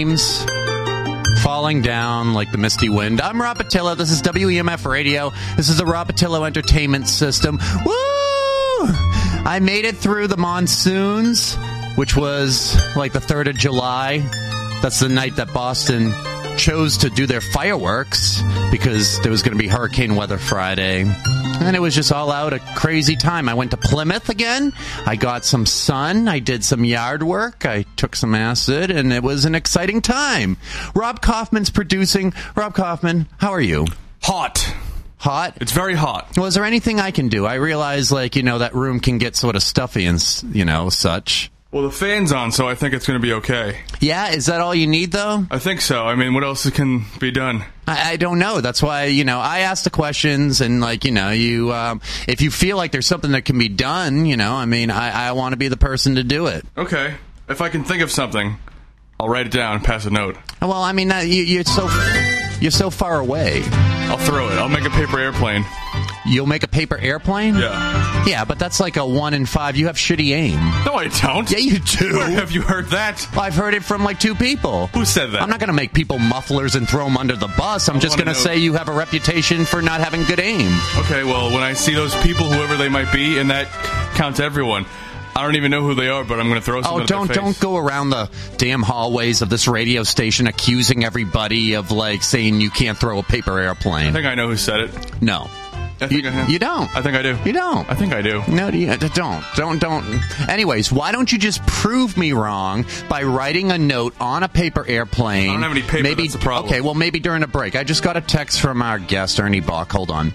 dreams falling down like the misty wind. I'm Rob Potylo. This is WEMF Radio. This is the Rob Potylo Entertainment System. Woo! I made it through the monsoons, which was like the 3rd of July. That's the night that Boston chose to do their fireworks because there was going to be hurricane weather Friday. And it was just all out a crazy time. I went to Plymouth again. I got some sun. I did some yard work. I took some acid, and it was an exciting time. Rob Kaufman's producing. Rob Kaufman, how are you? Hot. Hot? It's very hot. Well, is there anything I can do? I realize, like, you know, that room can get sort of stuffy and, you know, such. Well, the fan's on, so I think it's going to be okay. Yeah, is that all you need, though? I think so. I mean, what else can be done? I, I don't know. That's why you know I ask the questions, and like you know, you um, if you feel like there's something that can be done, you know, I mean, I, I want to be the person to do it. Okay. If I can think of something, I'll write it down and pass a note. Well, I mean, you, you're so you're so far away. I'll throw it. I'll make a paper airplane. You'll make a paper airplane. Yeah. Yeah, but that's like a one in five. You have shitty aim. No, I don't. Yeah, you do. Where have you heard that? I've heard it from like two people. Who said that? I'm not going to make people mufflers and throw them under the bus. I'm just going to say you have a reputation for not having good aim. Okay, well, when I see those people, whoever they might be, and that counts everyone, I don't even know who they are, but I'm going to throw something Oh, don't don't go around the damn hallways of this radio station accusing everybody of like saying you can't throw a paper airplane. I think I know who said it. No, I think you, I, you don't. I think I do. You don't. I think I do. No, you, uh, don't, don't, don't. Anyways, why don't you just prove me wrong by writing a note on a paper airplane? I don't have any paper, Maybe that's the problem. okay. Well, maybe during a break. I just got a text from our guest Ernie Boch. Hold on.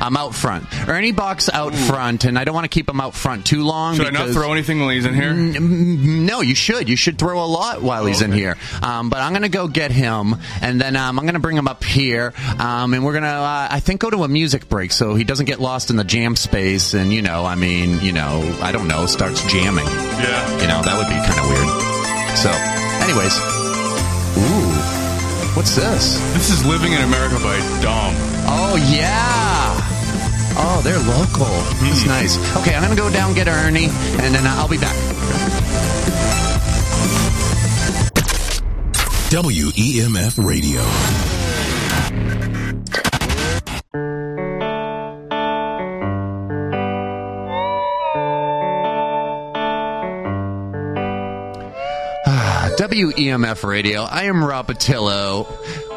I'm out front. Ernie Boch's out front, and I don't want to keep him out front too long. Should I not throw anything when he's in here? Mm, No, you should. You should throw a lot while he's in here. Um, but I'm going to go get him, and then um, I'm going to bring him up here, um, and we're going to, uh, I think, go to a music break so he doesn't get lost in the jam space. And you know, I mean, you know, I don't know, starts jamming. Yeah. You know, that would be kind of weird. So, anyways, ooh, what's this? This is Living in America by Dom. Oh yeah. Oh, they're local. That's hmm. nice. Okay, I'm gonna go down get Ernie, and then uh, I'll be back. WEMF Radio. WEMF Radio. I am Rob Potylo.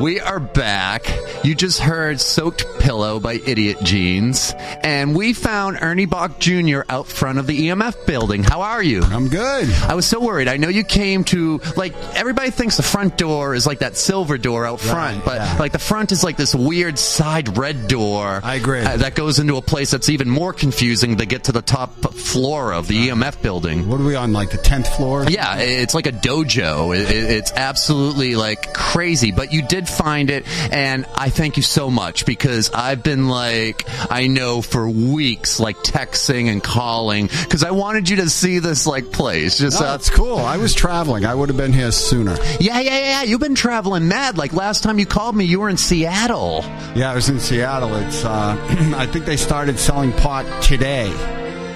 We are back. You just heard Soaked Pillow by Idiot Jeans. And we found Ernie Boch Jr. out front of the EMF building. How are you? I'm good. I was so worried. I know you came to, like, everybody thinks the front door is like that silver door out front, but, yeah. like, the front is like this weird side red door. I agree. uh, that goes into a place that's even more confusing to get to the top floor of the EMF building. What are we on, like the 10th floor? Yeah, it's like a dojo. It, it, it's absolutely like crazy, but you did find it, and I thank you so much because I've been like, I know for weeks, like texting and calling because I wanted you to see this like place. Just No, uh, that's cool. I was traveling. I would have been here sooner. yeah, yeah, yeah. You've been traveling mad. Like last time you called me, you were in Seattle. Yeah, I was in Seattle. It's, uh, I think they started selling pot today.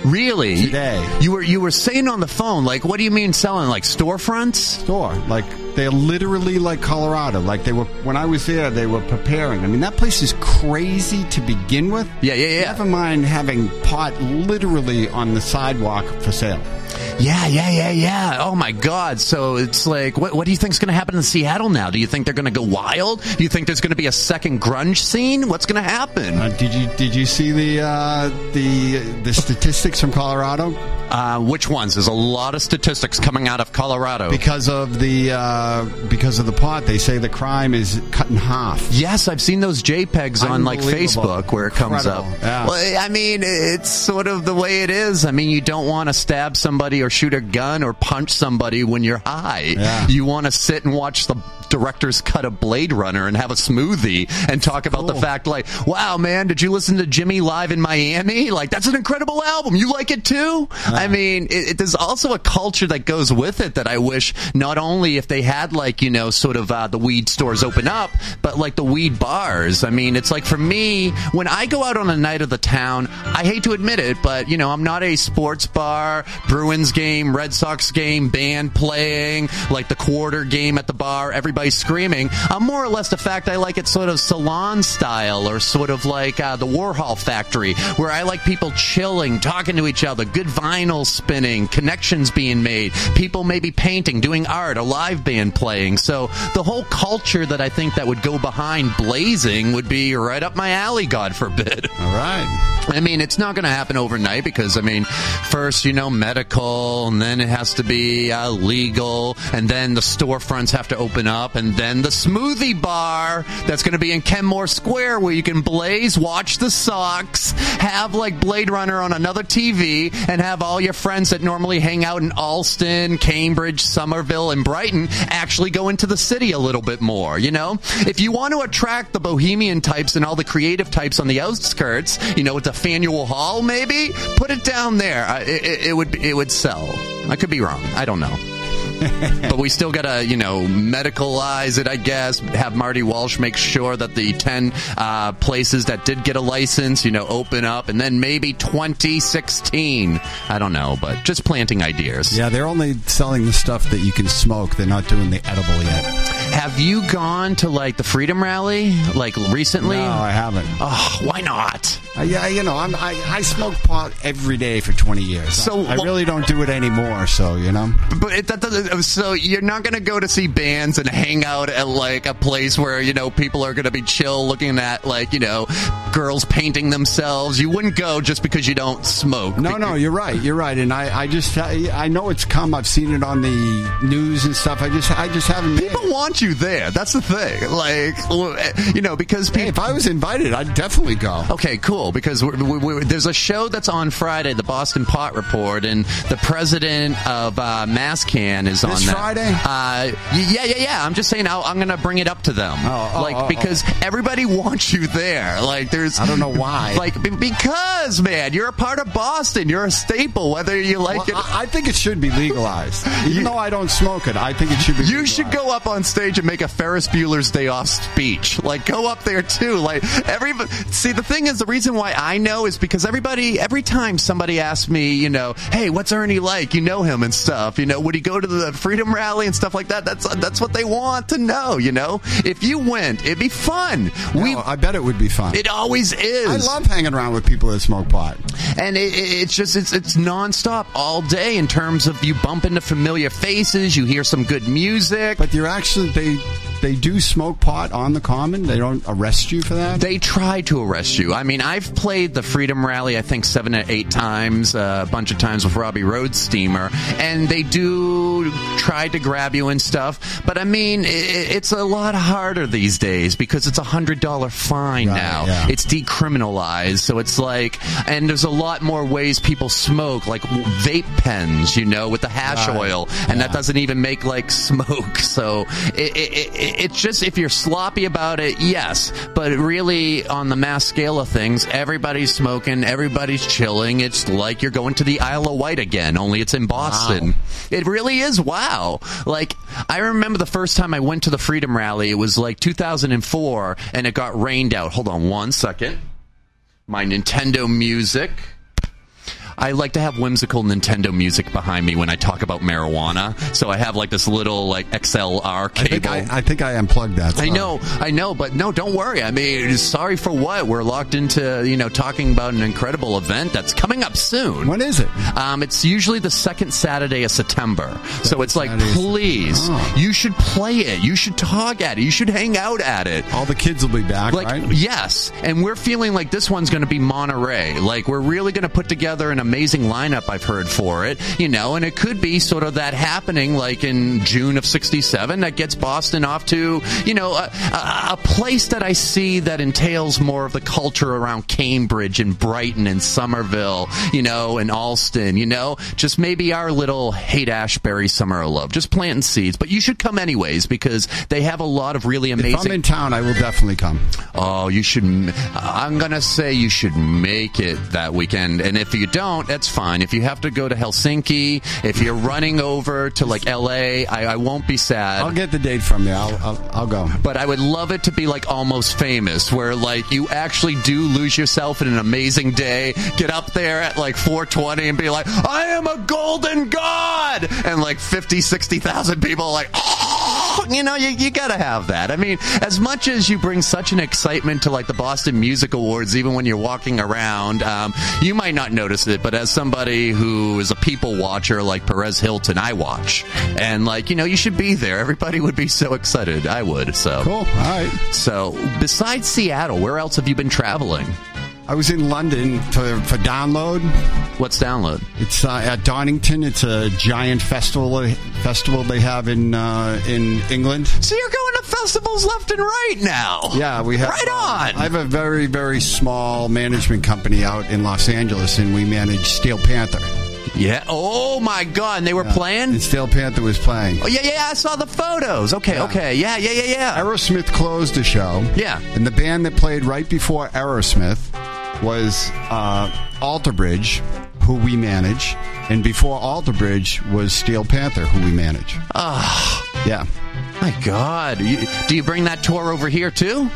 Really? Today. You were you were saying on the phone, like, what do you mean selling? Like storefronts? Store. Like, they're literally like Colorado. Like, they were, when I was there, they were preparing. I mean, that place is crazy to begin with. Yeah, yeah, yeah. Never mind having pot literally on the sidewalk for sale. Yeah, yeah, yeah, yeah. Oh my God! So it's like, what, what do you think's going to happen in Seattle now? Do you think they're going to go wild? Do you think there's going to be a second grunge scene? What's going to happen? Uh, did you did you see the uh, the the statistics from Colorado? Uh, which ones? There's a lot of statistics coming out of Colorado. Because of the uh, because of the pot, they say the crime is cut in half. Yes, I've seen those JPEGs on like Facebook where it comes up. Yeah. Well, I mean, it's sort of the way it is. I mean, you don't want to stab somebody or shoot a gun or punch somebody when you're high. Yeah. You want to sit and watch the director's cut of Blade Runner and have a smoothie and talk about the fact like, wow, man, did you listen to Jimmy live in Miami? Like, that's an incredible album. You like it too? I mean, it, it, there's also a culture that goes with it that I wish not only if they had like, you know, sort of uh, the weed stores open up, but like the weed bars. I mean, it's like for me, when I go out on a night of the town, I hate to admit it, but you know, I'm not a sports bar, Bruins game, Red Sox game, band playing, like the quarter game at the bar, everybody screaming. I'm more or less the fact I like it sort of salon style or sort of like uh, the Warhol factory, where I like people chilling, talking to each other, good vinyl spinning, connections being made, people maybe painting, doing art, a live band playing. So the whole culture that I think that would go behind blazing would be right up my alley, God forbid. All right. I mean, it's not going to happen overnight because, I mean, first, you know, medical, and then it has to be uh, legal, and then the storefronts have to open up, and then the smoothie bar that's going to be in Kenmore Square where you can blaze, watch the Sox, have like Blade Runner on another TV, and have all your friends that normally hang out in Allston, Cambridge, Somerville, and Brighton actually go into the city a little bit more, you know? If you want to attract the bohemian types and all the creative types on the outskirts, you know, with the Faneuil Hall, maybe put it down there. It, it, it would it would sell. I could be wrong. I don't know. but we still gotta, you know, medicalize it, I guess. Have Marty Walsh make sure that the 10 uh, places that did get a license, you know, open up, and then maybe 2016. I don't know, but just planting ideas. Yeah, they're only selling the stuff that you can smoke. They're not doing the edible yet. Have you gone to like the Freedom Rally, like recently? No, I haven't. Oh, why not? Uh, yeah, you know, I'm, I I smoke pot every day for 20 years. So, I, I well- really don't do it anymore. So you know, But it, that doesn't. So you're not going to go to see bands and hang out at like a place where you know people are going to be chill, looking at like you know girls painting themselves. You wouldn't go just because you don't smoke. no, no, you're right, you're right, and I I just I, I know it's come. I've seen it on the news and stuff. I just I just haven't. People want you there. That's the thing. Like you know because Hey, if I was invited, I'd definitely go. Okay, cool. Because we're, we we there's a show that's on Friday, the Boston Pot Report, and the president of uh, MassCann is on This that. Friday? Uh, yeah, yeah, yeah. I'm just saying, I'll, I'm going to bring it up to them, Oh, oh, like oh, because everybody wants you there. Like, there's I don't know why. Like, be- because man, you're a part of Boston. You're a staple, whether you like Well, it. I, I think it should be legalized. Even though I don't smoke it, I think it should be. You should go up on stage and make a Ferris Bueller's Day Off speech. Like, go up there too. Like, every see, the thing is, the reason why I know is because everybody, every time somebody asks me, you know, hey, what's Ernie like? You know him and stuff. You know, would he go to the Freedom Rally and stuff like that? That's that's what they want to know. You know, if you went, it'd be fun. we, No, I bet it would be fun. it always is. I love hanging around with people that smoke pot. and it, it- it's just it's it's nonstop all day in terms of you bump into familiar faces, you hear some good music. But you're actually they they do smoke pot on the common. They don't arrest you for that. They try to arrest you. I mean, I've played the Freedom Rally, I think seven or eight times, uh, a bunch of times with Robbie Roadsteamer, and they do try to grab you and stuff. But I mean, i it's a lot harder these days because it's a hundred dollar fine Right, now. yeah. It's decriminalized, so it's like, and there's a lot more ways people smoke, like vape pens, you know, with the hash Right, oil, and that doesn't even make like smoke. So it, it, it, it's just if you're sloppy about it, yes. But really, on the mass scale of things, everybody's smoking, everybody's chilling. It's like you're going to the Isle of Wight again, only it's in Boston. It really is wow. Like I remember the first time I went to the Freedom Rally, it was like 2004, and it got rained out. Hold on one second. My Nintendo music. I like to have whimsical Nintendo music behind me when I talk about marijuana. So I have like this little like XLR I cable. think I, I think I unplugged that. I know, I know, but no, don't worry. I mean, sorry for what? We're locked into, you know, talking about an incredible event that's coming up soon. When is it? Um, it's usually the second Saturday of September. So it's like, Saturday please, Oh. you should play it. You should talk at it. You should hang out at it. All the kids will be back, Like right? yes, and we're feeling like this one's going to be Monterey. Like we're really going to put together an amazing lineup. I've heard for it, you know, and it could be sort of that happening like in June of '67 that gets Boston off to you know a, a, a place that I see that entails more of the culture around Cambridge and Brighton and Somerville, you know, and Allston, you know, just maybe our little Haight Ashbury summer of love, just planting seeds. But you should come anyways because they have a lot of really amazing. if. I'm in town, I will definitely come. Oh, you should. I'm gonna say you should make it that weekend, and if you don't, don't, that's fine. If you have to go to Helsinki, if you're running over to like LA, I, I won't be sad. I'll get the date from you. I'll, I'll, I'll go. but I would love it to be like almost famous, where like you actually do lose yourself in an amazing day, get up there at like 420 and be like, I am a golden god! And like 50, 60,000 people are like, oh, you know, you, you gotta have that. I mean, as much as you bring such an excitement to like the Boston Music Awards, even when you're walking around, um, you might not notice it, but as somebody who is a people watcher like Perez Hilton, I watch. And like, you know, you should be there. Everybody would be so excited. I would, so. Cool. All right. So, besides Seattle, where else have you been traveling? I was in London for, for Download. What's download? It's uh, at Donington. It's a giant festival festival they have in uh, in England. So you're going to festivals left and right now. Yeah, we have. Right uh, on. I have a very very small management company out in Los Angeles, and we manage Steel Panther. yeah. Oh my God! And they were playing. And Steel Panther was playing. Oh yeah, yeah. I saw the photos. Okay, okay. Yeah, yeah, yeah, yeah. Aerosmith closed the show. Yeah. And the band that played right before Aerosmith was uh, Alter Bridge, who we manage. And before Alter Bridge was Steel Panther, who we manage. Ah, Yeah. my God. You, do you bring that tour over here too?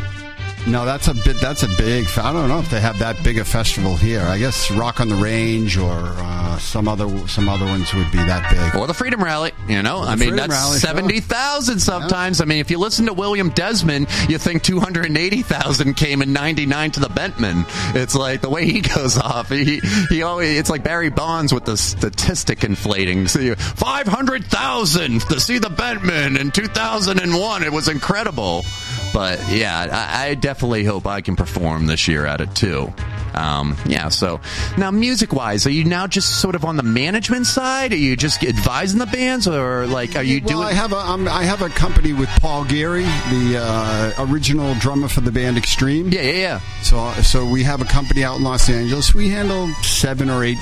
No, that's a bit. That's a big. I don't know if they have that big a festival here. I guess Rock on the Range or uh, some other some other ones would be that big. Or the Freedom Rally, you know? I mean, Freedom that's sure. 70,000 sometimes. I mean, if you listen to William Desmond, you think 280,000 came in 99 to the Bentman. It's like the way he goes off. He, he always, it's like Barry Bonds with the statistic inflating. So you, 500,000 to see the Bentman in 2001. It was incredible. But yeah, I, I definitely hope I can perform this year at it too. Um, yeah, so now music wise, are you now just sort of on the management side? Are you just advising the bands or like are you well, doing I have a um, I have a company with Paul Geary, the uh, original drummer for the band Extreme. Yeah, yeah, yeah. So so we have a company out in Los Angeles. We handle seven or eight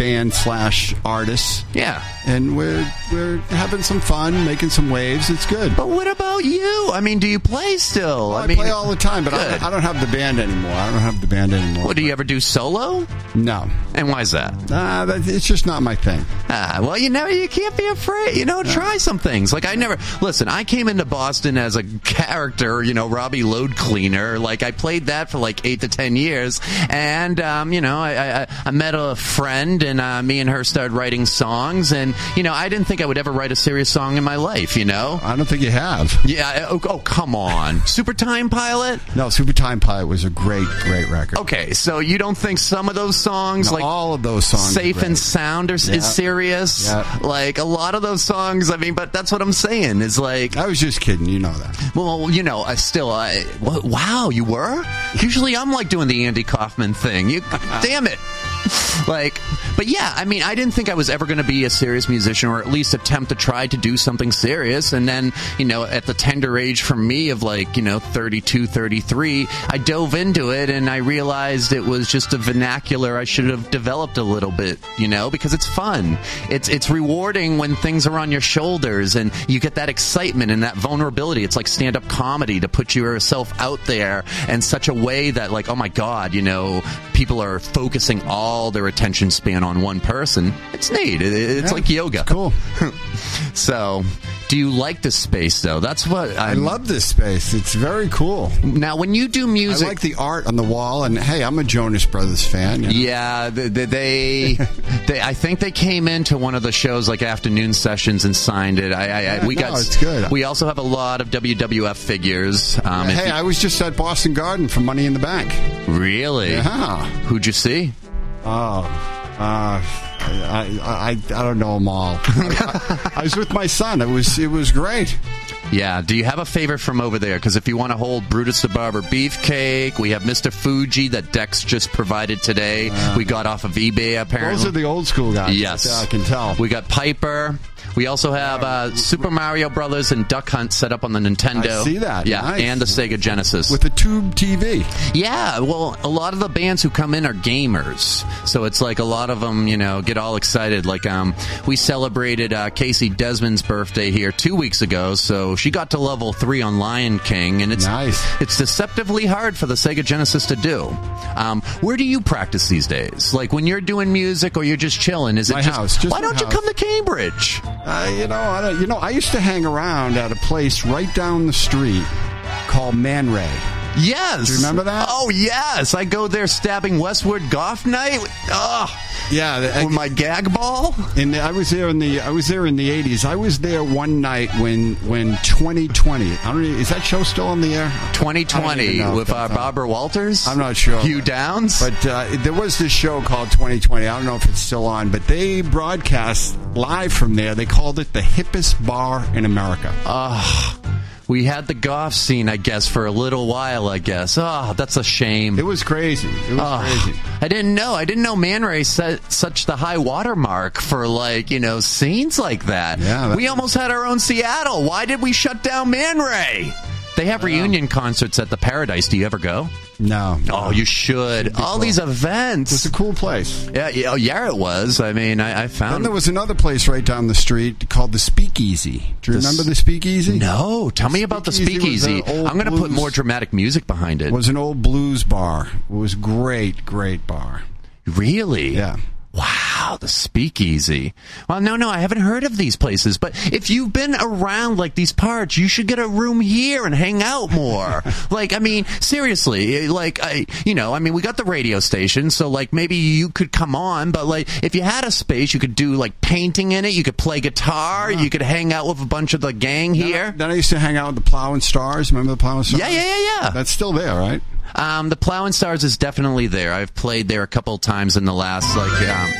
band slash artists, Yeah. and we're we're having some fun, making some waves. It's good. But what about you? I mean, do you play still? I, mean, play all the time, but. I, I don't have the band anymore. I don't have the band anymore. what do you ever do solo? No, And why is that? uh, that, it's just not my thing. Ah, well, you know, you can't be afraid. You know, try some things. Like I never listen. I came into Boston as a character. You know, Robbie Load Cleaner. Like I played that for like eight to ten years, and um, you know, I, I, I met a friend, and uh, me and her started writing songs. And you know, I didn't think I would ever write a serious song in my life. You know. I don't think you have. Yeah. Oh, oh come on. Super Time Pilot. No, Super Time Pilot was a great, great record. Okay, so you don't think some of those songs, No, like all of those songs, Safe and Sound, are, Yeah. is serious? Yeah. Like a lot of those songs. I mean, but that's what I'm saying. Is like, I was just kidding. You know that. well, you know, I still, I wow, you were. Usually, I'm like doing the Andy Kaufman thing. You, damn it. Like, but yeah, I mean, I didn't think I was ever going to be a serious musician or at least attempt to try to do something serious. And then, you know, at the tender age for me of like, you know, 32, 33, I dove into it and I realized it was just a vernacular I should have developed a little bit, you know, because it's fun. It's, it's rewarding when things are on your shoulders and you get that excitement and that vulnerability. It's like stand up comedy to put yourself out there in such a way that like, oh my God, you know, people are focusing all their attention span on one person. It's neat. It- it's Yeah, like yoga. it's cool. So, do you like this space though? That's what I I'm, love this space. It's very cool. Now, when you do music, I like the art on the wall, and hey, I'm a Jonas Brothers fan. you know. Yeah, they, they, they. I think they came into one of the shows like afternoon sessions and signed it. I, I, I Yeah, we no, got. it's good. We also have a lot of WWF figures. Um, Hey, you- I was just at Boston Garden for Money in the Bank. really? Yeah. Who'd you see? Oh, uh, I, I, I don't know them all. I, I was with my son. It was it was great. Yeah. Do you have a favorite from over there? Because if you want to hold Brutus the Barber Beefcake, we have Mr. Fuji that Dex just provided today. we got off of eBay apparently. Those are the old school guys. Yes, I can tell. We got Piper. We also have uh, Super Mario Brothers and Duck Hunt set up on the Nintendo. I see that. Yeah, Nice. and the Sega Genesis. with the tube TV. yeah, well, a lot of the bands who come in are gamers, so it's like a lot of them, you know, get all excited. Like, um, we celebrated uh, Casey Desmond's birthday here two weeks ago, so She got to level three on Lion King, and it's Nice. it's deceptively hard for the Sega Genesis to do. Um, where do you practice these days? Like when you're doing music or you're just chilling? Is it My just, house, just why don't you come to Cambridge? Uh, you know, I you know, I used to hang around at a place right down the street called Man Ray. Yes. Do you remember that? Oh yes, I go there stabbing Westward Goth Night. Oh, Yeah, the- with my gag ball. And I was there in the I was there in the eighties. I was there one night when when 2020. I don't. Is that show still on the air? 2020 even know if with uh, that's. Barbara Walters. I'm not sure. Hugh Downs. But uh, there was this show called 2020. I don't know if it's still on, but they broadcast live from there. They called it the hippest bar in America. We had the goth scene, I guess, for a little while. I guess. Oh, that's a shame. It was crazy. It was Oh, crazy. I didn't know. I didn't know Man Ray set such the high watermark for like you know scenes like that. Yeah, we almost had our own Seattle. Why did we shut down Man Ray? They have reunion concerts at the Paradise. Do you ever go? No. Oh, you should. All these events. It's a cool place. yeah, yeah, oh, yeah, it was. I mean, I, I Then found. there was another place right down the street called the Speakeasy. Do you The remember the Speakeasy? no, tell me about the Speakeasy was speakeasy. an old I'm going to put more dramatic music behind it. It was an old blues bar. It was great, great bar. really? Yeah. Wow, the speakeasy. Well, no, no, I haven't heard of these places. But if you've been around like these parts, you should get a room here and hang out more. like, I mean, seriously, like, I, you know, I mean, we got the radio station, so like maybe you could come on. But like, if you had a space, you could do like painting in it. You could play guitar. You could hang out with a bunch of the gang here. Then I used to hang out with the Plow and Stars. Remember the Plow and Stars? Yeah, yeah, yeah, yeah. That's still there, right? Um, the Plow and Stars is definitely there. I've played there a couple times in the last like. Um,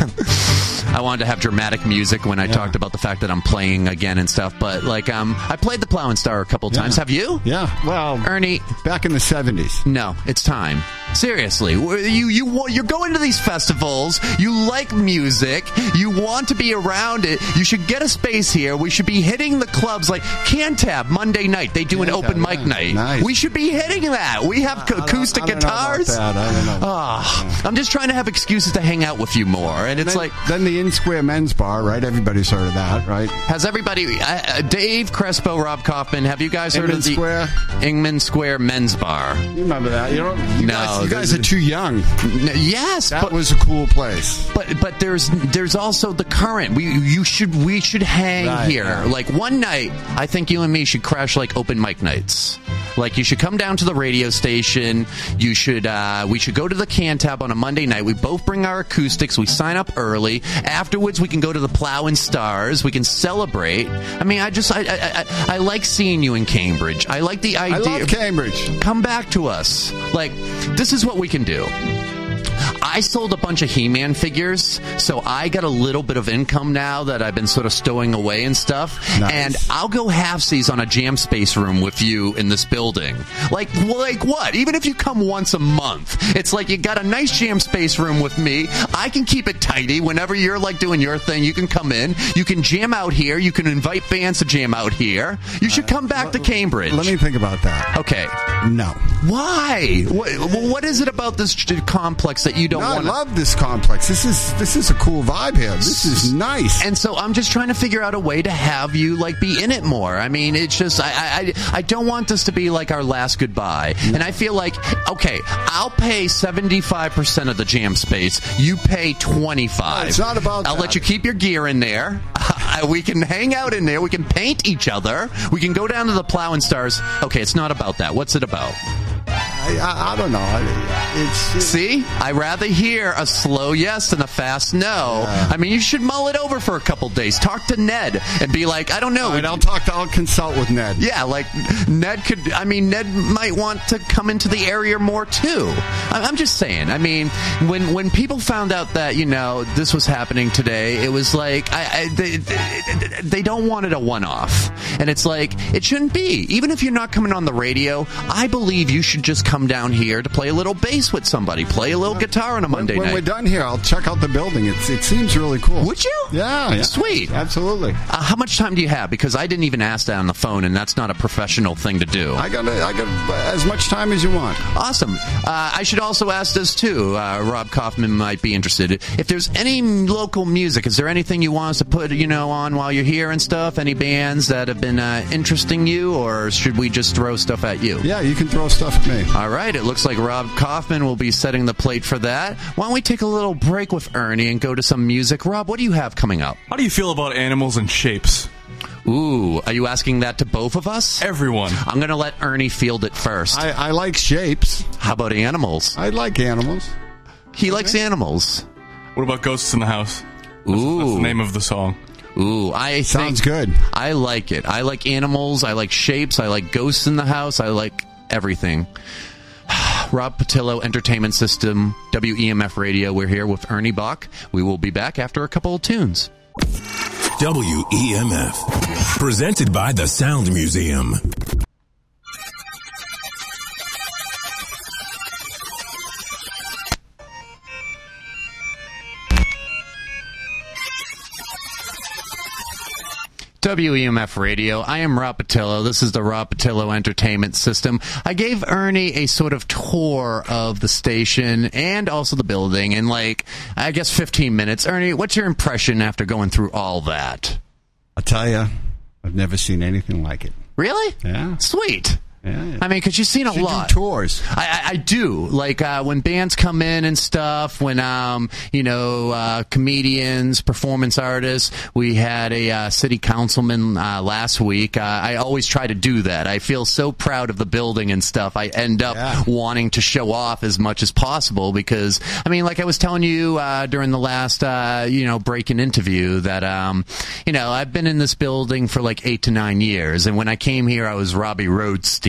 I wanted to have dramatic music when I talked about the fact that I'm playing again and stuff, but like um, I played the Plow and Star a couple times. Have you, Yeah. Well, Ernie? back in the 70s. No, it's time. Seriously, you you you're going to these festivals. You like music. You want to be around it. You should get a space here. We should be hitting the clubs like Cantab Monday night. They do an Cantab, open mic night. Nice. We should be hitting that. We have I acoustic I don't know about guitars. that. I don't know. Ah, I'm just trying to have excuses to hang out with you more, and it's then, like. then the In Square Men's Bar, right? Everybody's heard of that, right? Has everybody, uh, uh, Dave Crespo, Rob Kaufman, have you guys heard Inman of the Square? Inman Square Men's Bar? You remember that? You don't. You No, guys, you guys are too young. N- yes, That but was a cool place. But but there's there's also the current. We you should we should hang Right, here. yeah. Like one night, I think you and me should crash like open mic nights. Like you should come down to the radio station. You should uh, we should go to the Cantab on a Monday night. We both bring our acoustics. We sign up early. Afterwards, we can go to the Plow and Stars. We can celebrate. I mean, I just I I, I, I like seeing you in Cambridge. I like the idea. I love Cambridge. Come back to us. Like, this is what we can do. I sold a bunch of He-Man figures, so I got a little bit of income now that I've been sort of stowing away and stuff. Nice. And I'll go halfsies on a jam space room with you in this building. Like, like what? Even if you come once a month, it's like you got a nice jam space room with me. I can keep it tidy. Whenever you're like doing your thing, you can come in. You can jam out here. You can invite bands to jam out here. You should come back to Cambridge. Let me think about that. Okay. No. Why? What, what is it about this complex that you don't No, I love this complex. This is this is a cool vibe here. This is nice. And so I'm just trying to figure out a way to have you like be in it more. I mean, it's just I I, I don't want this to be like our last goodbye. And I feel like okay, I'll pay 75 percent of the jam space. You pay 25. No, it's not about I'll that. let you keep your gear in there. we can hang out in there. We can paint each other. We can go down to the Plow and Stars. Okay, it's not about that. What's it about? I, I, I don't know. I- It's, it's See, I rather hear a slow yes than a fast no. I mean, you should mull it over for a couple days. Talk to Ned and be like, I don't know. all right, I'll talk. To, I'll consult with Ned. yeah, like Ned could. I mean, Ned might want to come into the area more too. I- I'm just saying. I mean, when when people found out that you know this was happening today, it was like I, I they, they, they don't want it a one off, and it's like it shouldn't be. Even if you're not coming on the radio, I believe you should just come come down here to play a little bass with somebody, play a little guitar on a Monday when night. we're done here, I'll check out the building. It's, it seems really cool. Would you? Yeah, yeah. Sweet. Absolutely. Uh, how much time do you have? Because I didn't even ask that on the phone, and that's not a professional thing to do. I got I got as much time as you want. Awesome. Uh, I should also ask this too. Uh, Rob Kaufman might be interested. If there's any local music, is there anything you want us to put, you know, on while you're here and stuff? Any bands that have been uh, interesting you, or should we just throw stuff at you? Yeah, you can throw stuff at me. All right. It looks like Rob Kaufman will be setting the plate for that. Why don't we take a little break with Ernie and go to some music? Rob, what do you have coming up? How do you feel about animals and shapes? Ooh, are you asking that to both of us? Everyone. I'm going to let Ernie field it first. I, I like shapes. How about animals? I like animals. He likes animals. What about ghosts in the house? Ooh. That's the name of the song. Ooh, I Sounds good. I like it. I like animals. I like shapes. I like ghosts in the house. I like everything. Rob Potylo Entertainment System, WEMF Radio. We're here with Ernie Boch. We will be back after a couple of tunes. WEMF. Presented by the Sound Museum. WEMF Radio. I am Rob Potylo. This is the Rob Potylo Entertainment System. I gave Ernie a sort of tour of the station and also the building in like, I guess 15 minutes. Ernie, what's your impression after going through all that? I'll tell you, I've never seen anything like it. Really? Yeah. Sweet. Yeah. I mean, because you've seen a Should lot. do tours. I, I, I do like uh, when bands come in and stuff. When um, you know, uh, comedians, performance artists. We had a uh, city councilman uh, last week. Uh, I always try to do that. I feel so proud of the building and stuff. I end up Yeah. wanting to show off as much as possible because I mean, like I was telling you uh, during the last uh, you know break-in interview that um, you know I've been in this building for like eight to nine years, and when I came here, I was Robbie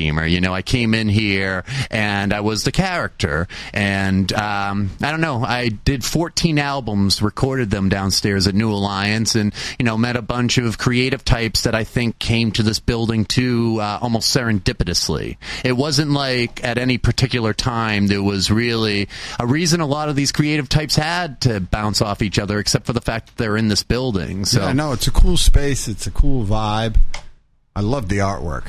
Roadsteamer. You know, I came in here and I was the character, and um, I don't know, I did 14 albums, recorded them downstairs at New Alliance, and you know, met a bunch of creative types that I think came to this building too uh, almost serendipitously. It wasn't like at any particular time there was really a reason a lot of these creative types had to bounce off each other, except for the fact that they're in this building. So Yeah, no, it's a cool space. It's a cool vibe. I love the artwork.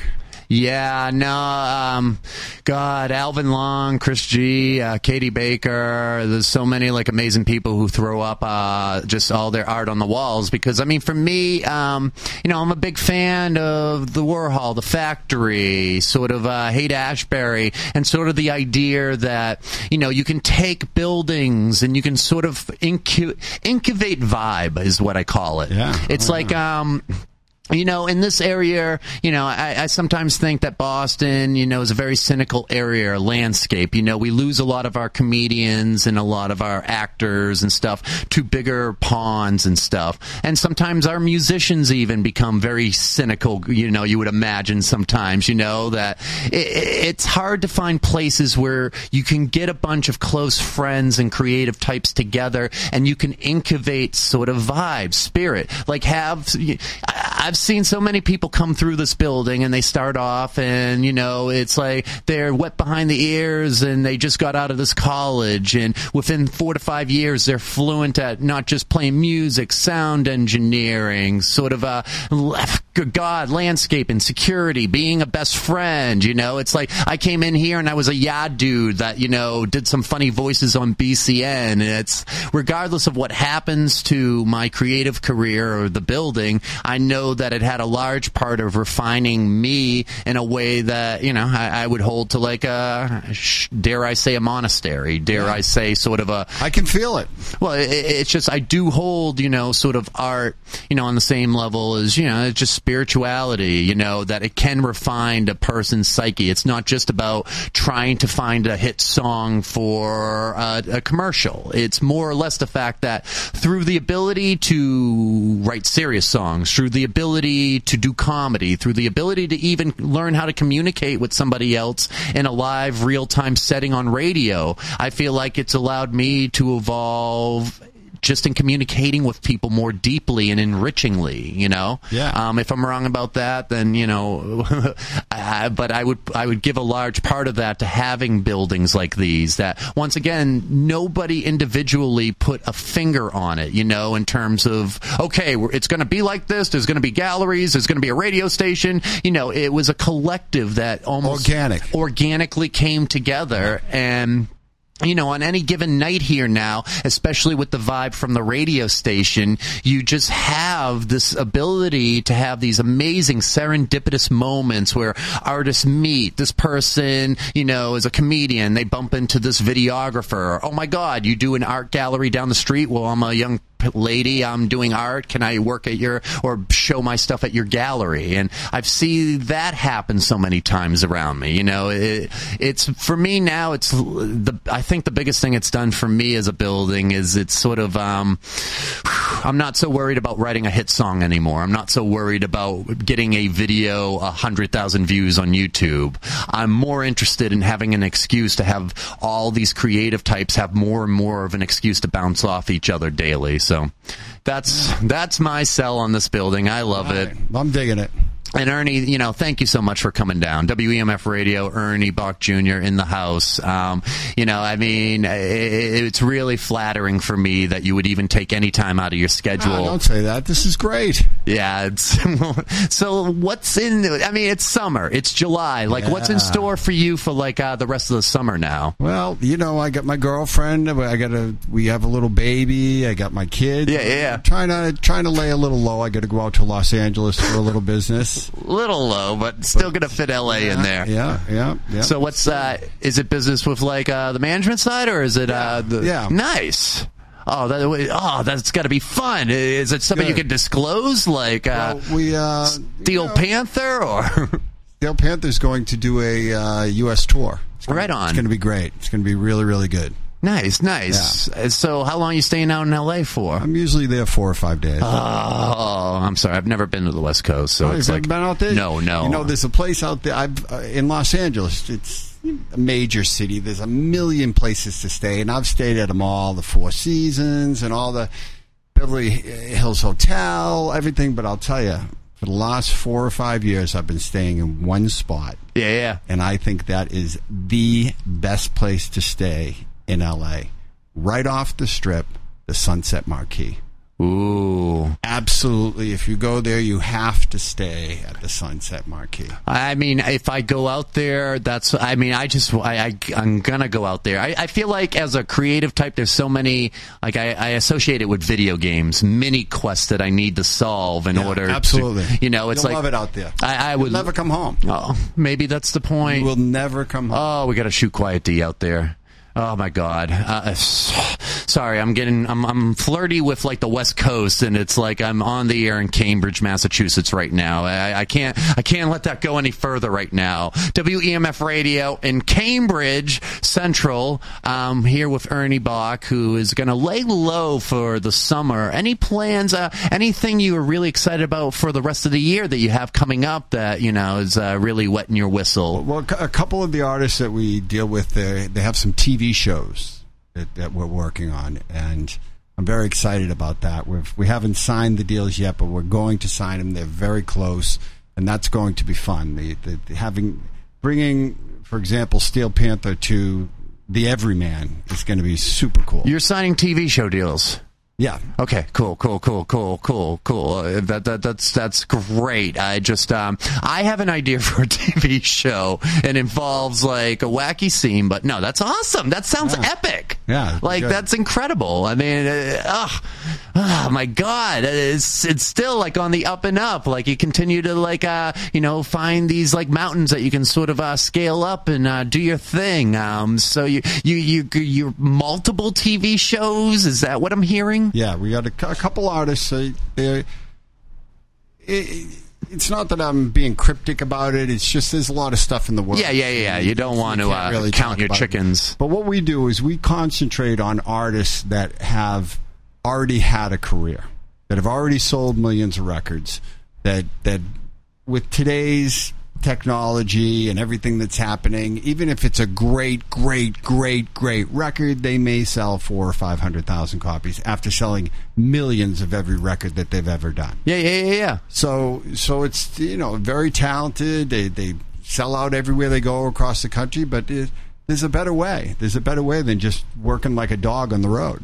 Yeah, no, um, God, Alvin Long, Chris G, uh, Katie Baker. There's so many like amazing people who throw up uh, just all their art on the walls. Because I mean, for me, um, you know, I'm a big fan of the Warhol, the Factory, sort of uh, Haight Ashbury, and sort of the idea that you know you can take buildings and you can sort of incu- incubate vibe is what I call it. Yeah. it's like um you know, in this area, you know, I, I sometimes think that Boston, you know, is a very cynical area landscape. You know, we lose a lot of our comedians and a lot of our actors and stuff to bigger ponds and stuff. And sometimes our musicians even become very cynical. You know, you would imagine sometimes, you know, that it, it's hard to find places where you can get a bunch of close friends and creative types together and you can incubate sort of vibe, spirit. Like have, I- I've seen so many people come through this building and they start off and, you know, it's like they're wet behind the ears and they just got out of this college and within four to five years they're fluent at not just playing music, sound engineering, sort of a God, landscape and security, being a best friend, you know, it's like I came in here and I was a yad dude that, you know, did some funny voices on BCN and it's regardless of what happens to my creative career or the building, I know that it had a large part of refining me in a way that, you know, I, I would hold to like a, dare I say a monastery, dare I say sort of a, I can feel it. well, it, it's just I do hold, you know, sort of art, you know, on the same level as you know, it's just spirituality. You know that it can refine a person's psyche. It's not just about trying to find a hit song for uh, a commercial. It's more or less the fact that through the ability to write serious songs, through the ability to do comedy, through the ability to even learn how to communicate with somebody else in a live, real time setting on radio, I feel like it's allowed me to evolve just in communicating with people more deeply and enrichingly. You know, Yeah. Um, if I'm wrong about that, then you know, I, but I would I would give a large part of that to having buildings like these. That once again, nobody individually put a finger on it. You know, in terms of okay, it's going to be like this. There's going to be galleries. There's going to be a radio station. You know, it was a collective that almost Organic. organically came together and you know, on any given night here now, especially with the vibe from the radio station, you just have this ability to have these amazing serendipitous moments where artists meet. This person, you know, is a comedian. They bump into this videographer. Oh my God, you do an art gallery down the street? Well, I'm a young lady. I'm doing art. Can I work at your or show my stuff at your gallery? And I've seen that happen so many times around me. You know, it, it's for me now. It's the I think the biggest thing it's done for me as a building is it's sort of um, I'm not so worried about writing a hit song anymore. I'm not so worried about getting a video a hundred thousand views on YouTube. I'm more interested in having an excuse to have all these creative types have more and more of an excuse to bounce off each other daily. So that's that's my sell on this building. I love it. I'm digging it. And Ernie, you know, thank you so much for coming down. WEMF Radio, Ernie Boch Jr. in the house. Um, you know, I mean, i it's really flattering for me that you would even take any time out of your schedule. Ah, don't say that. This is great. Yeah. It's, so what's in? I mean, it's summer. It's July. Like, what's in store for you for like uh, the rest of the summer now? Well, you know, I got my girlfriend. I got a. We have a little baby. I got my kids. Yeah, yeah. I'm trying to trying to lay a little low. I got to go out to Los Angeles for a little business. A little low, but still gonna fit LA in there. Yeah, yeah, yeah. So what's uh is it business with like uh the management side or is it uh the Yeah. nice? Oh, that oh, that's got to be fun. Is it something you can disclose, like uh, Well, we uh, Steel you know, Panther, or Steel Panther's going to do a uh, U.S. tour. It's gonna, Right on. It's going to be great. It's going to be really, really good. Nice, nice. Uh, So, how long are you staying out in LA for? I'm usually there four or five days. Oh, I'm sorry, I've never been to the West Coast, so Oh, it's like been out there. no, no. You know, there's a place out there. I've uh, in Los Angeles. It's a major city. There's a million places to stay, and I've stayed at them all. The Four Seasons and all the Beverly Hills Hotel, everything. But I'll tell you, for the last four or five years, I've been staying in one spot, yeah, yeah. and I think that is the best place to stay in LA, right off the Strip, the Sunset Marquis. Ooh, Absolutely. If you go there, you have to stay at the Sunset Marquis. I mean, if I go out there, that's. I mean, I just. I, I I'm gonna go out there. I, I feel like as a creative type, there's so many. Like I, I associate it with video games, mini quests that I need to solve in Yeah, order. absolutely. To, you know, it's You'll like love it out there. I, I would You'll never come home. Oh, maybe that's the point. You will never come home. Oh, we got to shoot Quiet D out there. Oh my God! Uh, sorry, I'm getting I'm I'm flirty with like the West Coast, and it's like I'm on the air in Cambridge, Massachusetts right now. I, I can't I can't let that go any further right now. WEMF Radio in Cambridge Central. Um, here with Ernie Boch, who is going to lay low for the summer. Any plans? Uh, anything you are really excited about for the rest of the year that you have coming up that you know is uh, really wetting your whistle? Well, a couple of the artists that we deal with, they, they have some TV shows that, that we're working on, and I'm very excited about that. We've, we haven't signed the deals yet, but we're going to sign them. They're very close, and that's going to be fun. The, the, the having bringing, for example, Steel Panther to the Everyman is going to be super cool. You're signing TV show deals. Yeah, Okay, cool, cool, cool, cool, cool, cool. Uh, that, that that's that's great. I just um I have an idea for a TV show. and involves like a wacky scene, but no, that's awesome. That sounds Yeah. epic. Yeah, like good. that's incredible. I mean, uh, oh, oh my god, it's it's still like on the up and up. Like you continue to like uh you know find these like mountains that you can sort of uh, scale up and uh, do your thing. Um, so you you you you multiple TV shows. Is that what I'm hearing? Yeah, we got a, a couple artists. Uh, they're- it, it's not that I'm being cryptic about it. It's just there's a lot of stuff in the world. Yeah, yeah, yeah. You don't want to uh, really count your about it. chickens. But what we do is we concentrate on artists that have already had a career, that have already sold millions of records, that that with today's technology and everything that's happening, even if it's a great, great, great, great record, they may sell four or five hundred thousand copies after selling millions of every record that they've ever done. Yeah, yeah, yeah, yeah. So, so it's you know very talented. They they sell out everywhere they go across the country, but it, there's a better way. There's a better way than just working like a dog on the road.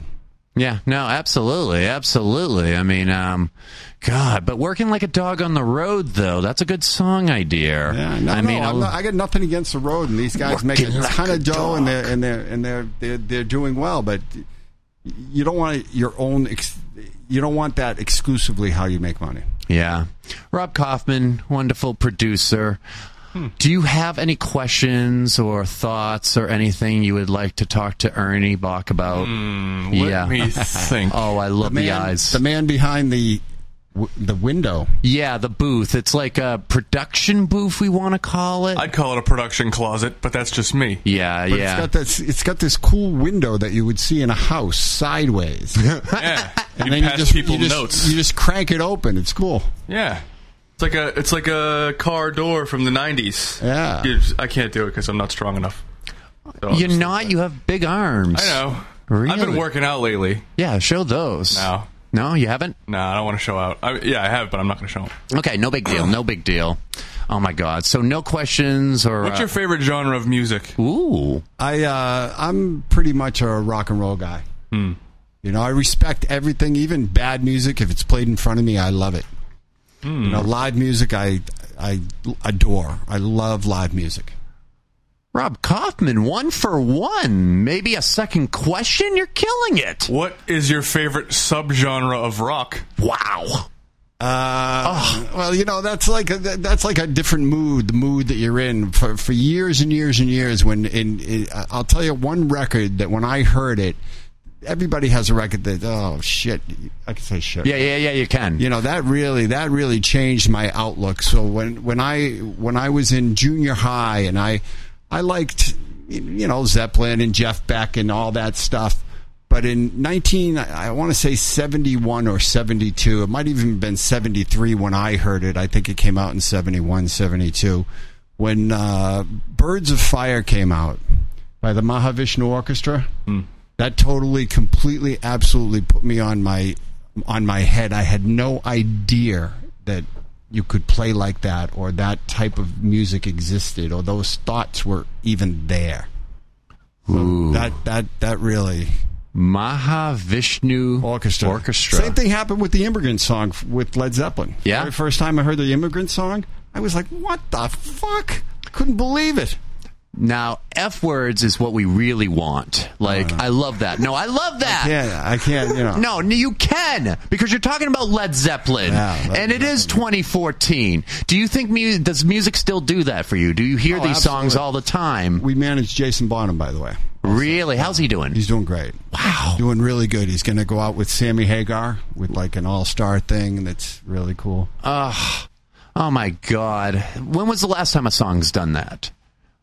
Yeah, no, absolutely, absolutely. I mean, um, God, but working like a dog on the road, though, that's a good song idea. Yeah, no, I mean, no, I'm not, I got nothing against the road, and these guys make a like ton a of dough, and they're dog. and they're and they're they're, they're doing well. But you don't want your own. Ex- you don't want that exclusively how you make money. yeah. Rob Kaufman, wonderful producer. Do you have any questions or thoughts or anything you would like to talk to Ernie Boch about? Hmm, let yeah. me think. Oh, I love the, man, eyes. the man behind the w- the window. yeah, the booth. It's like a production booth, we want to call it. I'd call it a production closet, but that's just me. yeah, But yeah. it's got this. It's got this cool window that you would see in a house sideways. Yeah, and you pass people you just, notes. You just crank it open. It's cool. yeah, it's like a it's like a car door from the '90s. Yeah. You I can't do it because I'm not strong enough. So You're just- not. You have big arms. I know. Really? I've been working out lately. Yeah, show those. No. No, you haven't? No, I don't want to show out. I, yeah, I have, but I'm not going to show them. Okay, no big deal. No big deal. Oh my god. So no questions or What's uh, your favorite genre of music? Ooh. I uh, I'm pretty much a rock and roll guy. Hmm. You know, I respect everything, even bad music. If it's played in front of me, I love it. Hmm. You know, live music, I I adore. I love live music. Rob Kaufman, one for one. Maybe a second question? You're killing it. What is your favorite subgenre of rock? Wow. Uh, Well, you know, that's like a, that's like a different mood. The mood that you're in for for years and years and years. When in, in I'll tell you one record that when I heard it, everybody has a record that oh shit, I can say shit. Yeah, yeah, yeah, you can. you know that really that really changed my outlook so when when i when i was in junior high and i i liked you know zeppelin and jeff beck and all that stuff but in 19 i want to say 71 or 72 it might even have been 73 when i heard it i think it came out in 71 72 when uh, birds of fire came out by the mahavishnu orchestra that totally completely absolutely put me on my on my head. I had no idea that you could play like that or that type of music existed or those thoughts were even there. So that that that really Mahavishnu orchestra. Orchestra. same thing happened with the immigrant song with led zeppelin. Yeah. the very first time i heard the immigrant song i was like what the fuck? Couldn't believe it Now, F words is what we really want. Like, uh. I love that. No, I love that. yeah i can't you know No, n- you can because you're talking about Led Zeppelin, Yeah, Led and it is 2014. Do you think mu- does music still do that for you? Do you hear Oh, these songs absolutely. all the time? we managed jason bonham by the way Really? How's he doing? He's doing great. Wow. Doing really good. He's going to go out with Sammy Hagar with like an all star thing that's really cool. Oh my God! When was the last time a song's done that?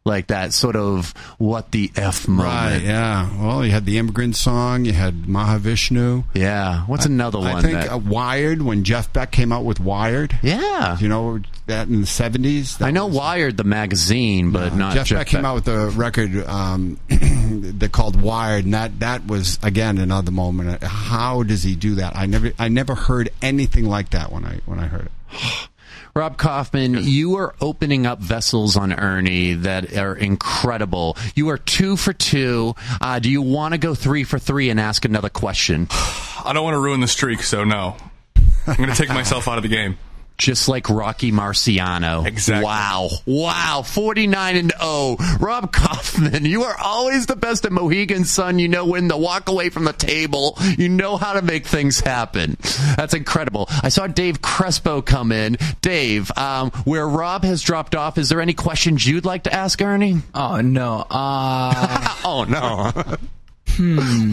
Like that sort of what the f moment? Right. Yeah. Well, you had the immigrant song, you had Mahavishnu. Yeah. What's another one? I think that, uh, Wired, when Jeff Beck came out with Wired. yeah. You know that in the 70s? I know Wired the magazine, but not Jeff, Jeff Beck came out with a record um, that called Wired, and that, that was again another moment. How does he do that? I never I never heard anything like that when I when I heard it. Rob Kaufman, you are opening up vessels on Ernie that are incredible. You are two for two. Uh, do you want to go three for three and ask another question? I don't want to ruin the streak, so no. I'm going to take myself out of the game. Just like Rocky Marciano. Exactly. Wow. Wow. 49 and 0. Rob Kaufman, you are always the best at Mohegan Sun. You know when to walk away from the table. You know how to make things happen. That's incredible. I saw Dave Crespo come in. Dave, um, where Rob has dropped off, is there any questions you'd like to ask Ernie? Oh no. Uh, Oh, no.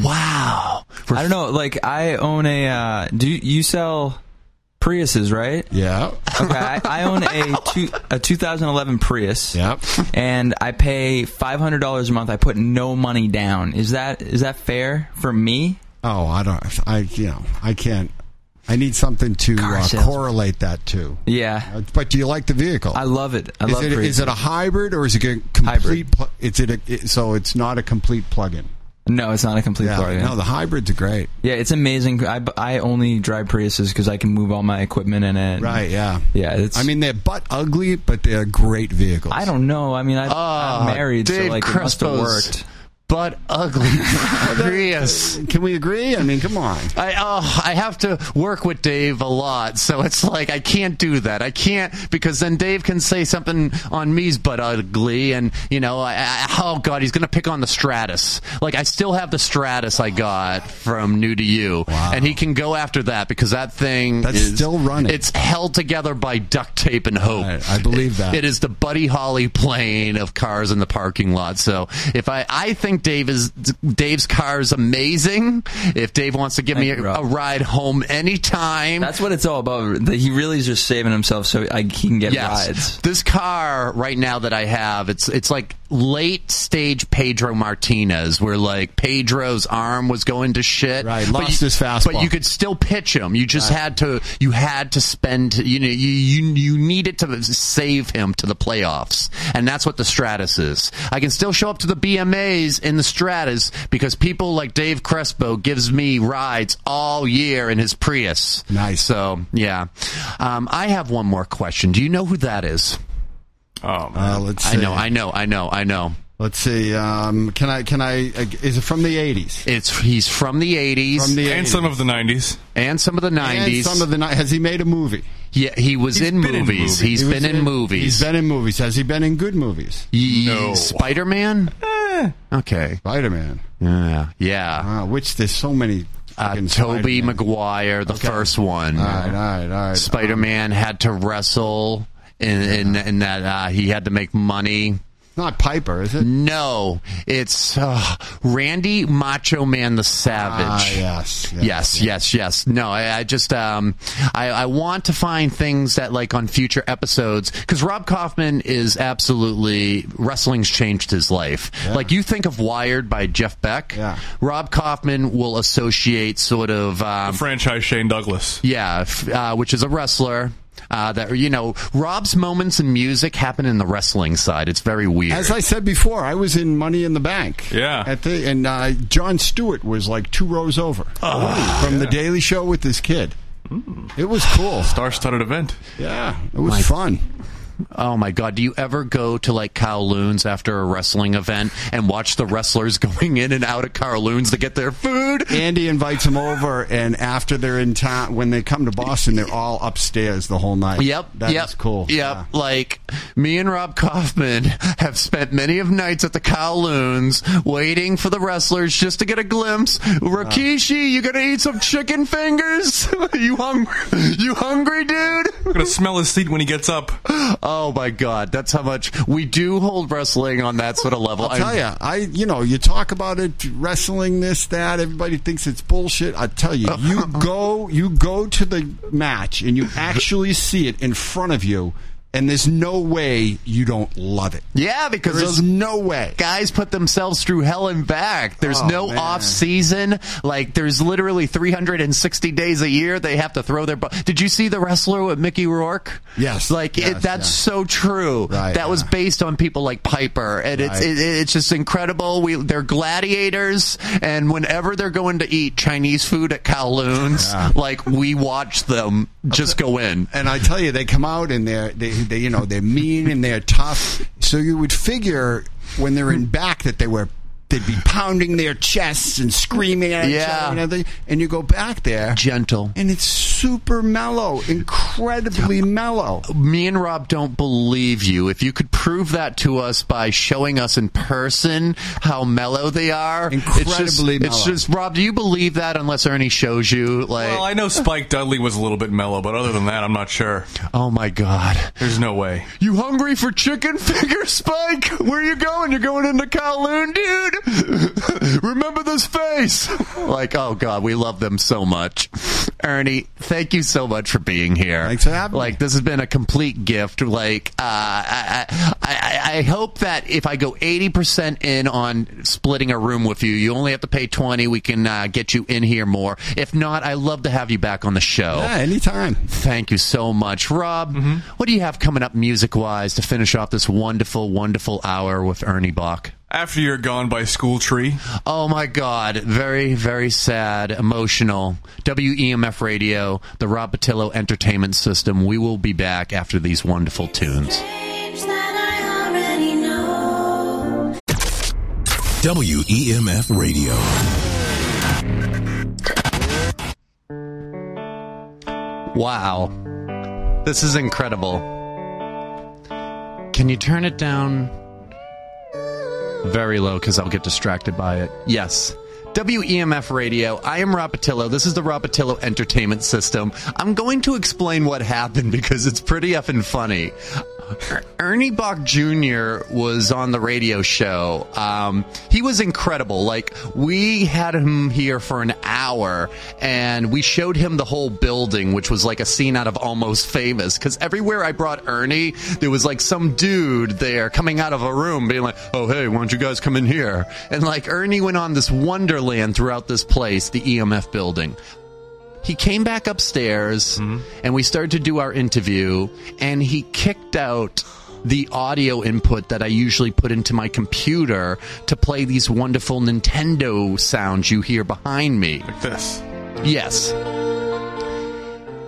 Wow. I don't know. Like I own a. Uh, do you, you sell Priuses, right? Yeah. Okay, I, I own a two, a 2011 Prius. Yep. And I pay five hundred dollars a month. I put no money down. Is that is that fair for me? Oh, I don't. I you know I can't. I need something to Car uh, correlate that to. Yeah, Uh, But do you like the vehicle? I love it. I is love it, Prius. is it a hybrid or is it a complete? Hybrid. Pl- is it, a, it so it's not a complete plug-in? No, it's not a complete Yeah, plug-in. no, the hybrids are great. yeah, it's amazing. I, I only drive Priuses because I can move all my equipment in it. Right? Yeah. Yeah, it's. I mean, they're butt ugly, but they're great vehicles. I don't know. I mean, I, I'm ah, married, Dave so like it must have worked. But ugly Prius. Can we agree? I mean, come on. I oh, I have to work with Dave a lot, so it's like I can't do that. I can't because then Dave can say something on me's but ugly, and you know, I, I, oh god, he's gonna pick on the Stratus. Like I still have the Stratus I got from New to You, and he can go after that because that thing That's is still running. It's held together by duct tape and hope. Right, I believe that. It is the Buddy Holly plane of cars in the parking lot. So if I, I think Dave is Dave's car is amazing. If Dave wants to give me Thank you, a, a ride home anytime, That's what it's all about. That He really is just saving himself so I, he can get yes. rides. This car right now that I have, it's it's like late stage Pedro Martinez, where like Pedro's arm was going to shit. Right, lost you- his fastball. But you could still pitch him. You just had to. You had to spend. You know, you you you needed to save him to the playoffs, and that's what the Stratus is. I can still show up to the BMAs in the Stratus because people like Dave Crespo gives me rides all year in his Prius. Nice. So yeah, um, I have one more question. Do you know who that is? Oh man. Uh, let's. I know, I know, I know, I know. Let's see. Um, can I? Can I? Uh, is it from the '80s? It's he's from the '80s From the and 80s. some of the 90s. and some of the '90s. some of the. ni- Has he made a movie? yeah, he was He's in been in movies. movies. He's He was been in, movies. He's been in movies. Has he been in good movies? No. Spider Man. Okay. Spider Man. Yeah. Yeah. Uh, which there's so many. Uh, Tobey Spider-Man. Maguire, the first one. All right, all right, all right. Spider Man had to wrestle in in, in that uh, he had to make money. Not Piper, is it? No, it's uh, Randy Macho Man the Savage. Ah, yes, yes, Yes, yes, yes. No, I, I just um, I, I want to find things that like on future episodes because Rob Kaufman is absolutely wrestling's changed his life. Like you think of Wired by Jeff Beck, Yeah. Rob Kaufman will associate sort of um, Franchise Shane Douglas. yeah, f- uh, which is a wrestler. Uh, that you know, Rob's moments in music happen in the wrestling side. It's very weird. As I said before, I was in Money in the Bank. Yeah. At the and uh, Jon Stewart was like two rows over from the Daily Show with this kid. It was cool. Star-studded event. Yeah, it was fun. Oh my god! Do you ever go to like Kowloon's after a wrestling event and watch the wrestlers going in and out of Kowloon's to get their food? Andy invites them over, and after they're in town, when they come to Boston, they're all upstairs the whole night. Yep, That is yep, cool. Yep, Yeah. like me and Rob Kaufman have spent many of nights at the Kowloon's waiting for the wrestlers just to get a glimpse. Rikishi, uh. you gonna eat some chicken fingers? you hungry? You hungry, dude? I'm gonna smell his seat when he gets up. Oh my god, that's how much we do hold wrestling on that sort of level. I'll tell you, I you know you talk about it wrestling this that everybody thinks it's bullshit. I tell you, you go you go to the match and you actually see it in front of you, and there's no way you don't love it. Yeah, because There is those no way. guys put themselves through hell and back. There's Oh, no man. off season. Like there's literally 360 days a year they have to throw their. Bu- Did you see the wrestler with Mickey Rourke? Yes. Like Yes, it, that's yeah. so true. Right, that was based on people like Piper, and it's it, it's just incredible. We they're gladiators, and whenever they're going to eat Chinese food at Kowloon's, Yeah. like we watch them just go in. And I tell you, they come out and they're they, they you know they're mean and they're tough. So you would figure when they're in back that they were they'd be pounding their chests and screaming at each other and everything. And you go back there, Gentle. and it's super mellow, incredibly mellow. me and Rob don't believe you. If you could prove that to us by showing us in person how mellow they are, it's just, Incredibly It's mellow. just Rob. Do you believe that unless Ernie shows you? Like, Well, I know Spike Dudley was a little bit mellow, but other than that, I'm not sure. oh my god, There's no way. you hungry for chicken fingers, Spike? Where you going? You're going into Kowloon, dude. Remember this face? like, oh god, we love them so much. Ernie, thank you so much for being here. here. Thanks for having me. Like this has been a complete gift. Like uh, I, I, I, I hope that if I go eighty percent in on splitting a room with you, you only have to pay twenty. We can uh, get you in here more. If not, I love to have you back on the show. Yeah, anytime. Thank you so much, Rob. Mm-hmm. What do you have coming up music wise to finish off this wonderful, wonderful hour with Ernie Boch? After you're gone by School Tree, Oh my God. Very, very sad, emotional. WEMF Radio, the Rob Potylo Entertainment System. We will be back after these wonderful tunes. Things that I already know. WEMF Radio. Wow. This is incredible. Can you turn it down very low because I'll get distracted by it? Yes. WEMF Radio. I am Rob Potylo. This is the Rob Potylo Entertainment System. I'm going to explain what happened because it's pretty effing funny. Er- Ernie Boch Jr. was on the radio show. Um, he was incredible. Like, we had him here for an hour and we showed him the whole building, which was like a scene out of Almost Famous. Because everywhere I brought Ernie, there was like some dude there coming out of a room being like, oh, hey, why don't you guys come in here? And like, Ernie went on this wonderland throughout this place, the EMF building he came back upstairs mm-hmm. and we started to do our interview and he kicked out the audio input that I usually put into my computer to play these wonderful Nintendo sounds you hear behind me. like this. Yes.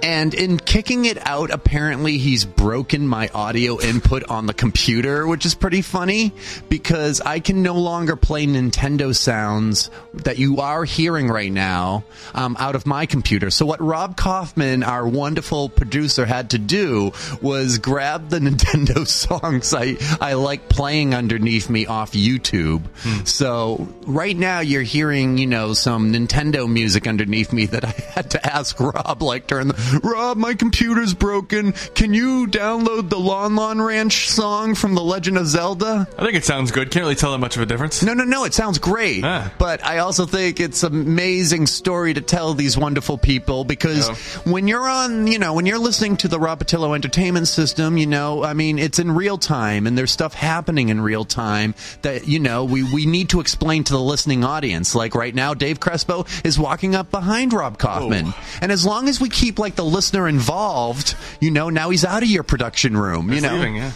And in kicking it out, apparently he's broken my audio input on the computer, which is pretty funny because I can no longer play Nintendo sounds that you are hearing right now um, out of my computer. So what Rob Kaufman, our wonderful producer, had to do was grab the Nintendo songs I, I like playing underneath me off YouTube. So right now you're hearing, you know, some Nintendo music underneath me that I had to ask Rob, like turn the Rob, my computer's broken. Can you download the Lon Lon Ranch song from The Legend of Zelda? I think it sounds good. Can't really tell that much of a difference. No, no, no. It sounds great. Ah. But I also think it's an amazing story to tell these wonderful people because Yeah. when you're on, you know, when you're listening to the Rob Potylo Entertainment System, you know, I mean, it's in real time and there's stuff happening in real time that, you know, we, we need to explain to the listening audience. Like right now, Dave Crespo is walking up behind Rob Kaufman. And as long as we keep like the listener involved, you know, now he's out of your production room, you know. leaving, yeah.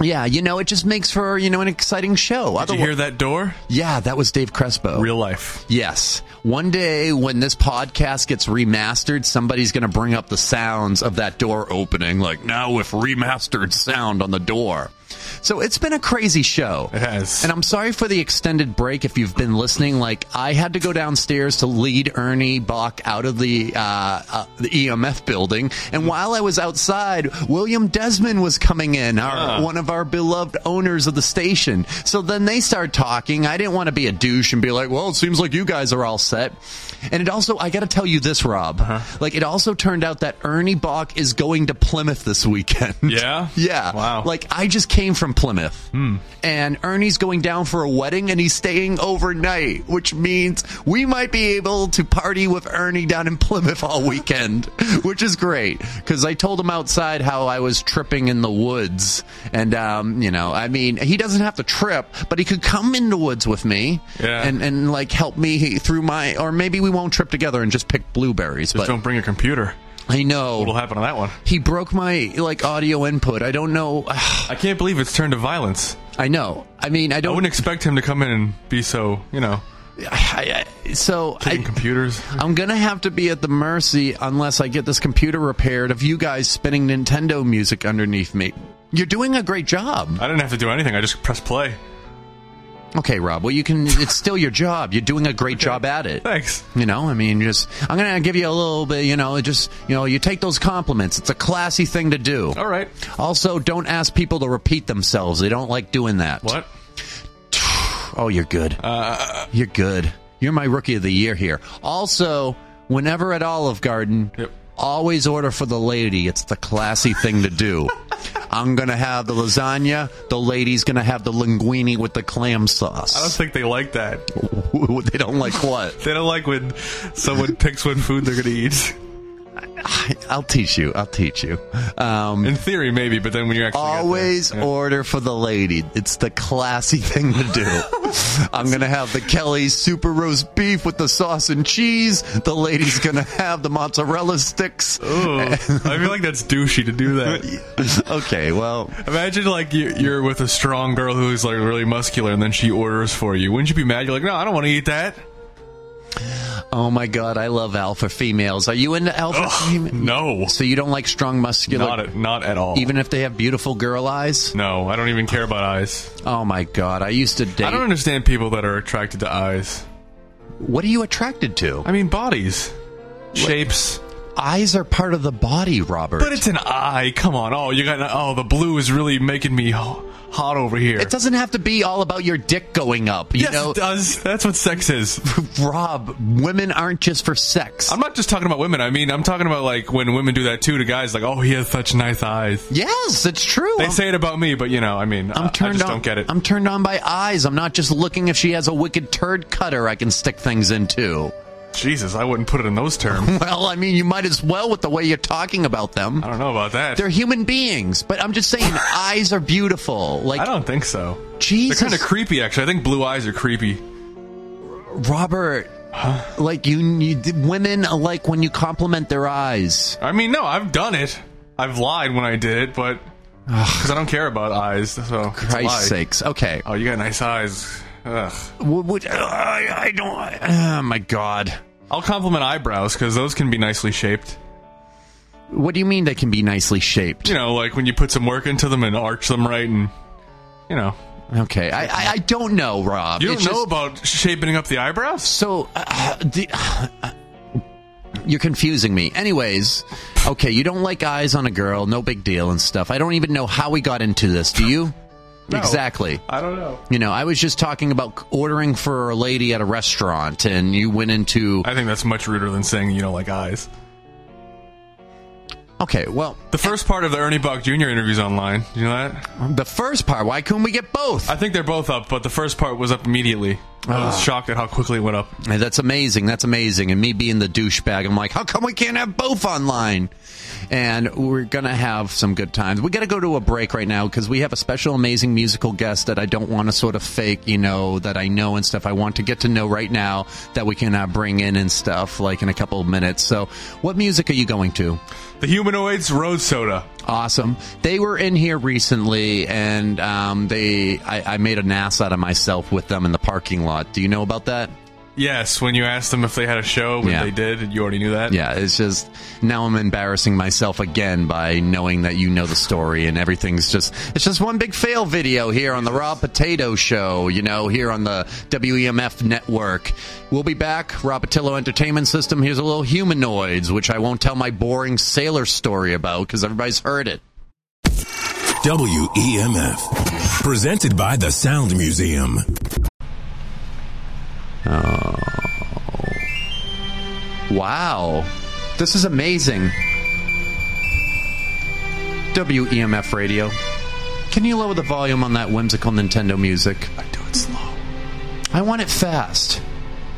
Yeah, you know, it just makes for, you know, an exciting show. Did you hear that door? Yeah, that was Dave Crespo. Real life. Yes. One day when this podcast gets remastered, somebody's going to bring up the sounds of that door opening, like now with remastered sound on the door. So it's been a crazy show. It has. And I'm sorry for the extended break if you've been listening. Like, I had to go downstairs to lead Ernie Boch out of the, uh, uh, the EMF building. And while I was outside, William Desmond was coming in, our, one of our beloved owners of the station. So then they started talking. I didn't want to be a douche and be like, well, it seems like you guys are all set. And it also, I got to tell you this, Rob. Like, it also turned out that Ernie Boch is going to Plymouth this weekend. Yeah? Yeah. Wow. Like I just came from Plymouth. And Ernie's going down for a wedding and he's staying overnight, which means we might be able to party with Ernie down in Plymouth all weekend, which is great. Cause I told him outside how I was tripping in the woods. And, um, you know, I mean, he doesn't have to trip, but he could come in the woods with me Yeah. and, and like help me through my, or maybe we won't trip together and just pick blueberries. Just but don't bring a computer. I know. What'll happen on that one? He broke my like audio input. I don't know. I can't believe it's turned to violence. I know. I mean, I don't. I wouldn't expect him to come in and be so, you know, I, I, so I, computers. I'm gonna have to be at the mercy unless I get this computer repaired of you guys spinning Nintendo music underneath me. You're doing a great job. I didn't have to do anything. I just pressed play. Okay, Rob. Well, you can. It's still your job. You're doing a great job at it. Thanks. You know, I mean, just I'm gonna give you a little bit. You know, just you know, you take those compliments. It's a classy thing to do. All right. Also, don't ask people to repeat themselves. They don't like doing that. What? Oh, you're good. Uh, You're good. You're my rookie of the year here. Also, whenever at Olive Garden, Yep. Always order for the lady. It's the classy thing to do. I'm gonna have the lasagna. The lady's gonna have the linguine with the clam sauce. I don't think they like that. they don't like what? They don't like when someone picks what food they're going to eat. I, I'll teach you. I'll teach you. Um, In theory, maybe, but then when you actually always Yeah. order for the lady. It's the classy thing to do. I'm gonna have the Kelly's super roast beef with the sauce and cheese. The lady's gonna have the mozzarella sticks. Ooh, I feel like that's douchey to do that. okay, well, Imagine like you're with a strong girl who's like really muscular, and then she orders for you. Wouldn't you be mad? You're like, no, I don't want to eat that. Oh my god, I love alpha females. Are you into alpha females? No, So you don't like strong muscular, not at, not at all. even if they have beautiful girl eyes? no, I don't even care about eyes. Oh my god, I used to date. I don't understand people that are attracted to eyes. what are you attracted to? I mean, bodies, shapes. Eyes are part of the body, Robert. But it's an eye. Come on. Oh, you got. Oh, the blue is really making me ho- hot over here. it doesn't have to be all about your dick going up. You yes, know, it does. That's what sex is. Rob, women aren't just for sex. I'm not just talking about women. I mean, I'm talking about like when women do that too to guys. Like, oh, he has such nice eyes. yes, it's true. They I'm, say it about me, but you know, I mean, I'm turned I just on. don't get it. I'm turned on by eyes. I'm not just looking if she has a wicked turd cutter I can stick things into. Jesus, I wouldn't put it in those terms. Well, I mean, you might as well with the way you're talking about them. I don't know about that. They're human beings, but I'm just saying, eyes are beautiful. Like I don't think so. Jesus, They're kind of creepy, actually. I think blue eyes are creepy. Robert. Like you, you, women like when you compliment their eyes. I mean, no, I've done it. I've lied when I did it, but because I don't care about eyes. So. Christ's sakes. Okay. Oh, you got nice eyes. Ugh. Would, would, I, I don't. Oh my God. I'll compliment eyebrows because those can be nicely shaped. What do you mean they can be nicely shaped? You know, like when you put some work into them and arch them right, and you know, Okay, I, I, I don't know, Rob. you don't It's know just- about shaping up the eyebrows. So, uh, the, uh, you're confusing me. Anyways, okay, you don't like eyes on a girl, no big deal and stuff. I don't even know how we got into this. Do you? No. Exactly. I don't know. You know, I was just talking about ordering for a lady at a restaurant, and you went into. I think that's much ruder than saying you don't like eyes. Okay, well, The first part of the Ernie Boch Jr. interview's online. You know that? the first part. Why couldn't we get both? I think they're both up, but the first part was up immediately. I Ah. was shocked at how quickly it went up. That's amazing. That's amazing. And me being the douchebag, I'm like, how come we can't have both online? And we're going to have some good times. We got to go to a break right now because we have a special, amazing musical guest that I don't want to sort of fake, you know, that I know and stuff. I want to get to know right now that we can uh, bring in and stuff like in a couple of minutes. So, what music are you going to? The Humanoids Road Soda. Awesome. They were in here recently, and um, they I, I made an ass out of myself with them in the parking lot. Do you know about that? Yes, when you asked them if they had a show, when Yeah. they did, you already knew that. Yeah, it's just now I'm embarrassing myself again by knowing that you know the story and everything's just it's just one big fail video here on the Raw Potato Show, you know, here on the WEMF network. We'll be back, Raw Potylo Entertainment System. Here's a little humanoids, which I won't tell my boring sailor story about because everybody's heard it. WEMF. Presented by the Sound Museum. Wow. This is amazing. WEMF radio. Can you lower the volume on that whimsical Nintendo music? I do it slow. I want it fast.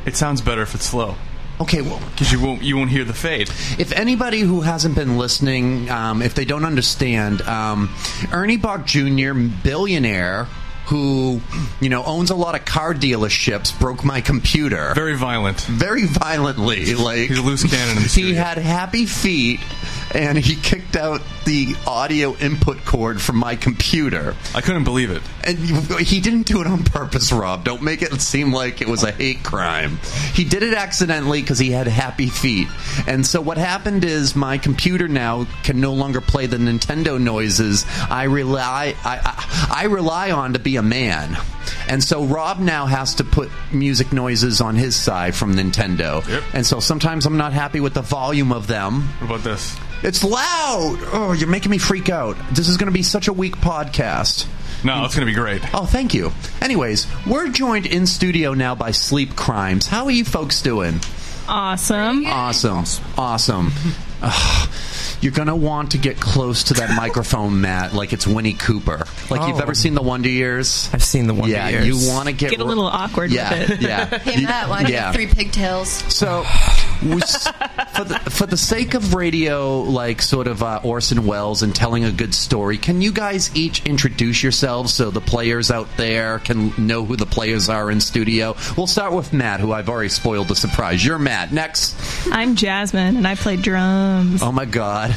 It sounds better if it's slow Okay, well, because you won't you won't hear the fade. if anybody who hasn't been listening, um, if they don't understand, um, Ernie Boch Jr., billionaire, who you know owns a lot of car dealerships, broke my computer Very violent. very violently. Like He's a loose cannon He had happy feet, and he kicked out the audio input cord from my computer. I couldn't believe it. And he didn't do it on purpose, Rob. Don't make it seem like it was a hate crime. He did it accidentally because he had happy feet. And so what happened is my computer now can no longer play the Nintendo noises I rely I, I, I rely on to be a man. And so Rob now has to put music noises on his side from Nintendo. Yep. And so sometimes I'm not happy with the volume of them. What about this? It's loud. Oh, you're making me freak out. This is going to be such a weak podcast. No, it's gonna be great. Oh, thank you. Anyways, we're joined in studio now by Sleep Crimes. How are you folks doing? Awesome. Awesome. Awesome. Ugh. you're going to want to get close to that microphone, Matt, like it's Winnie Cooper. Like you've Oh. ever seen The Wonder Years? I've seen the Wonder yeah, Years. you want to get Get a little awkward yeah, with it. Yeah, Hey You- Matt, why do you yeah. have three pigtails? So, we for the, for the sake of radio, like sort of uh, Orson Welles and telling a good story, can you guys each introduce yourselves so the players out there can know who the players are in studio? We'll start with Matt, who I've already spoiled the surprise. You're Matt. Next. I'm Jasmine, and I play drums. Oh my God.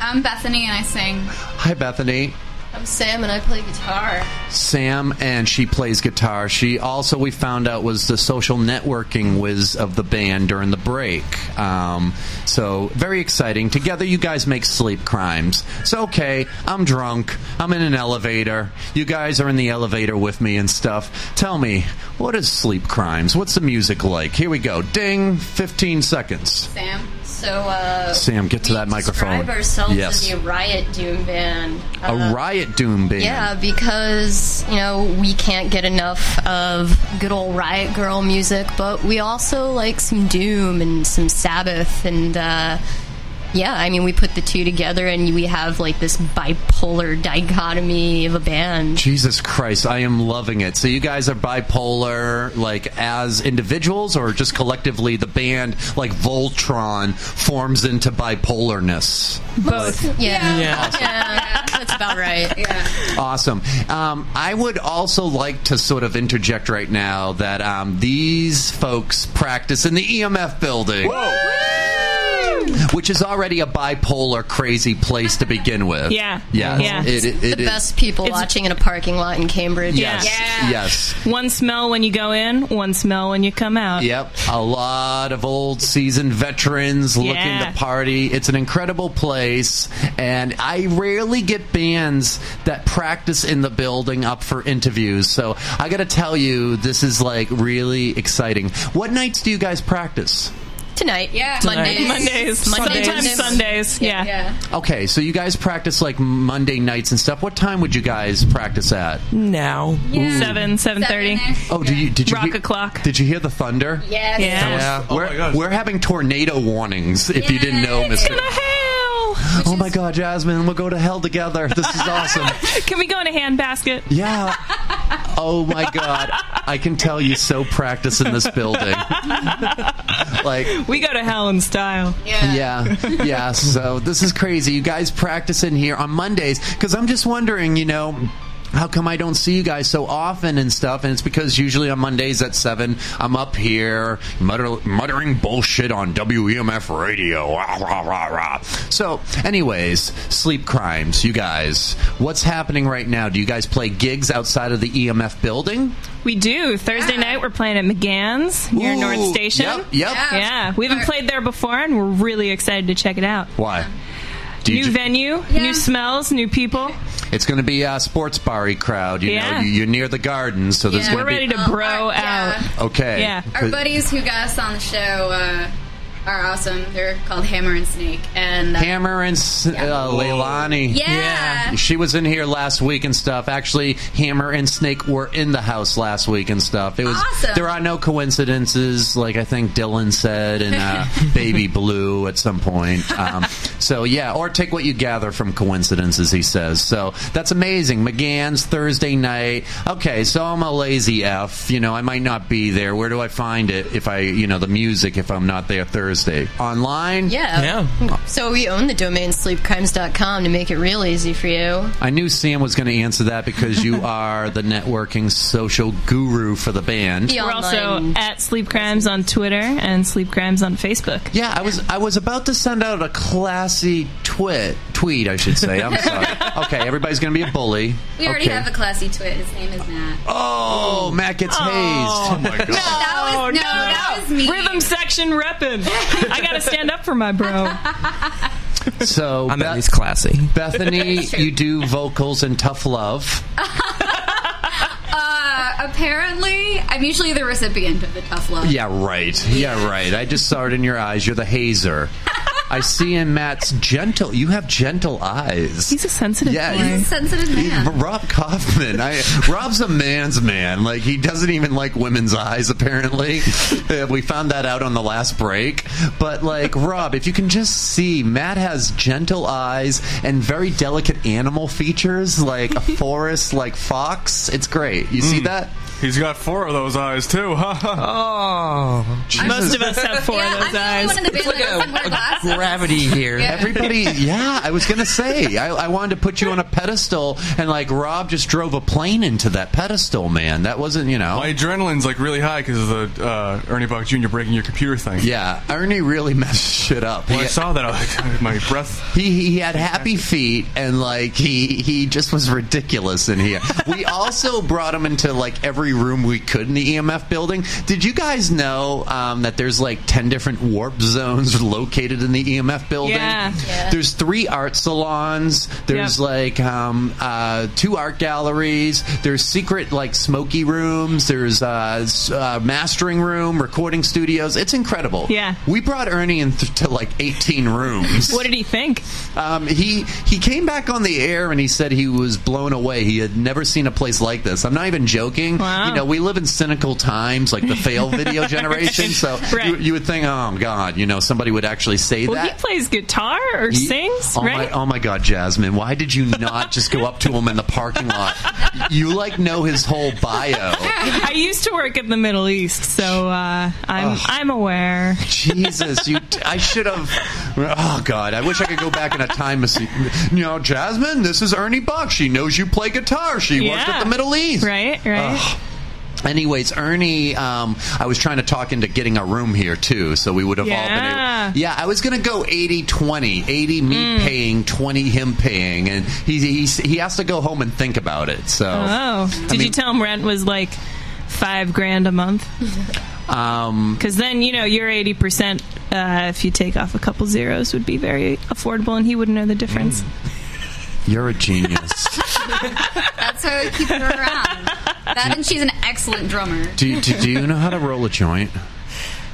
I'm Bethany and I sing. Hi, Bethany. I'm Sam and I play guitar. Sam, and she plays guitar. She also, we found out, was the social networking whiz of the band during the break. Um, so, very exciting. Together, you guys make Sleep Crimes. So, okay, I'm drunk. I'm in an elevator. You guys are in the elevator with me and stuff. Tell me, what is Sleep Crimes? What's the music like? Here we go. Ding, 15 seconds. Sam. So, uh. Sam, get to that microphone. ourselves Yes. as a riot doom band. A Uh, riot doom band. Yeah, because, you know, we can't get enough of good old Riot Girl music, but we also like some Doom and some Sabbath and, uh, yeah, I mean, we put the two together and we have like this bipolar dichotomy of a band. Jesus Christ, I am loving it. So you guys are bipolar, like as individuals, or just collectively? The band, like Voltron, forms into bipolarness. Both. Yeah. Yeah. Yeah, that's about right. Yeah. Awesome. Um, I would also like to sort of interject right now that um, these folks practice in the EMF building. Which is already a bipolar, crazy place to begin with. Yeah. Yeah. Yeah. It, it, it the is- best people watching in a parking lot in Cambridge. Yes. Yeah. Yes. One smell when you go in, one smell when you come out. Yep, a lot of old seasoned veterans looking to party. It's an incredible place, and I rarely get bands that practice in the building up for interviews. So I got to tell you, this is like really exciting. What nights do you guys practice? Tonight. Yeah. Mondays. Mondays, Mondays. sometimes Sundays. Yeah. Yeah. Okay, so you guys practice like Monday nights and stuff. What time would you guys practice at? Now. Seven, seven thirty. Oh, did you did you Rock hear, a clock. Did you hear the thunder? Yes. Yeah. Yeah. Oh we're, my gosh. we're having tornado warnings. If you didn't know, Yes. Mister. Oh my God, Jasmine, we'll go to hell together. This is awesome. Can we go in a handbasket? Yeah. Oh my God. I can tell you so practice in this building. like, We go to hell in style. Yeah. yeah, yeah. So this is crazy. You guys practice in here on Mondays because I'm just wondering, you know. How come I don't see you guys so often and stuff? And it's because usually on Mondays at 7, I'm up here mutter, muttering bullshit on WEMF radio. Rah, rah, rah, rah. So, anyways, sleep crimes, you guys. What's happening right now? Do you guys play gigs outside of the EMF building? We do. Thursday night we're playing at McGann's near Ooh, North Station. Yep, yep. Yeah. Yeah, we haven't played there before, and we're really excited to check it out. Why? Do you New venue, Yeah. new smells, new people. It's going to be a sports bar crowd. You Yeah. know, you- you're near the garden, so there's Yeah. going We're ready to bro our- out. yeah. Okay. Yeah. Our buddies who got us on the show uh, are awesome. They're called Hammer and Snake, and uh, Hammer and S- uh, Leilani. Yeah. She was in here last week and stuff. Actually, Hammer and Snake were in the house last week and stuff. It was Awesome. there are no coincidences, like I think Dylan said, and uh, Baby Blue at some point. Um, so yeah, or take what you gather from coincidences. He says so. That's amazing. McGann's Thursday night. Okay, so I'm a lazy f. You know, I might not be there. Where do I find it if I, you know, the music if I'm not there Thursday online? Yeah. Yeah. So we own the domain sleepcrimes.com to make it real easy for you. I knew Sam was going to answer that because you are the networking social guru for the band. The We're also at Sleep Crimes on Twitter and Sleep Crimes on Facebook. Yeah, I was I was about to send out a classy twit tweet, I should say. I'm sorry. Okay, everybody's going to be a bully. we already okay. have a classy twit. His name is Matt. Oh, Matt gets Oh hazed. Oh my god. That was no, that was me. Rhythm section reppin'. I gotta stand up for my bro. So I'm Beth- at least classy. Bethany, you do vocals and tough love. Uh, apparently, I'm usually the recipient of the tough love. Yeah, right. Yeah, right. I just saw it in your eyes. You're the hazer. I see in Matt's gentle. You have gentle eyes. He's a sensitive Yeah, boy. you- Sensitive man. But Rob Kaufman, I Rob's a man's man. Like he doesn't even like women's eyes. Apparently, Uh, we found that out on the last break. But like Rob, if you can just see, Matt has gentle eyes and very delicate animal features, like a forest, like fox. It's great. You see that? He's got four of those eyes too. Oh, Most of us have four yeah, of those I'm eyes. the only one in the band that doesn't wear glasses. gravity here. Yeah. Everybody, yeah, I was gonna say, I, I wanted to put you on a pedestal, and like Rob just drove a plane into that pedestal, man. That wasn't, you know. My adrenaline's like really high because of the uh, Ernie Boch Jr. breaking your computer thing. yeah, Ernie really messed shit up. When He- I saw that, I was like, my breath. he he had happy feet and like he he just was ridiculous in here. We also brought him into like every room we could in the EMF building. Did you guys know um, that there's like ten different warp zones located in the EMF building? Yeah. Yeah. There's three art salons. There's Yep. like um, uh, two art galleries. There's secret like smoky rooms. There's uh, uh, mastering room, recording studios. It's incredible. Yeah. We brought Ernie into like 18 rooms. What did he think? Um, he he came back on the air and he said he was blown away. He had never seen a place like this. I'm not even joking. Wow. You know, we live in cynical times, like the fail video generation. So Right. you, you would think, oh God, you know, somebody would actually say Well, he plays guitar or He- sings, oh right? My, oh my God, Jasmine! Why did you not just go up to him in the parking lot? You like know his whole bio. I used to work in the Middle East, so uh, I'm I'm aware. Jesus, you! I should have. Oh God, I wish I could go back in a time machine. You know, Jasmine, this is Ernie Boch. She knows you play guitar. She worked at the Middle East. Right, right. Anyways, Ernie, um, I was trying to talk into getting a room here too, so we would have all Yeah. been. Yeah, I was going to go 80 20. 80 me Mm. paying, 20 him paying, and he, he, he has to go home and think about it. So. Oh, did you mean- tell him rent was like five grand a month? Um, Because then you know your eighty percent, uh, if you take off a couple zeros, would be very affordable, and he wouldn't know the difference. you're a genius. That's how I keep her around. That and she's an excellent drummer. do, you, do, do you know how to roll a joint?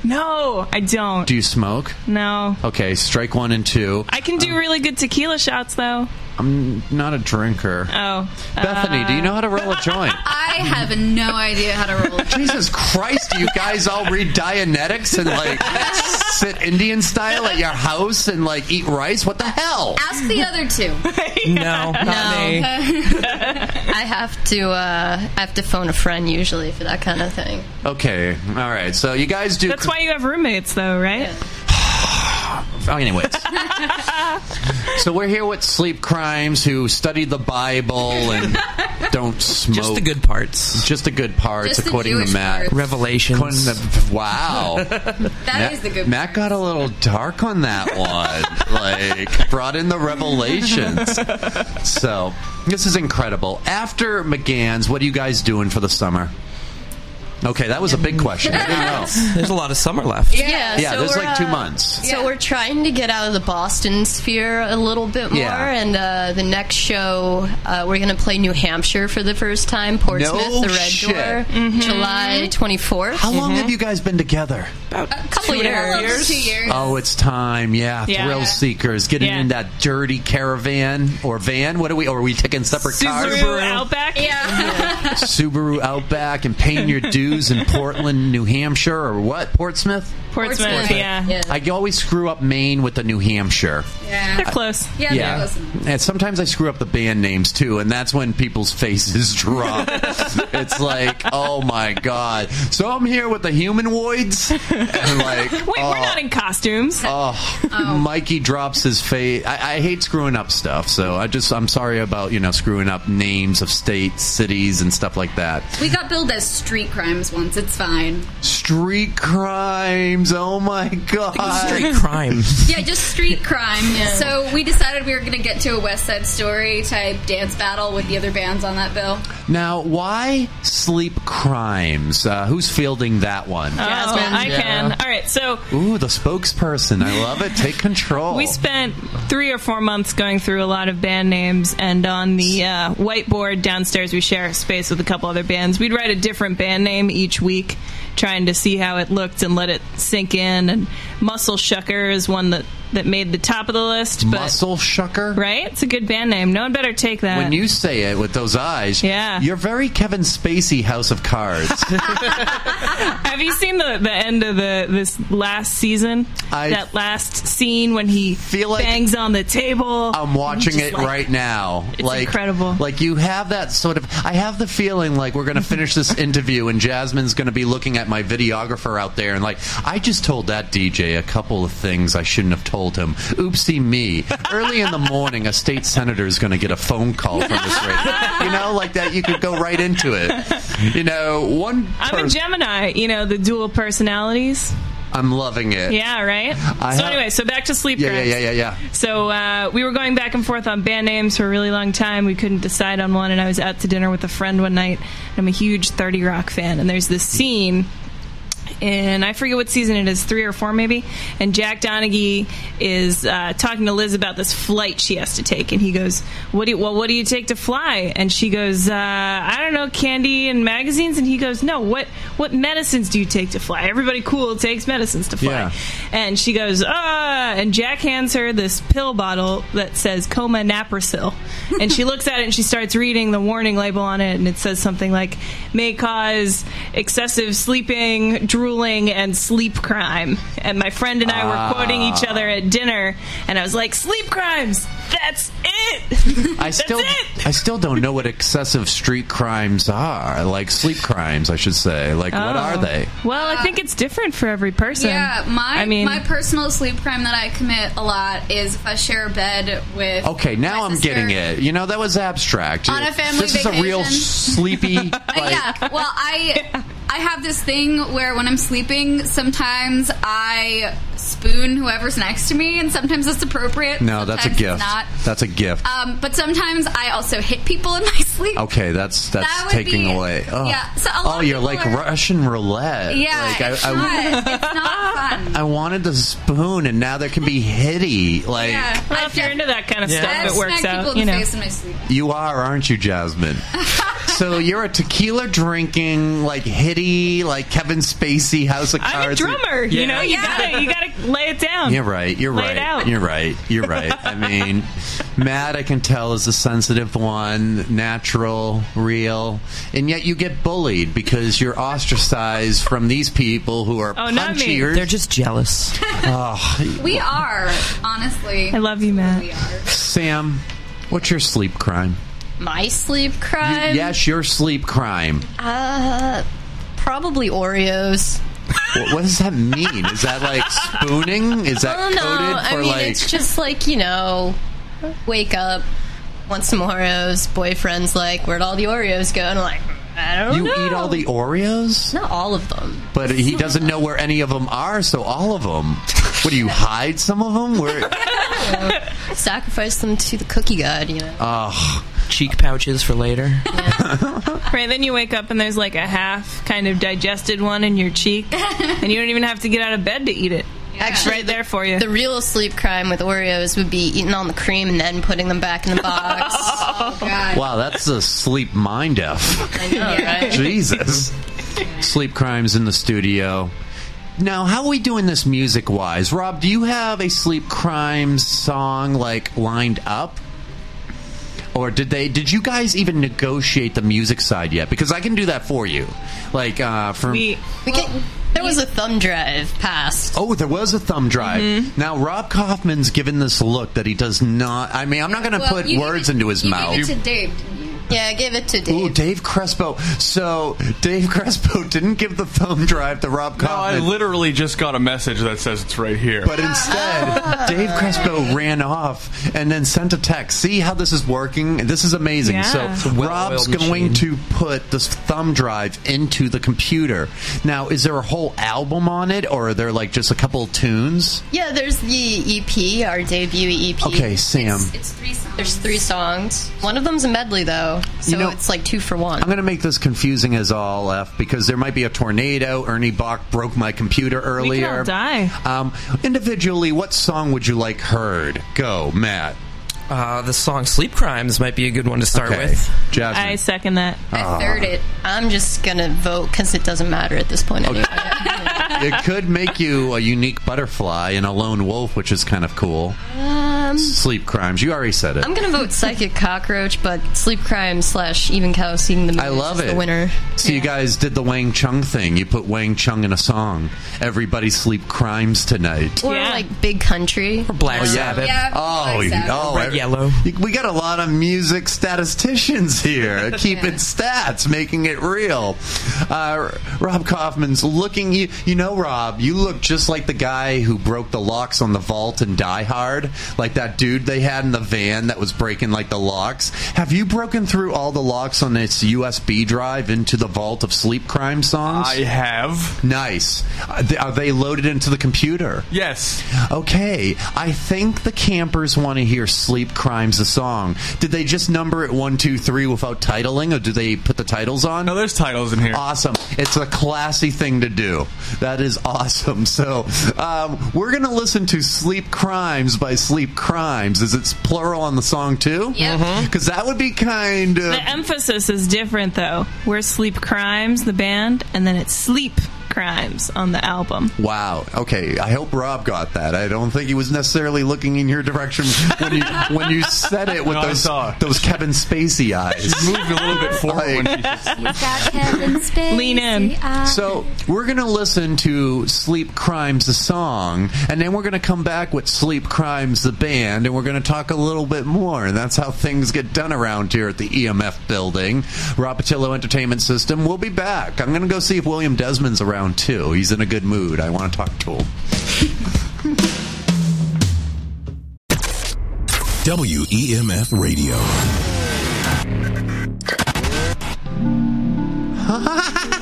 No, I don't. Do you smoke? no, Okay, strike one and two. I can do um, really good tequila shots though. I'm not a drinker. Oh, uh, Bethany, do you know how to roll a joint? I have no idea how to roll. a joint. Jesus Christ, you guys all read Dianetics and like sit Indian style at your house and like eat rice? What the hell? Ask the other two. No, not me. I have to. Uh, I have to phone a friend usually for that kind of thing. Okay, all right. So you guys do. that's why you have roommates, though, right? Oh, anyways. so we're here with sleep crimes who study the Bible and don't smoke. Just the good parts. Just the good parts, Just according Jewish to Matt. parts. Revelations. According to- wow. That is the good. Matt got a little dark on that one. like, brought in the revelations. So, this is incredible. After McGann's, what are you guys doing for the summer? Okay, that was a big question. I didn't know. There's a lot of summer left. Yeah, Yeah, so there's like two uh, months. So we're trying to get out of the Boston sphere a little bit more, Yeah. and uh, the next show uh, we're going to play New Hampshire for the first time, Portsmouth, No the Red shit. Door, Mm-hmm. July twenty fourth. How long have you guys been together? About A couple Two and a half years. years. Two years. Oh, it's time. Yeah, Yeah. thrill seekers getting Yeah. in that dirty caravan or van. What are we? Or are we taking separate cars? Subaru Outback. Yeah. Subaru Outback and paying your dues in Portland, New Hampshire, or what? Portsmouth. Portsmouth. Portsmouth. Yeah. Yeah. I always screw up Maine with the New Hampshire. Yeah. they're close. Yeah. Yeah, they're close. and sometimes I screw up the band names too, and that's when people's faces drop. it's like, oh my god! So I'm here with the humanoids, and like, Wait, oh, we're uh, not in costumes. Oh, oh, Mikey drops his face. I, I hate screwing up stuff, so I just I'm sorry about you know screwing up names of states, cities, and stuff like that. We got billed as street crimes once. It's fine. Street crimes. Oh my god! Street crime. Yeah, just street crime. So we decided we were going to get to a West Side Story type dance battle with the other bands on that bill. Now, why sleep crimes? Uh, who's fielding that one? Oh, I can. All right, so Ooh, the spokesperson. I love it. Take control. we spent three or four months going through a lot of band names, and on the uh, whiteboard downstairs, we share a space with a couple other bands. We'd write a different band name each week, trying to see how it looked and let it sink in. And Muscle Shucker is one that that made the top of the list. But Muscle Shucker. right, it's a good band name. No one better take that. When you say it with those eyes, Yeah. you're very Kevin Spacey House of Cards. Have you seen the, the end of the this last season? I that last scene when he feel like bangs on the table. I'm watching it like- right now. It's like incredible. Like you have that sort of. I have the feeling like we're going to finish this interview and Jasmine's going to be looking at my videographer out there and like I just told that DJ a couple of things I shouldn't have told him. Oopsie me. Early in the morning, a state senator is going to get a phone call from this radio. You know, like that. You could go right into it. You know, one. I'm a Gemini. You know the dual personalities. I'm loving it. Yeah, right. I so have- anyway, so back to sleep. Yeah, yeah, yeah, yeah, yeah. So uh, we were going back and forth on band names for a really long time. We couldn't decide on one, and I was out to dinner with a friend one night. And I'm a huge 30 Rock fan, and there's this scene. And I forget what season it is, three or four maybe. And Jack Donaghy is uh, talking to Liz about this flight she has to take, and he goes, "What do you, well? What do you take to fly?" And she goes, uh, "I don't know, candy and magazines." And he goes, "No, what what medicines do you take to fly? Everybody cool takes medicines to fly." Yeah. And she goes, ah, and Jack hands her this pill bottle that says coma naproxil. And she looks at it and she starts reading the warning label on it, and it says something like, may cause excessive sleeping, drooling, and sleep crime. And my friend and I were ah. quoting each other at dinner, and I was like, sleep crimes! That's it! I That's still, it! I still don't know what excessive street crimes are. Like sleep crimes, I should say. Like, what Oh. are they? Well, I think it's different for every person. Yeah, my I mean, my personal sleep crime that I commit a lot is if I share a bed with. Okay, now my I'm sister. getting it. You know, that was abstract. On a family this is a real vacation. sleepy. Like, yeah. Well, I I have this thing where when I'm sleeping, sometimes I spoon whoever's next to me, and sometimes it's appropriate. No, that's a gift. Not. That's a gift. Um, but sometimes I also hit people in my sleep. Okay, that's that's That taking be- away. Oh, yeah, so a lot oh you're like are- Russian roulette. Yeah, like, it's, I, I, it's not fun. I wanted the spoon, and now there can be hitty. Like yeah, well, if you're into that kind of Yeah. stuff, I it works out. in You know. face in my sleep. you are, aren't you, Jasmine? so you're a tequila drinking, like hitty, like Kevin Spacey House of Cards. I'm a Cards. drummer. You know, you Yeah. gotta you gotta lay it down. You're right. You're Lay it right. out. You're right. You're right. I mean, Matt, I can tell is a sensitive one, natural, real, and yet you get bullied because you're ostracized from these people who are Oh, not me. They're just jealous. Oh, We are honestly. I love you, Matt. We are. Sam, what's your sleep crime? My sleep You- crime? yes, your sleep crime. Uh, probably Oreos. What, what does that mean? Is that like spooning? Is that no! coded I mean, like? it's just like you know, wake up, want some Oreos. Boyfriend's like, "Where'd all the Oreos go?" And I'm like, "I don't you know." eat all the Oreos, Not all of them. but he doesn't know where any of them are. So all of them. What do you hide? Some of them? Where? Sacrifice them to the cookie god. You know. Oh, Cheek pouches for later. Right, then you wake up and there's like a half kind of digested one in your cheek, and you don't even have to get out of bed to eat it. Actually, right there for you. The real sleep crime with Oreos would be eating all the cream and then putting them back in the box. Oh wow, that's a sleep mind f. I know, right? Jesus. Sleep crimes in the studio. Now, how are we doing this music wise? Rob, do you have a sleep crime song like lined up? Or did they did you guys even negotiate the music side yet? Because I can do that for you. Like uh from we We can, there was a thumb drive passed. Oh, there was a thumb drive. Mm-hmm. Now Rob Kaufman's given this look that he does not I mean, I'm not going to Well, put words it- into his you mouth. Gave it to Dave. Didn't you? Yeah, I gave it to Dave. Ooh, Dave Crespo. So Dave Crespo didn't give the thumb drive to Rob No, I literally just got a message that says it's right here. But instead, ah. Dave Crespo ran off and then sent a text. See how this is working? This is amazing. Yeah. So It's a well-oiled Rob's going machine. to put this thumb drive into the computer. Now, is there a whole album on it, or are there like just a couple tunes? Yeah, there's the EP, our debut EP. Okay, Sam. It's, it's three songs. There's three songs. One of them's a medley, though, so You know- it's like two for one. I'm going to make this confusing as all F because there might be a tornado. Ernie Boch broke my computer earlier. all die. Um, individually, what song would you like heard? Go, Matt. Uh, the song "Sleep Crimes" might be a good one to start Okay, with. Jasmine. I second that. I third it. I'm just gonna vote because it doesn't matter at this point anyway. it could make you a unique butterfly and a lone wolf, which is kind of cool. Um, Sleep crimes. You already said it. I'm gonna vote Psychic Cockroach, but Sleep Crime slash Even Cow Seeing the Moon I love it. the winner. So you guys did the Wang Chung thing. You put Wang Chung in a song. Everybody sleep crimes tonight. Or Yeah. like Big Country. Or Black Oh, yeah. Sabbath. Yeah, Oh, Black Sabbath. oh, Red, yellow. We got a lot of music statisticians here, keeping stats, making it real. Uh, Rob Kaufman's looking. You, you know, Rob, you look just like the guy who broke the locks on the vault in Die Hard, like that dude they had in the van that was breaking like the locks. Have you broken through all the locks on this USB drive into the vault of sleep crime songs? I have. nice. Are they- loaded into the computer? Yes. Okay, I think the campers want to hear Sleep Crimes, the song. Did they just number it one, two, three without titling, or do they put the titles on? No, there's titles in here. Awesome. It's a classy thing to do. That is awesome. So, um, we're going to listen to Sleep Crimes by Sleep Crimes. Is it plural on the song, too? Yep. Mm-hmm. Because that would be kind of. The emphasis is different, though. We're Sleep Crimes, the band, and then it's Sleep Crimes on the album. Wow. Okay. I hope Rob got that. I don't think he was necessarily looking in your direction when you when you said it with No, I those saw. those Kevin Spacey eyes. Moved a little bit forward when Like- she just Got Kevin Spacey Lean in. eyes. So we're gonna listen to Sleep Crimes the song, and then we're gonna come back with Sleep Crimes the band, and we're gonna talk a little bit more. And that's how things get done around here at the EMF building, Rob Potylo Entertainment System. We'll be back. I'm gonna go see if William Desmond's around too. He's in a good mood. I want to talk to him. WEMF Radio.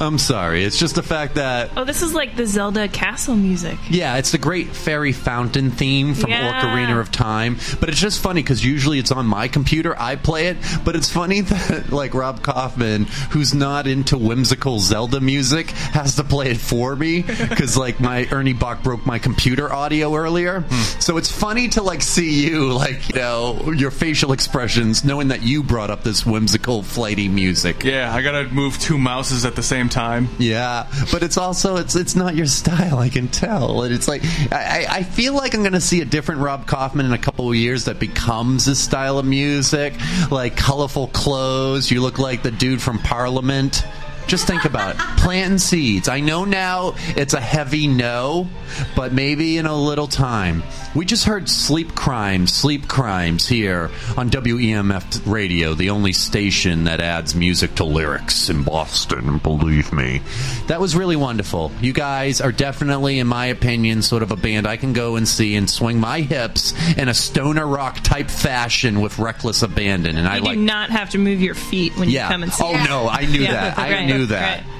I'm sorry. It's just the fact that Oh, this is like the Zelda castle music. Yeah, it's the great fairy fountain theme from Yeah. Ocarina of Time. But it's just funny because usually it's on my computer. I play it. But it's funny that, like, Rob Kaufman, who's not into whimsical Zelda music, has to play it for me because, like, my Ernie Boch broke my computer audio earlier. Hmm. So it's funny to, like, see you, like, you know, your facial expressions, knowing that you brought up this whimsical, flighty music. Yeah, I gotta move two mouses at the same time. Yeah, but it's also it's it's not your style. I can tell, and it's like I, I I feel like I'm going to see a different Rob Kaufman in a couple of years that becomes this style of music, like colorful clothes. You look like the dude from Parliament. Just think about it. Planting seeds. I know now it's a heavy no, but maybe in a little time. We just heard Sleep Crimes, Sleep Crimes here on WEMF Radio, the only station that adds music to lyrics in Boston, believe me. That was really wonderful. You guys are definitely, in my opinion, sort of a band I can go and see and swing my hips in a stoner rock type fashion with reckless abandon. And I You like do not have to move your feet when yeah. you come and see oh no, I knew Yeah, that. I right, knew that. right.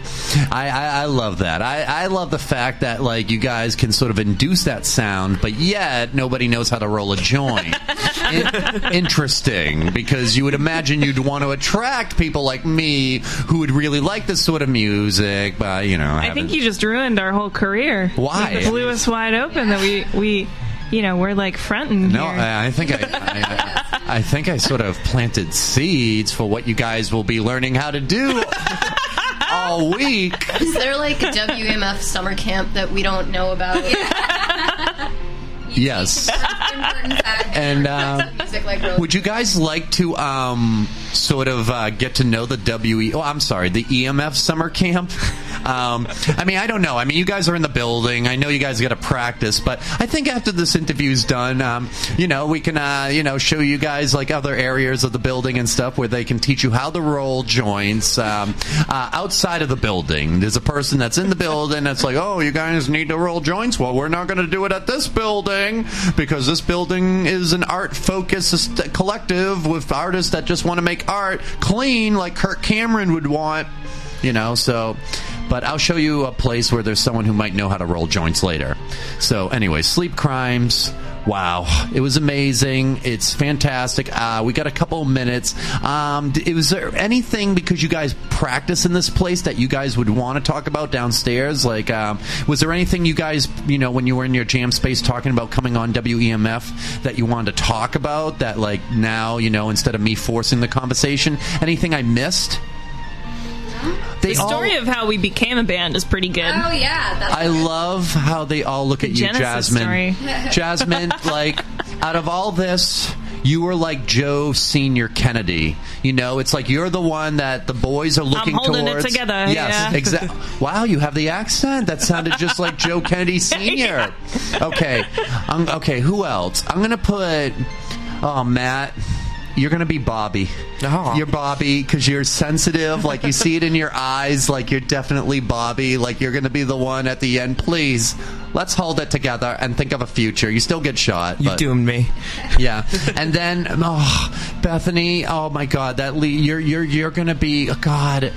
I, I, I love that. I, I love the fact that like you guys can sort of induce that sound, but yet nobody knows how to roll a joint. In- interesting, because you would imagine you'd want to attract people like me who would really like this sort of music, but you know, I think you just ruined our whole career. Why? You blew us wide open that we we you know we're like fronting No, here. I, I think I, I, I think I sort of planted seeds for what you guys will be learning how to do all week. Is there like a WMF summer camp that we don't know about? Yes. And um, really would you guys like to um, sort of uh, get to know the WE? Oh, I'm sorry, the EMF summer camp. Um, I mean, I don't know. I mean, you guys are in the building. I know you guys got to practice, but I think after this interview's done, um, you know, we can, uh, you know, show you guys like other areas of the building and stuff where they can teach you how to roll joints um, uh, outside of the building. There's a person that's in the building that's like, oh, you guys need to roll joints. Well, we're not going to do it at this building because this building is an art focused collective with artists that just want to make art clean, like Kirk Cameron would want. You know, so, but I'll show you a place where there's someone who might know how to roll joints later. So, anyway, Sleep Crimes. Wow, it was amazing. It's fantastic. Uh, we got a couple minutes. Um, was there anything because you guys practice in this place that you guys would want to talk about downstairs? Like, um, was there anything you guys, you know, when you were in your jam space talking about coming on WEMF that you wanted to talk about? That like now, you know, instead of me forcing the conversation, anything I missed? They The story all, of how we became a band is pretty good. Oh yeah, that's I love how they all look at you, Jasmine. story. Jasmine, like, out of all this, you were like Joe Senior Kennedy. You know, it's like you're the one that the boys are looking I'm holding it together, Yes, yeah. exactly. Wow, you have the accent. That sounded just like Joe Kennedy Senior. Okay, um, okay. Who else? I'm gonna put. Oh, Matt. You're gonna be Bobby. Oh. You're Bobby because you're sensitive. Like you see it in your eyes. Like you're definitely Bobby. Like you're gonna be the one at the end. Please, let's hold it together and think of a future. You still get shot. You but- doomed me. yeah, and then oh, Bethany. Oh my God, that le- you're you're you're gonna be oh God.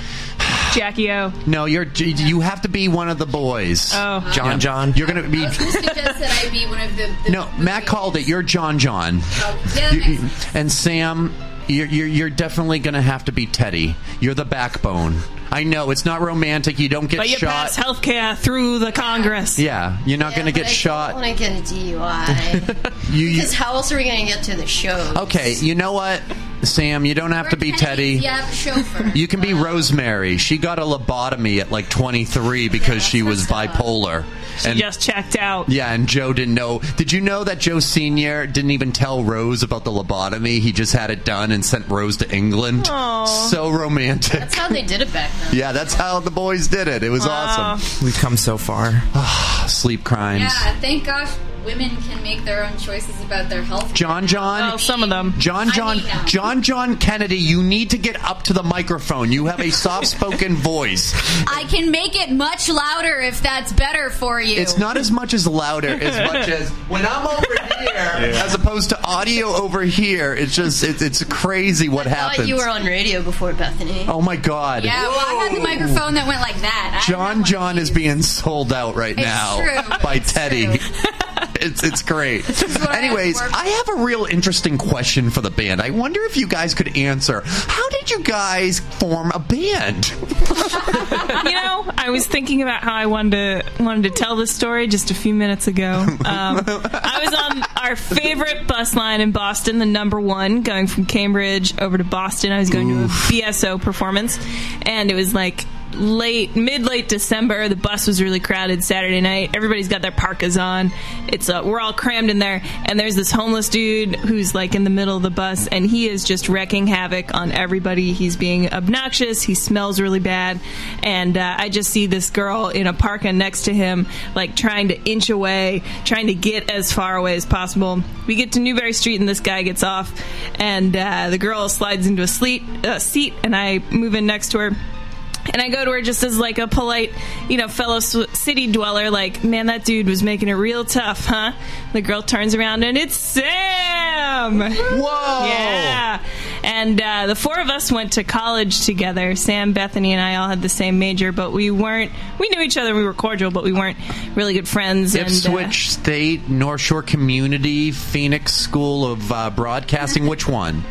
Jackie O. No, you're you have to be one of the boys. Oh. John Yeah. John. You're gonna be. I was going to suggest that I be one of the. the No, Matt called it. You're John John. Oh, yeah, You- makes you- sense. and Sam, you're, you're you're definitely gonna have to be Teddy. You're the backbone. I know it's not romantic. You don't get But you shot. pass healthcare through the Congress. yeah, you're not Yeah, gonna get I shot. don't want to get a DUI. You, you Because how else are we going to get to the show? okay? You know what, Sam? You don't have to be Teddy. Yeah, chauffeur. You can be Rosemary. She got a lobotomy at like 23 because she was bipolar. She and just checked out. yeah, and Joe didn't know. Did you know that Joe Senior didn't even tell Rose about the lobotomy? He just had it done and sent Rose to England. Aw. So romantic. That's how they did it back then. yeah, that's how the boys did it. It was Wow. awesome. We've come so far. Sleep crimes. Yeah, thank gosh women can make their own choices about their health. John John. Oh, some of them. John I John mean, uh, John John Kennedy, you need to get up to the microphone. You have a soft spoken voice. I can make it much louder if that's better for you. It's not as much as louder as much as when I'm over here, as opposed to audio over here. It's just it's, it's crazy what I happens. thought you were on radio before, Bethany. oh my god! Yeah, well, I had the microphone that went like that. I John John is being sold out right It's now true. by It's Teddy. true. it's it's great. Anyways, I have a real interesting question for the band. I wonder if you guys could answer. How did you guys form a band? you know, I was thinking about how I wanted to wanted to tell this story just a few minutes ago. Um, I was on our favorite bus line in Boston, the number one, going from Cambridge over to Boston. I was going to a BSO performance, and it was like late mid late December. The bus was really crowded Saturday night. Everybody's got their parkas on. It's uh, we're all crammed in there, and there's this homeless dude who's like in the middle of the bus, and he is just wrecking havoc on everybody. He's being obnoxious. He smells really bad, and uh, I just see this girl in a parka next to him, like trying to inch away, trying to get as far away as possible. We get to Newbury Street, and this guy gets off, and uh, the girl slides into a uh, seat, and I move in next to her. And I go to her just as like a polite, you know, fellow city dweller, like, man, that dude was making it real tough, huh? The girl turns around and it's Sam! Whoa! Yeah. And uh, the four of us went to college together. Sam, Bethany, and I all had the same major, but we weren't, we knew each other, we were cordial, but we weren't really good friends. and, uh, Ipswich State, North Shore Community, Phoenix School of uh, Broadcasting. Which one?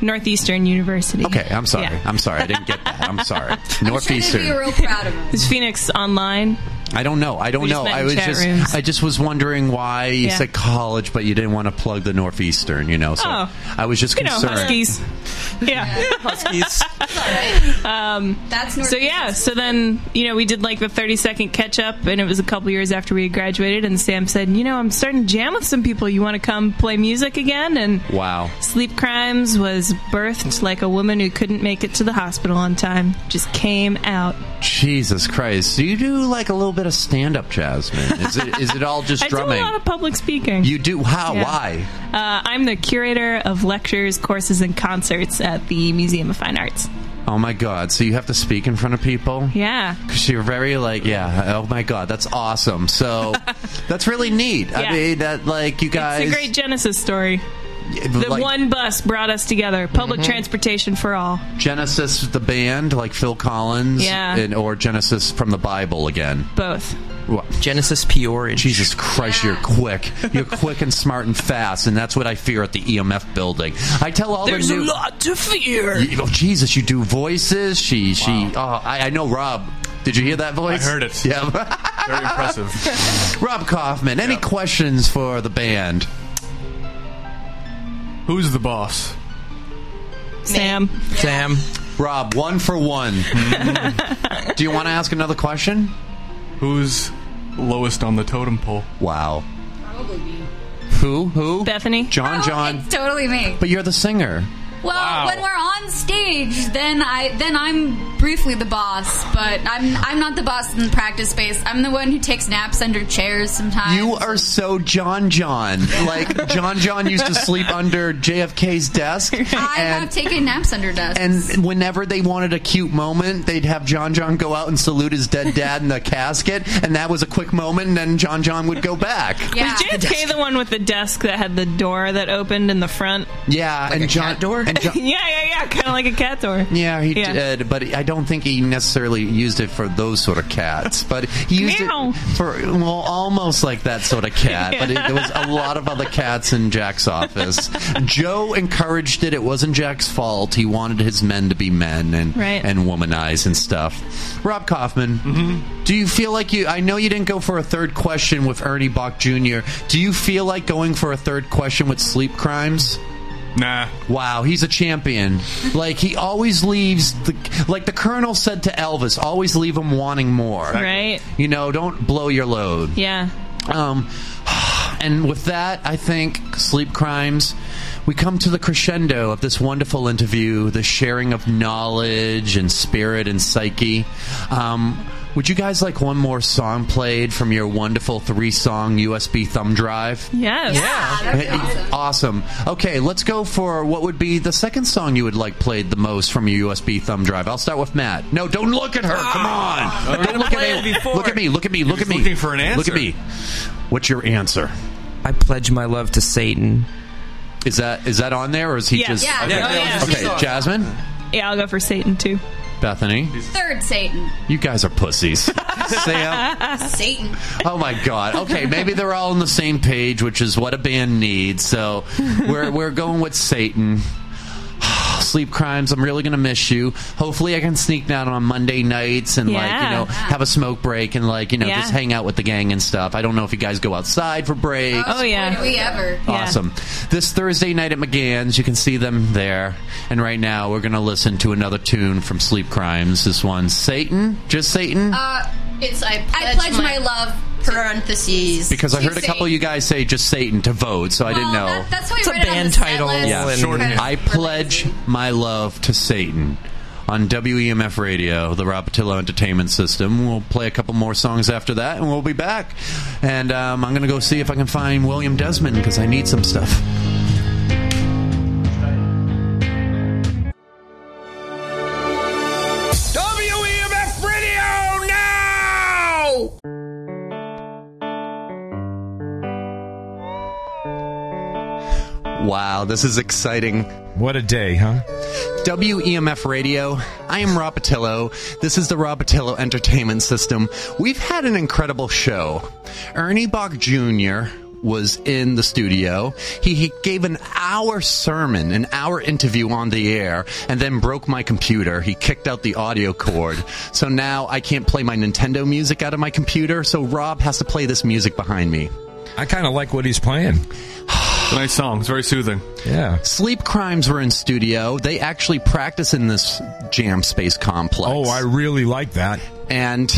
Northeastern University. Okay, I'm sorry. Yeah. I'm sorry. I didn't get that. I'm sorry. I'm sure be Northeastern. real proud of him. Is Phoenix online? I don't know. I don't We just know. met I in was chat just rooms. I just was wondering why you Yeah. said college, but you didn't want to plug the Northeastern. You know, so Oh. I was just You know, concerned. Huskies. Yeah. Huskies. Um, That's So yeah, so then you know we did like the thirty second catch up, and it was a couple years after we had graduated. And Sam said, "You know, I'm starting to jam with some people. You want to come play music again?" And Wow. Sleep Crimes was birthed like a woman who couldn't make it to the hospital on time. Just came out. Jesus Christ. Do you do like a little bit of stand up, Jasmine? Is it is it all just I drumming? do a lot of public speaking. you do how? Yeah. Why? uh, I'm the curator of lectures, courses, and concerts at the Museum of Fine Arts. Oh my god. So you have to speak in front of people? Yeah. Because you're very like, yeah, oh my god, that's awesome. So that's really neat. I Yeah. mean, that like you guys. It's a great Genesis story. The like, one bus brought us together. Public mm-hmm. transportation for all. Genesis, the band, like Phil Collins, Yeah. and, or Genesis from the Bible again. Both. What? Genesis P-Orridge. Jesus Christ, you're quick. You're quick and smart and fast, and that's what I fear at the EMF building. I tell all There's the a new. lot to fear. You- oh, Jesus, you do voices. She, she. Oh, I, I know Rob. Did you hear that voice? I heard it. Yeah. Very impressive. Rob Kaufman. Any questions for the band? Who's the boss? Sam. Sam. Rob, one for one. Do you want to ask another question? Who's lowest on the totem pole? Wow. Probably me. Who? Who? Bethany? John. Oh, John. It's totally me. But you're the singer. Well, Wow. when we're on stage, then I then I'm briefly the boss, but I'm I'm not the boss in the practice space. I'm the one who takes naps under chairs sometimes. You are so John John. Like John John used to sleep under JFK's desk. I have And, taken naps under desks. and whenever they wanted a cute moment, they'd have John John go out and salute his dead dad in the casket, and that was a quick moment, and then John John would go back. yeah. Was JFK the one with the desk that had the door that opened in the front? Yeah, and a John cat door? And John, yeah, yeah, yeah. Kind of like a cat door. Yeah, he Yeah. did, but I don't think he necessarily used it for those sort of cats. But he used Meow. it for well, almost like that sort of cat. But it, there was a lot of other cats in Jack's office. Joe encouraged it. It wasn't Jack's fault. He wanted his men to be men and Right. and womanize and stuff. Rob Kaufman, mm-hmm. do you feel like you? I know you didn't go for a third question with Ernie Boch Jr. Do you feel like going for a third question with Sleep Crimes? Nah. Wow, he's a champion. Like he always leaves the like the colonel said to Elvis, always leave him wanting more. Right. You know, don't blow your load. Yeah. Um and with that, I think sleep crimes we come to the crescendo of this wonderful interview, the sharing of knowledge and spirit and psyche. Um, would you guys like one more song played from your wonderful three song USB thumb drive? Yes. yeah, that'd be Hey, awesome. Awesome. Okay, let's go for what would be the second song you would like played the most from your USB thumb drive. I'll start with Matt. No, don't look at her. Come on. Ah, don't look at me. Look at me. Look at me. Look at me. looking for an answer. Look at me. What's your answer? I pledge my love to Satan. Is that is that on there or is he Yeah. just Yeah. Okay, yeah. okay. Jasmine, Yeah, I'll go for Satan too. Bethany, Third Satan. you guys are pussies. Sam, Satan. Oh my god. Okay, maybe they're all on the same page, which is what a band needs. So we're we're going with Satan. Sleep crimes. I'm really gonna miss you. Hopefully, I can sneak down on Monday nights and like you Yeah. know have a smoke break and like you know Yeah. just hang out with the gang and stuff. I don't know if you guys go outside for breaks. Oh, yeah. Boy, we ever. Yeah. Awesome. This Thursday night at McGann's, you can see them there. And right now, we're going to listen to another tune from Sleep Crimes. This one, Satan? Just Satan? Uh, It's I pledge, I pledge my, love. Parentheses. because I to heard a couple of you guys say just Satan to vote, so I didn't know. That, that's what It's we a read it on band the set title. list. Yeah, shorthand. I pledge my love to Satan. On WEMF Radio, the Rob Potylo Entertainment System. We'll play a couple more songs after that, and we'll be back. And um, I'm going to go see if I can find William Desmond because I need some stuff. Wow, this is exciting. What a day, huh? WEMF Radio. I am Rob Potylo. This is the Rob Potylo Entertainment System. We've had an incredible show. Ernie Boch Jr. was in the studio. He, he gave an hour sermon, an hour interview on the air, and then broke my computer. He kicked out the audio cord. So now I can't play my Nintendo music out of my computer, so Rob has to play this music behind me. I kind of like what he's playing. It's a nice song. It's very soothing. Yeah. Sleep Crimes were in studio. They actually practice in this jam space complex. Oh, I really like that. And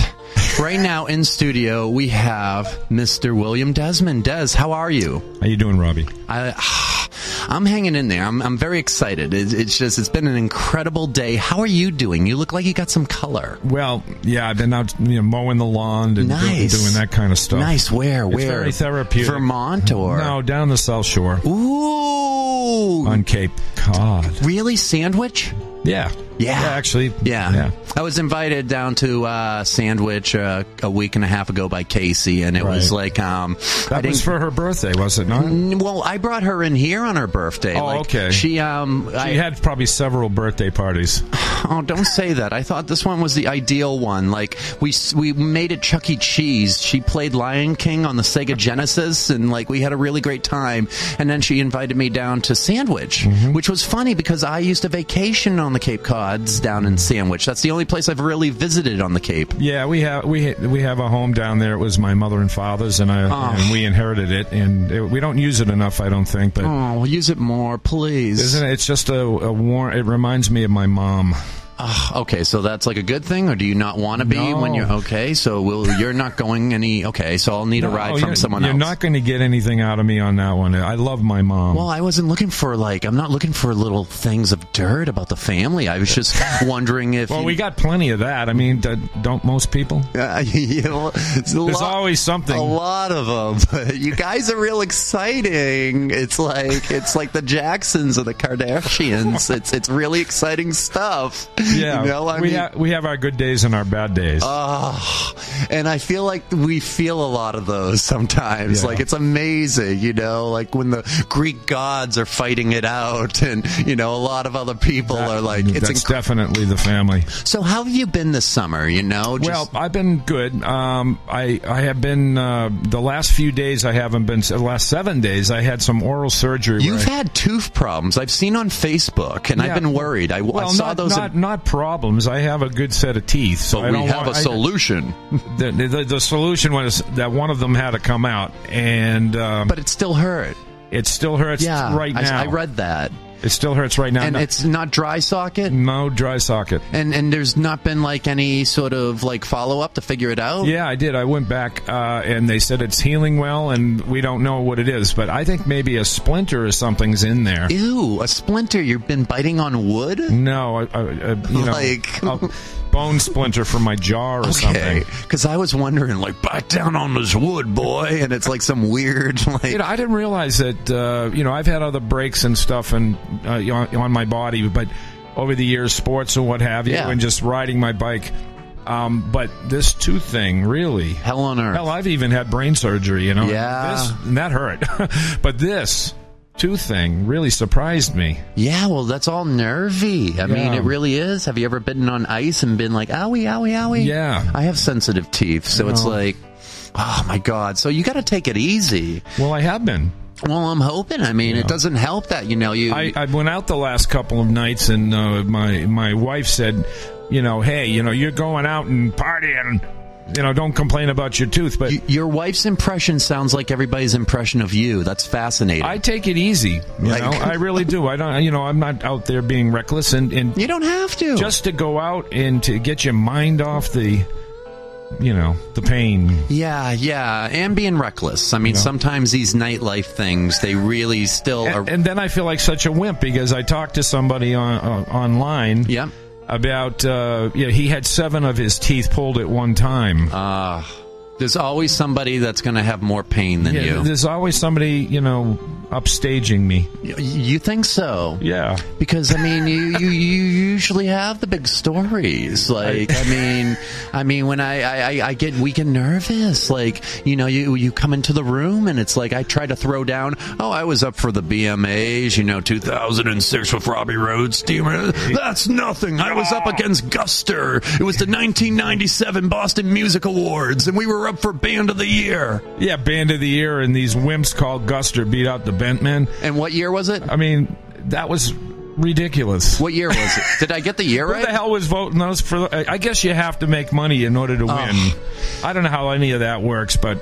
right now in studio we have Mr. William Desmond. Des, how are you? How you doing, Robbie? I, I'm hanging in there. I'm, I'm very excited. It's, it's just it's been an incredible day. How are you doing? You look like you got some color. Well, yeah, I've been out you know, mowing the lawn and Nice. doing that kind of stuff. Nice. Where? It's Where? very therapeutic. Vermont or No, down the South Shore Ooh. on Cape Cod. really sandwich? Yeah. Yeah. actually. Yeah. Yeah. I was invited down to uh, Sandwich uh, a week and a half ago by Casey, and it was like um, That was for her birthday, was it not? Well, I brought her in here on her birthday. Oh, Like, okay. She um, I, She had probably several birthday parties. oh, don't say that. I thought this one was the ideal one. Like we we made it Chuck E. Cheese. She played Lion King on the Sega Genesis, and like we had a really great time. And then she invited me down to Sandwich, Mm-hmm. which was funny because I used to vacation on the Cape Down in Sandwich. That's the only place I've really visited on the Cape. Yeah, we have we we have a home down there. It was my mother and father's, and I Oh. and we inherited it, and it, we don't use it enough, I don't think. But Oh, use it more, please. isn't it? It's just a, a warm. It reminds me of my mom. Ugh, okay, so that's like a good thing, or do you not want to be No. when you're okay? So will you're not going any? Okay, so I'll need a ride from someone you're else. not going to get anything out of me on that one. I love my mom. Well, I wasn't looking for like I'm not looking for little things of dirt about the family. I was just wondering if well, you- we got plenty of that. I mean, don't most people? Uh, you know, it's There's lot- always something. A lot of them. You guys are real exciting. It's like it's like the Jacksons or the Kardashians. it's it's really exciting stuff. Yeah, you know, I we mean, ha- we have our good days and our bad days. Oh, and I feel like we feel a lot of those sometimes. Yeah. Like it's amazing, you know, like when the Greek gods are fighting it out, and you know, a lot of other people are like, it's inc- definitely the family. so. How have you been this summer? You know, just, Well, I've been good. Um, I I have been uh, the last few days. I haven't been. The last seven days, I had some oral surgery. You've I- had tooth problems. I've seen on Facebook, and Yeah. I've been worried. I, I saw not, those. Not, not problems. I have a good set of teeth, so but I we don't have want, a I- solution. the, the, the solution was that one of them had to come out, and um, but it still hurt. it still hurts Yeah, right I, now. I read that, it still hurts right now. and No- it's not dry socket. no dry socket. And and there's not been like any sort of like follow up to figure it out. Yeah, I did. I went back, uh, and they said it's healing well, and we don't know what it is, but I think maybe a splinter or something's in there. Ew, a splinter. You've been biting on wood. No, I, a, a, you know, Like- bone splinter from my jaw or Okay, something. because I was wondering, like, bite down on this wood, boy, and it's like some weird, like, You know, I didn't realize that. Uh, you know, I've had other breaks and stuff, and uh, on, on my body, but over the years, sports and what have you, Yeah. and just riding my bike. Um, but this tooth thing, really, hell on earth. hell, I've even had brain surgery. You know, Yeah. this, and that hurt. but this tooth thing really surprised me. yeah, well, that's all nervy. I mean, it really is. Have you ever been on ice and been like, owie, owie, owie? Yeah. I have sensitive teeth, so it's like, oh my god. So you got to take it easy. Well, I have been. Well, I'm hoping. I mean, it doesn't help that you know you. I, I went out the last couple of nights, and uh, my my wife said, you know, hey, you know, you're going out and partying. You know, don't complain about your tooth. But Y- your wife's impression sounds like everybody's impression of you. That's fascinating. I take it easy. You Like- know, I really do. I don't. You know, I'm not out there being reckless, and and you don't have to. just to go out and to get your mind off the, you know, the pain. Yeah, yeah, and being reckless. I mean, sometimes these nightlife things, they really still are. And, and then I feel like such a wimp because I talked to somebody on uh, online. yeah. About uh, yeah, he had seven of his teeth pulled at one time. Uh, there's always somebody that's going to have more pain than yeah, you. there's always somebody you know upstaging me. You think so? Yeah. Because I mean, you, you you usually have the big stories. Like I mean, I mean, when I, I, I- I get we get nervous. Like you know, you you come into the room and it's like I try to throw down. Oh, I was up for the BMAs. You know, 2006 with Robbie Roadsteamer. That's nothing. I was up against Guster. It was the 1997 Boston Music Awards, and we were up for Band of the Year. Yeah, Band of the Year and these wimps called Guster beat out the Bentmen. And what year was it? I mean, that was ridiculous. What year was it? Did I get the year Who right? the hell was voting those for? I guess you have to make money in order to win. I don't know how any of that works, but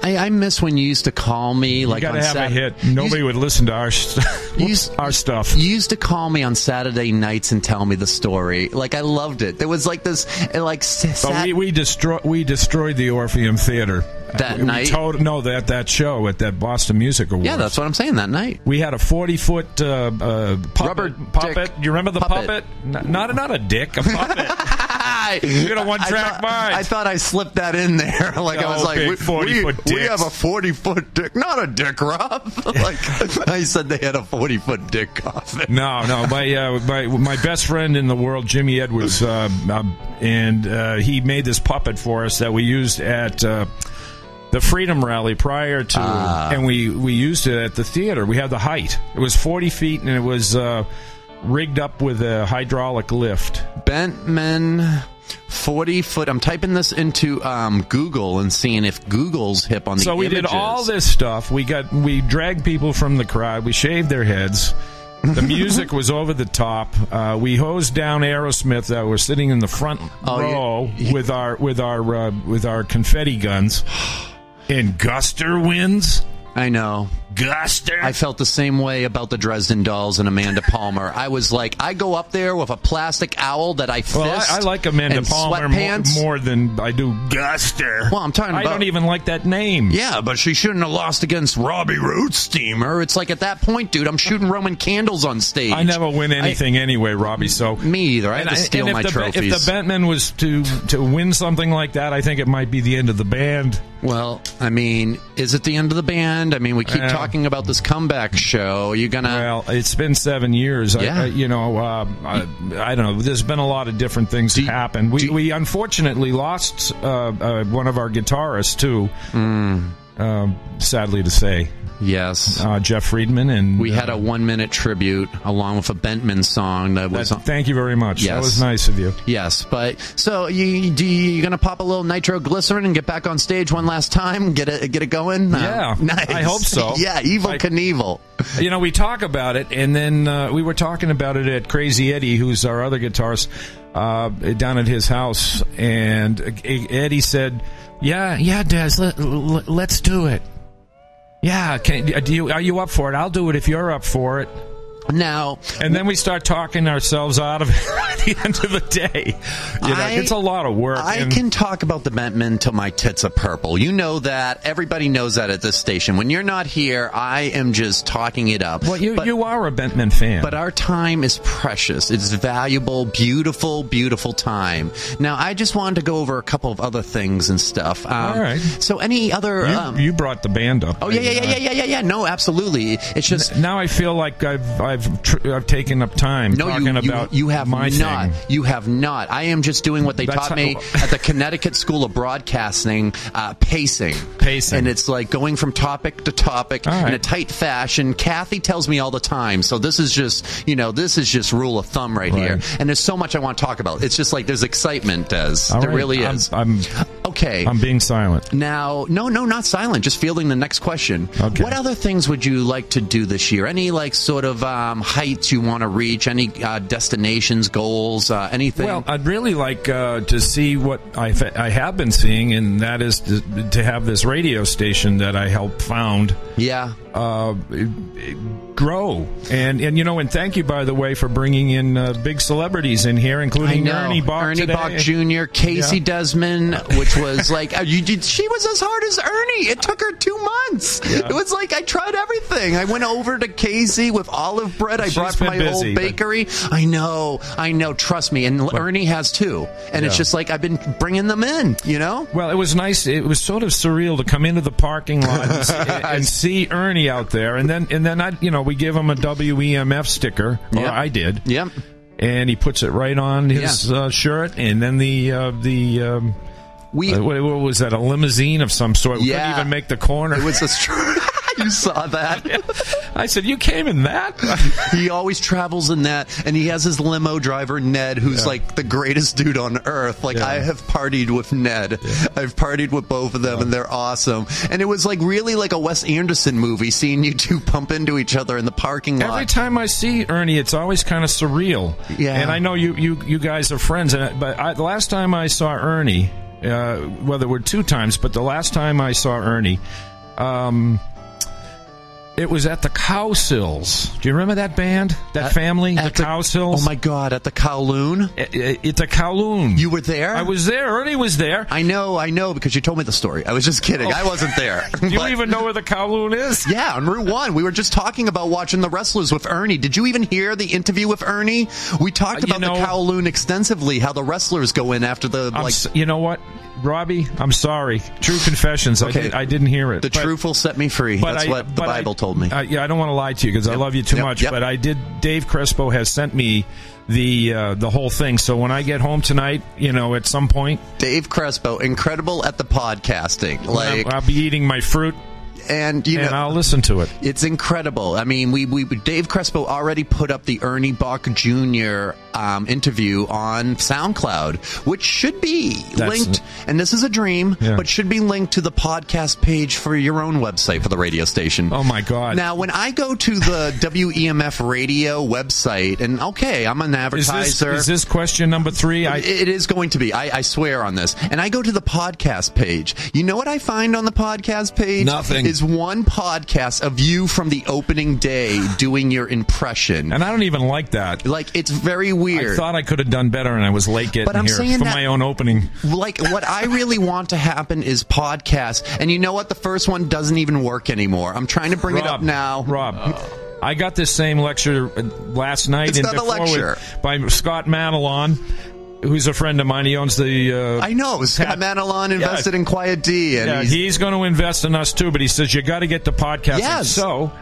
I, I miss when you used to call me you like got to on have a Sat- hit. you Nobody would listen to our st- used- our stuff. You used to call me on Saturday nights and tell me the story. Like I loved it. There was like this, like s- But we we destroy we destroyed the Orpheum Theater That we night? Told, no, that that show at that Boston Music Awards. yeah, that's what I'm saying. That night, We had a forty foot uh, uh, puppet, Rubber puppet. You remember the puppet. puppet? N- Not not a dick, a puppet. you got a one-track I thought, mind. I thought I slipped that in there. like I Oh, was like, we, 40 we, we have a 40 foot dick, not a dick, Rob. like I said, they had a 40 foot dick coffin. No, no. My uh, my my best friend in the world, Jimmy Edwards, uh, uh, and uh, he made this puppet for us that we used at. Uh, the Freedom Rally prior to, Ah. and we, we used it at the theater. We had the height. It was 40 feet and it was uh, rigged up with a hydraulic lift. Bentman. 40 foot. I'm typing this into um, Google and seeing if Google's hip on the so we images. did all this stuff. We got we dragged people from the crowd. We shaved their heads. The music was over the top. Uh, we hosed down Aerosmith that were sitting in the front Oh, row you- with our with our uh, with our confetti guns. And Guster wins. I know. Guster. I felt the same way about the Dresden Dolls and Amanda Palmer. I was like, I go up there with a plastic owl that I fist. Well, I, I like Amanda and Palmer more, more than I do Guster. Well, I'm talking I don't even like that name. Yeah, but she shouldn't have lost against Robbie Roadsteamer. It's like at that point, dude, I'm shooting Roman candles on stage. I never win I- anything anyway, Robbie. So me either. I had And to steal my the, trophies. If the Bentman was to to win something like that, I think it might be the end of the band. Well, I mean, is it the end of the band? I mean, we keep Yeah. talking about this comeback show. You gonna? Well, it's been seven years. Yeah. I, you know, uh, I, I don't know. There's been a lot of different things happen. We, we unfortunately lost uh, uh, one of our guitarists too. Um, sadly to say, yes, uh, Jeff Friedman, and we had a one-minute tribute along with a Bentman song that was. That- thank you very much. Yes. That was nice of you. Yes, but so you do you, gonna pop a little nitroglycerin and get back on stage one last time? Get it get it going? Uh, Yeah, nice. I hope so. yeah, evil I- Knievel. You know, we talk about it, and then uh, we were talking about it at Crazy Eddie, who's our other guitarist, uh, down at his house, and uh, Eddie said, "Yeah, yeah, Des, let, let, let's do it. Yeah, can, uh, do you are you up for it? I'll do it if you're up for it." Now, and then we start talking ourselves out of it at the end of the day. You know, I- it's a lot of work. I and- can talk about the Bentman till my tits are purple. You know that. Everybody knows that at this station. When you're not here, I am just talking it up. Well, you But- you are a Bentman fan. But our time is precious. It's valuable, beautiful, beautiful time. Now, I just wanted to go over a couple of other things and stuff. Um, All right. So, any other? you, um, you brought the band up. oh yeah, yeah, yeah, yeah, yeah, yeah, yeah. No, absolutely. It's just Now I feel like I've I've tr- I've taken up time No, talking you, you, about you have my not. thing. You have not. I am just doing what they That's taught me at the Connecticut School of Broadcasting, uh, pacing. Pacing. And it's like going from topic to topic right. in a tight fashion. Kathy tells me all the time. So this is just, you know, this is just rule of thumb right, here. And there's so much I want to talk about. It's just like there's excitement, Des. All there right. really I'm- is. I'm okay. I'm being silent. Now, no, no, not silent. Just fielding the next question. Okay. What other things would you like to do this year? Any like sort of um, heights you want to reach? Any uh, destinations, goals, uh, anything? Well, I'd really like uh, to see what I, I have been seeing, and that is to, to have this radio station that I helped found yeah. Uh, grow. And and you know, and thank you by the way for bringing in uh, big celebrities in here, including. Ernie Boch Ernie today. Boch Jr., Casey Yeah. Desmond, which was like uh, you. She was as hard as Ernie. It took her two months. It was like I tried everything. I went over to Casey with olive bread I She's brought from my busy, old but- bakery. I know, I know. Trust me. And Ernie has too. And it's just like I've been bringing them in. You know. Well, it was nice. It was sort of surreal to come into the parking lot and, and see Ernie out there, and then and then I, you know, we give him a WEMF sticker, or Yep. I did, Yep. and he puts it right on his uh, shirt, and then the uh, the um, We uh, what, what was that? A limousine of some sort. We Yeah. couldn't even make the corner. It was a str- you saw that. I said, "You came in that." he always travels in that, and he has his limo driver Ned, who's like the greatest dude on earth. Like Yeah. I have partied with Ned, I've partied with both of them, and they're awesome. And it was like really like a Wes Anderson movie, seeing you two pump into each other in the parking lot. Every time I see Ernie, it's always kind of surreal. Yeah. And I know you you, you guys are friends, and I- but I, the last time I saw Ernie, uh, well, there were two times, but the last time I saw Ernie, um, it was at the Cow Cowsills. Do you remember that band, that At- family, the at the- Cowsills? Oh my god, at the Kowloon? At, at the Kowloon. You were there? I was there. Ernie was there. I know, I know, because you told me the story. I was just kidding. I wasn't there. Do you But- even know where the Kowloon is? Yeah, on Route One. We were just talking about watching the wrestlers with Ernie. Did you even hear the interview with Ernie? We talked Uh, you about know- the Kowloon extensively. How the wrestlers go in after the I'm like. s- you know what, Robbie? I'm sorry. True confessions. I, Okay. did, I didn't hear it. The but- truth will set me free. But That's I- what the but I- Bible told me. Yeah, I don't want to lie to you because I love you too Yep, much. yep. But I did. Dave Crespo has sent me the uh, the whole thing. So when I get home tonight, you know, at some point, Dave Crespo, incredible at the podcasting. Like, I'll be eating my fruit and you and know, I'll listen to it. It's incredible. I mean, we, we Dave Crespo already put up the Ernie Boch Jr. Um, interview on SoundCloud, which should be That's- linked. And this is a dream, Yeah. but should be linked to the podcast page for your own website for the radio station. Oh my God! Now, when I go to the WEMF radio website, and okay, I'm an is advertiser. this is this question number three? I, it is going to be. I, I swear on this. And I go to the podcast page. You know what I find on the podcast page? Nothing. is one podcast of you from the opening day doing your impression. And I don't even like that. Like it's very weird. I thought I could have done better, and I was late getting But I'm here saying for that- my own opening. like what I really want to happen is podcasts. And you know what? The first one doesn't even work anymore. I'm trying to bring it up now. Rob, I got this same lecture uh, last night It's and not a before with- lecture. by Scott Manalon, who's a friend of mine. He owns the. Uh, I know. Scott Manalon invested in Quiet D, and yeah, he's, he's, going to invest in us too, but he says you got to get the podcast. Yes. So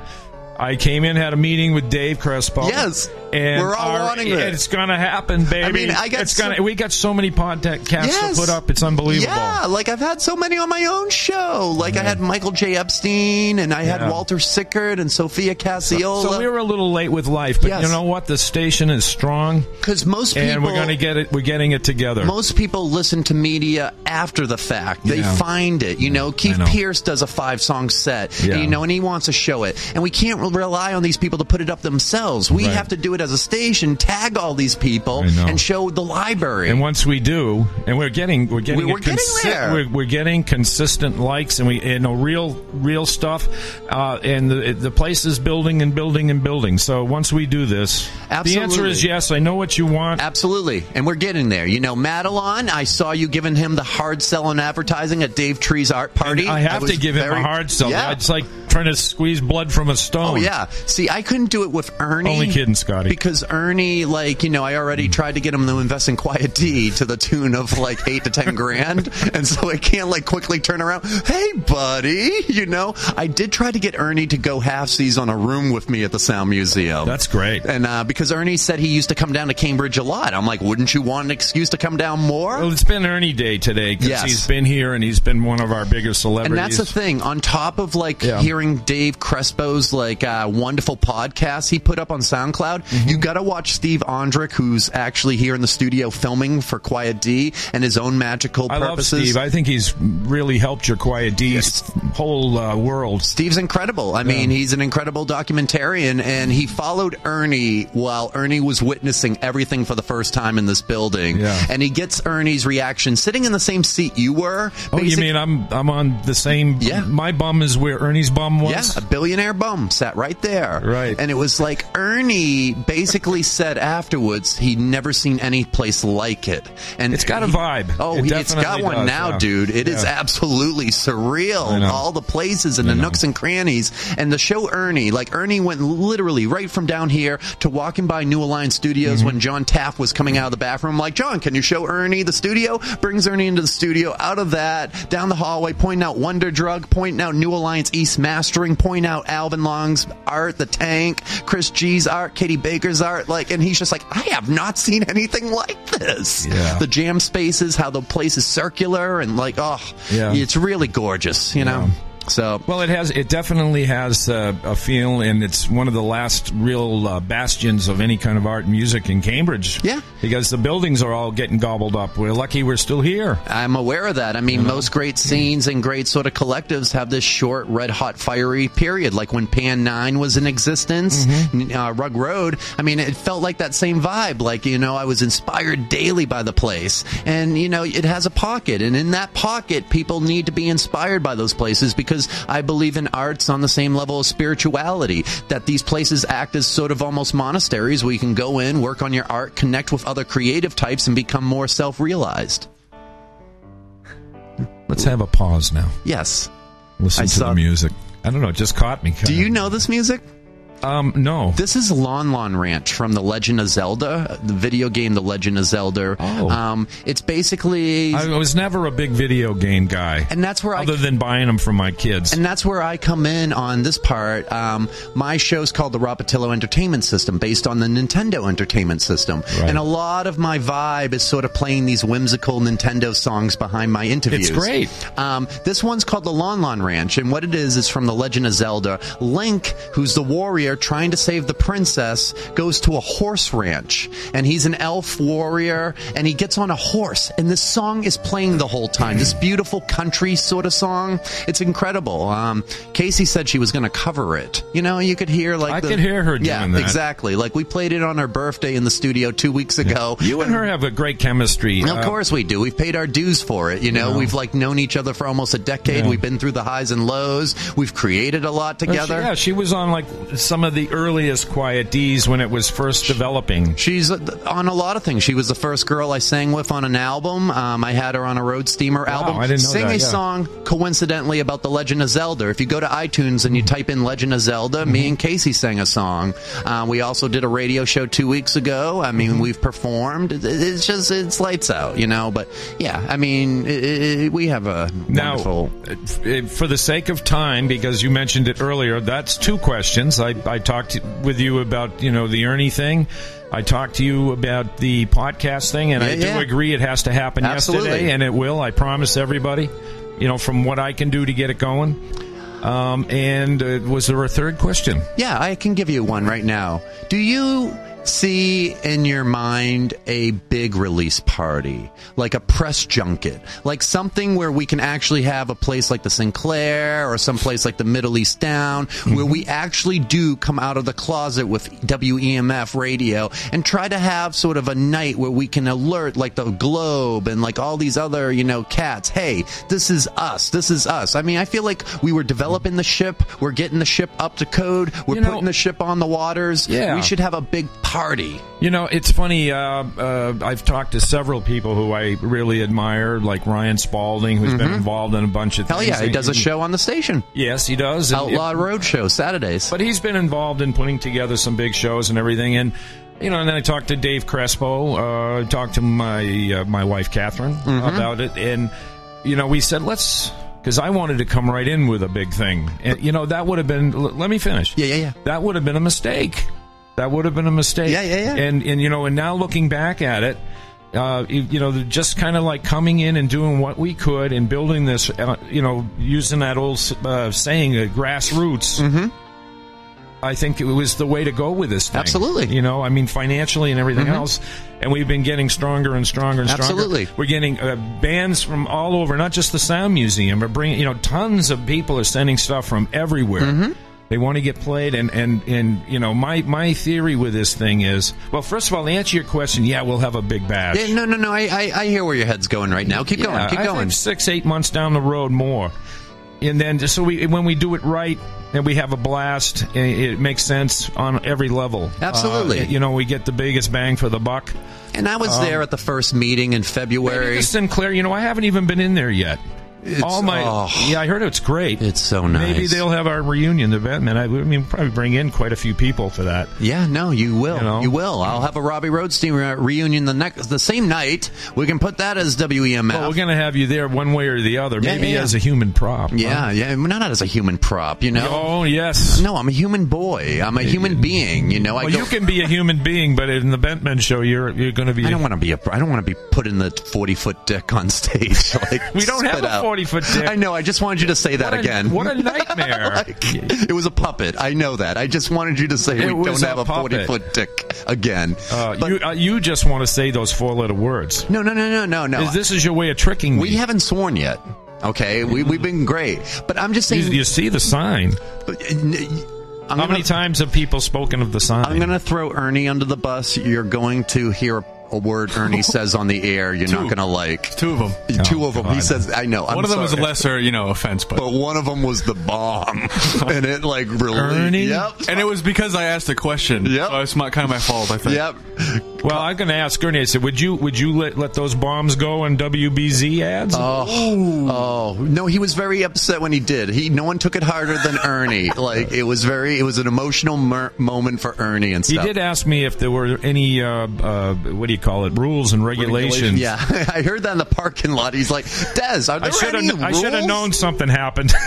I came in, had a meeting with Dave Crespo. Yes. and We're all our- wanting it. It's going to happen, baby. I mean, I got it's gonna. we got so many podcasts Yes. to put up. It's unbelievable. Yeah, like I've had so many on my own show. Like I had Michael J. Epstein, and I had Walter Sickert and Sophia Cacciola. So we were a little late with life, but Yes. you know what? The station is strong, because most people and we're going to get it. We're getting it together. Most people listen to media after the fact. They Yeah. find it. You know, Keith know. Pierce does a five song set, Yeah. and, you know, and he wants to show it. And we can't re- rely on these people to put it up themselves. We Right. have to do it as a station, tag all these people, and show the library. And once we do, and we're getting we're getting We- we're it getting there. We're, we're getting consistent likes, and we you know real real stuff, uh, and the the place is building and building and building. So once we do this, the answer is yes. I know what you want. Absolutely, and we're getting there. You know, Madelon, I saw you giving him the hard sell on advertising at Dave Tree's art party. I have to give him very- a hard sell. Yeah. It's like trying to squeeze blood from a stone. Oh yeah. See, I couldn't do it with Ernie. Only kidding, Scotty. Because Ernie, like you know, I already tried to get him to invest in Quiet D to the tune of like eight to ten grand, and so I can't like quickly turn around. Hey, buddy, you know, I did try to get Ernie to go halfsies on a room with me at the Sound Museum. That's great. And uh, because Ernie said he used to come down to Cambridge a lot, I'm like, wouldn't you want an excuse to come down more? Well, it's been Ernie Day today because Yes. he's been here and he's been one of our biggest celebrities. And that's the thing. On top of like Yeah. hearing Dave Crespo's like uh, wonderful podcast he put up on SoundCloud, Mm-hmm. you got to watch Steve Ondrick, who's actually here in the studio filming for Quiet D and his own magical I love purposes. Steve. I think he's really helped your Quiet D's whole uh, world. Steve's incredible. I mean, he's an incredible documentarian, and he followed Ernie while Ernie was witnessing everything for the first time in this building. Yeah. And he gets Ernie's reaction sitting in the same seat you were. Oh, you mean I'm I'm on the same? Yeah. My bum is where Ernie's bum was. Yeah, a billionaire bum sat right there. Right. And it was like Ernie basically said afterwards he'd never seen any place like it. And It's got a vibe. Oh, It he, it's got one does, now, yeah. dude. It is Yeah. absolutely surreal. All the places and I the know. nooks and crannies. And the show Ernie, like Ernie went literally right from down here to walking by New Alliance Studios Mm-hmm. when John Taft was coming out of the bathroom. Like, John, can you show Ernie the studio? Brings Ernie into the studio. Out of that, down the hallway, pointing out Wonder Drug, pointing out New Alliance East Mastering, pointing out Alvin Long's art, The Tank, Chris G's art, Katie Baker's art. Like, and he's just like, I have not seen anything like this. Yeah. The jam spaces, how the place is circular, and like, oh, Yeah. it's really gorgeous, you know? So, Well, it has. It definitely has uh, a feel, and it's one of the last real uh, bastions of any kind of art and music in Cambridge. Yeah. because the buildings are all getting gobbled up. We're lucky we're still here. I'm aware of that. I mean, most great scenes and great sort of collectives have this short, red hot, fiery period. Like when Pan 9 was in existence, uh, Rug Road, I mean, it felt like that same vibe. Like, you know, I was inspired daily by the place. And, you know, it has a pocket. And in that pocket, people need to be inspired by those places because I believe in arts on the same level as spirituality. That these places act as sort of almost monasteries where you can go in, work on your art, connect with other creative types, and become more self realized. Let's have a pause now. Yes. Listen I to saw- the music. I don't know. It just caught me. Do you know this music? Um, no. This is Lon Lon Ranch from The Legend of Zelda, the video game The Legend of Zelda. Oh. Um, it's basically. I was never a big video game guy, and that's where I other than buying them for my kids. And that's where I come in on this part. Um, my show's called the Rob Potylo Entertainment System, based on the Nintendo Entertainment System. Right. And a lot of my vibe is sort of playing these whimsical Nintendo songs behind my interviews. It's great. Um, this one's called the Lon Lon Ranch, and what it is is from the Legend of Zelda. Link, who's the warrior, there trying to save the princess, goes to a horse ranch, and he's an elf warrior, and he gets on a horse, and this song is playing the whole time. This beautiful country sort of song. It's incredible. Um, Casey said she was going to cover it. You know, you could hear like I the- could hear her yeah, doing that. exactly. Like we played it on her birthday in the studio two weeks ago. You and her have a great chemistry. Of Uh, course we do. We've paid our dues for it. You know, know. we've like known each other for almost a decade. Yeah. We've been through the highs and lows. We've created a lot Well, she- together. yeah, she was on like some of the earliest Quiet D's when it was first developing. She's uh, on a lot of things. She was the first girl I sang with on an album. Um, I had her on a Roadsteamer album. I didn't know Sing that, a yeah. song coincidentally about the Legend of Zelda. If you go to iTunes and you Mm-hmm. type in Legend of Zelda, me and Casey sang a song. Uh, we also did a radio show two weeks ago. I Mm-hmm. mean, we've performed. It's just it's lights out, you know. But yeah, I mean, it, it, we have a Now, wonderful. uh, for the sake of time, because you mentioned it earlier, that's two questions. I, I talked with you about you know the Ernie thing. I talked to you about the podcast thing, and I Yeah, do yeah. agree it has to happen Absolutely. yesterday, and it will. I promise everybody. You know, from what I can do to get it going. Um, and uh, was there a third question? Yeah, I can give you one right now. Do you see in your mind a big release party, like a press junket, like something where we can actually have a place like the Sinclair or some place like the Middle East Down, where we mm-hmm. actually do come out of the closet with WEMF radio and try to have sort of a night where we can alert like the Globe and like all these other, you know, cats, hey, this is us, this is us. I mean, I feel like we were developing the ship, we're getting the ship up to code, we're You know- putting the ship on the waters. Yeah. We should have a big party. You know, it's funny. Uh, uh, I've talked to several people who I really admire, like Ryan Spalding, who's been involved in a bunch of Mm-hmm. Hell yeah, he does a show on the station. Yes, he does. Outlaw Road Show, Saturdays. But he's been involved in putting together some big shows and everything. And you know, and then I talked to Dave Crespo. Uh, talked to my uh, my wife Catherine Mm-hmm. about it, and you know, we said let's because I wanted to come right in with a big thing, and you know, that would have been. l- let me finish. Yeah, yeah, yeah. That would have been a mistake. That would have been a mistake. Yeah, yeah, yeah. And and you know, and now looking back at it. Uh, you, you know, just kind of like coming in and doing what we could and building this, uh, you know, using that old uh, saying, uh, grassroots. Mm-hmm. I think it was the way to go with this thing. Absolutely. You know, I mean, financially and everything Mhm. else. And we've been getting stronger and stronger and stronger. Absolutely. We're getting uh, bands from all over, not just the Sound Museum, but bringing, you know, tons of people are sending stuff from everywhere. Mm-hmm. They want to get played, and, and, and you know, my, my theory with this thing is, well, first of all, to answer your question, yeah, we'll have a big bash. Yeah, no, no, no. I, I, I hear where your head's going right now. Keep going. Yeah, Keep I going. think six, eight months down the road more, and then so we when we do it right and we have a blast, it, it makes sense on every level. Absolutely. Uh, you know, we get the biggest bang for the buck. And I was Um, there at the first meeting in February. Sinclair. You know, I haven't even been in there yet. It's, all my oh, yeah, I heard it's great. It's so nice. Maybe they'll have our reunion event, and I, mean, probably bring in quite a few people for that. Yeah, no, you will. You, know? you will. I'll have a Robbie Roadsteamer reunion the next the same night. We can put that as WEMF. Well, we're going to have you there one way or the other. Yeah, maybe yeah, yeah. as a human prop. Yeah, huh? yeah, not, as a human prop. You know. Oh yes. No, I'm a human boy. I'm a human being. You know. Well, go, you can be a human being, but in the Bentman show, you're you're going to be. I don't want to be a. I don't want to be put in the forty foot deck on stage. Like, we don't have a 40 forty foot dick. I know. I just wanted you to say that what a, again. What a nightmare! like, it was a puppet. I know that. I just wanted you to say it we don't a have a forty foot dick again. Uh, but, you uh, you just want to say those four letter words. No, no, no, no, no, no. This is your way of tricking me. We haven't sworn yet. Okay, we we've been great, but I'm just saying. You, you see the sign. Uh, I'm How gonna, many times have people spoken of the sign? I'm going to throw Ernie under the bus. You're going to hear a word Ernie says on the air. You're not going to like. Two of them. Two Oh, of them. He says, "I know." I'm One of them was a lesser, you know, offense, but but one of them was the bomb, and it like really. Ernie? Yep. and it was because I asked a question. Yep. So it's not kind of my fault. I think. Yep. well, I'm going to ask Ernie. I said, would you would you let let those bombs go in WBZ ads? Oh, oh no! He was very upset when he did. He no one took it harder than Ernie. Like it was very, it was an emotional mer- moment for Ernie and he did ask me if there were any uh, uh, what do you call it rules and regulations. Yeah, I heard that in the parking lot. He's like, Des, are there I should any have I should have known something happened.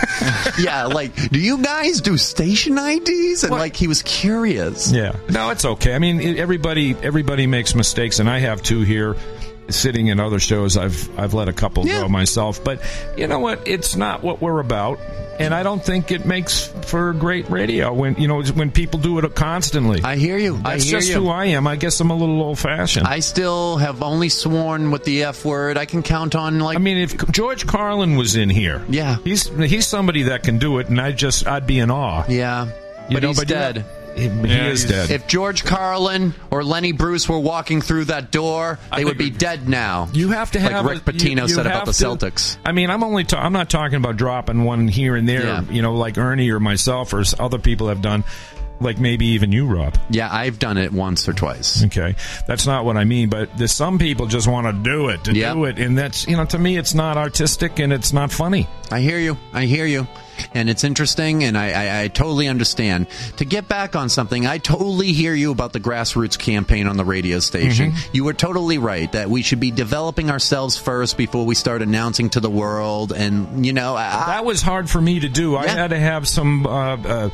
Yeah, like, do you guys do station IDs? And What? like, he was curious. Yeah. No, it's okay. I mean, everybody everybody makes mistakes, and I have two here. Sitting in other shows, I've I've let a couple Yeah. go myself. But you know what? It's not what we're about, and I don't think it makes for great radio when you know when people do it constantly. I hear you. I That's hear just you. who I am. I guess I'm a little old fashioned. I still have only sworn with the F word. I can count on like. I mean, if George Carlin was in here, Yeah. he's he's somebody that can do it, and I just I'd be in awe. yeah, You but know, he's but dead. He, he Yeah, is dead. If George Carlin or Lenny Bruce were walking through that door, they would be dead now. You have to like have Rick a- Pitino you- you said about the to- Celtics. I mean, I'm only ta- I'm not talking about dropping one here and there. Yeah. You know, like Ernie or myself or other people have done. Like maybe even you, Rob. Yeah, I've done it once or twice. Okay, that's not what I mean. But there's some people just want to do it to Yep. do it, and that's you know to me it's not artistic and it's not funny. I hear you. I hear you. And it's interesting, and I, I, I totally understand. To get back on something, I totally hear you about the grassroots campaign on the radio station. Mm-hmm. You were totally right that we should be developing ourselves first before we start announcing to the world. And, you know, I, that was hard for me to do. I had to have some uh, uh,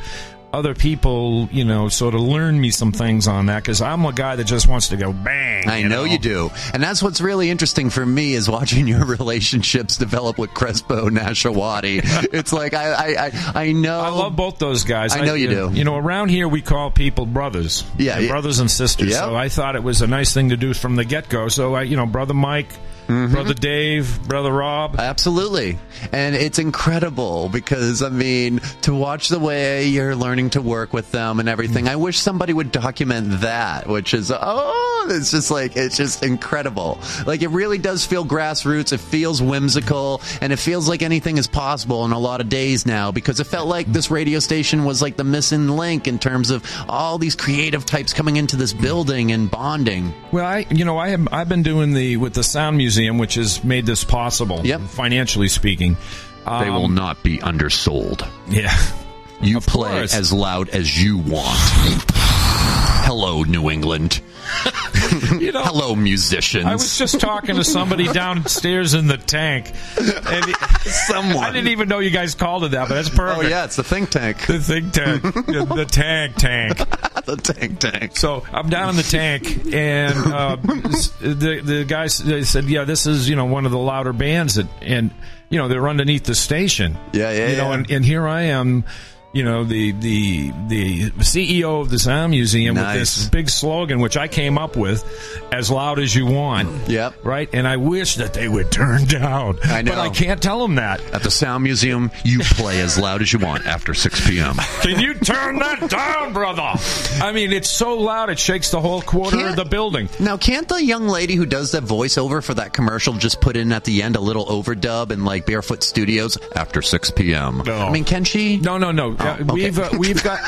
other people, you know, sort of learn me some things on that because I'm a guy that just wants to go bang. I know, you do. And that's what's really interesting for me is watching your relationships develop with Crespo Nashawati. it's like, I, I, I, I know. I love both those guys. I know you uh, do. You know, around here we call people brothers. Yeah, yeah. brothers and sisters. Yep. So I thought it was a nice thing to do from the get go. So I, you know, brother Mike, Mm-hmm. brother Dave, brother Rob. Absolutely. And it's incredible because, I mean, to watch the way you're learning to work with them and everything, I wish somebody would document that, which is, oh, it's just like, it's just incredible. Like, it really does feel grassroots. It feels whimsical and it feels like anything is possible in a lot of days now because it felt like this radio station was like the missing link in terms of all these creative types coming into this building and bonding. Well, I, you know, I have I've been doing the with the Sound Museum, which has made this possible. Yep. Financially speaking, um, They will not be undersold. Yeah. You Of play course. as loud as you want. Hello, New England. You know, Hello, musicians. I was just talking to somebody downstairs in the tank, and Someone. I didn't even know you guys called it that, but that's perfect. Oh yeah, it's the think tank. The think tank, the, the tank tank. the tank tank. So I'm down in the tank, and uh, the the guys they said, "Yeah, this is you know one of the louder bands that, and you know they're underneath the station." Yeah, yeah, You know, and, and here I am. You know the the the CEO of the Sound Museum with this big slogan, which I came up with, "As loud as you want." Yep. Right, and I wish that they would turn down. I know. but I can't tell them that. At the Sound Museum, you play as loud as you want after 6 p.m. Can you turn that down, brother? I mean, it's so loud it shakes the whole quarter Can't- of the building. Now, can't the young lady who does that voiceover for that commercial just put in at the end a little overdub in like Barefoot Studios after 6 p.m.? No. I mean, can she? No, no, no. Okay. We've uh, we've got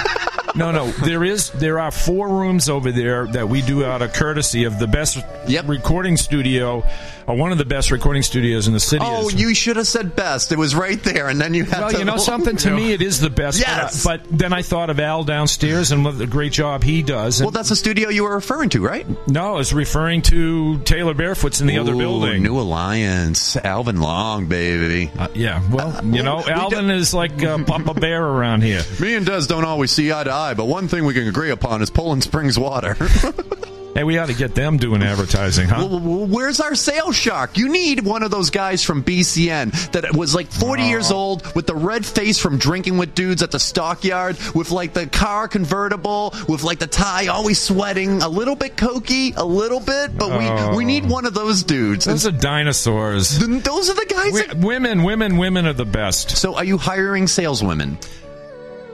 no, no. There is there are four rooms over there that we do out of courtesy of the best Yep. recording studio, or one of the best recording studios in the city. Oh, is- you should have said best. It was right there, and then you had Well, to. you know something. To me, it is the best. Yes. But, I- but then I thought of Al downstairs and what the great job he does. And Well, that's the studio you were referring to, right? no, I was referring to Taylor Barefoot's in the other building. New Alliance. Alvin Long, baby. Uh, yeah. Well, you know, Alvin is like uh, Papa Bear around here. Me and Des don't always see eye to eye, but one thing we can agree upon is Poland Springs water. Hey, we ought to get them doing advertising, huh? Well, Where's our sales shark? You need one of those guys from BCN that was like 40 years old with the red face from drinking with dudes at the stockyard, with like the car convertible, with like the tie, always sweating, a little bit cokey, a little bit, but we oh. we need one of those dudes. Those are dinosaurs. And those are the guys. Wi- that- women, women, women are the best. so, are you hiring saleswomen?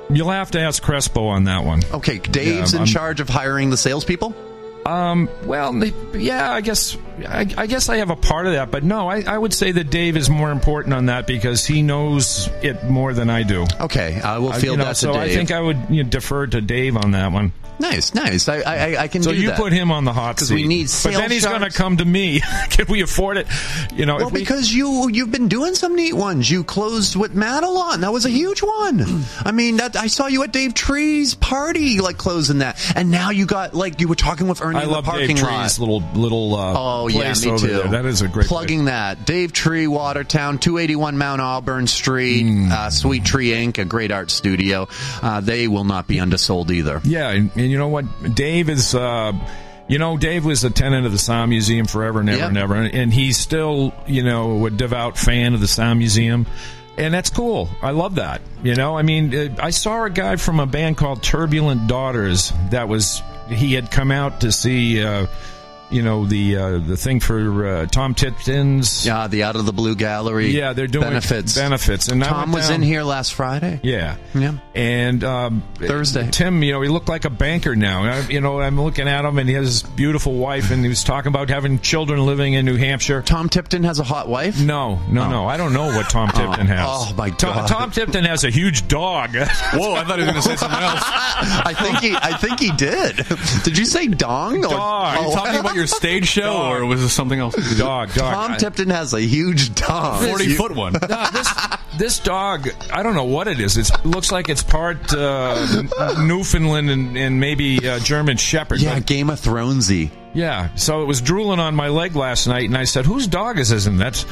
You'll have to ask Crespo on that one. Okay, Dave's Yeah, in charge of hiring the salespeople. Um, well, yeah, I guess I, I guess I have a part of that, but no, I, I would say that Dave is more important on that because he knows it more than I do. Okay, I will Uh, feel you know, that so I think I would you know, defer to Dave on that one. nice, nice. I I, I can So you that. put him on the hot seat. we need but then he's going to come to me. Can we afford it? You know, Well, we, because you you've been doing some neat ones. You closed with Matt a That was a huge one. I mean, that I saw you at Dave Tree's party, like closing that, and now you got like you were talking with I love parking Dave lot. Tree's little little uh, Oh yeah, place me over too. there. That is a great plugging that. Dave Tree, Watertown, two eighty one Mount Auburn Street, Hmm. uh, Sweet Tree Inc., a great art studio. Uh, they will not be undersold either. Yeah, and, and you know what? Dave is. Uh, You know, Dave was a tenant of the Sound Museum forever and ever Yep. and ever, and he's still, you know, a devout fan of the Sound Museum. And that's cool. I love that. You know, I mean, uh, I saw a guy from a band called Turbulent Daughters that was, he had come out to see, uh, you know, the uh, the thing for uh, Tom Tipton's. Yeah, the Out of the Blue Gallery. Yeah, they're doing benefits. Benefits. And Tom was down- in here last Friday. Yeah. Yeah. And um, Thursday. Tim, you know, he looked like a banker now. I, you know, I'm looking at him, and he has a beautiful wife, and he was talking about having children living in New Hampshire. Tom Tipton has a hot wife? No, no, no. I don't know what Tom Tipton has. Oh, my Tom, God. Tom Tipton has a huge dog. Whoa, I thought he was going to say something else. I think he. I think he did. Did you say dong? Or- Dog. Are you talking about your stage show, Dog. or was this something else? dog, dog. Tom I- Tipton has a huge dog. 40 You- foot one. No, this this dog, I don't know what it is. It looks like it's part uh, Newfoundland and, and maybe uh, German Shepherd. Yeah, but- Game of Thronesy. yeah. So it was drooling on my leg last night, and I said, "Whose dog is this?" And that's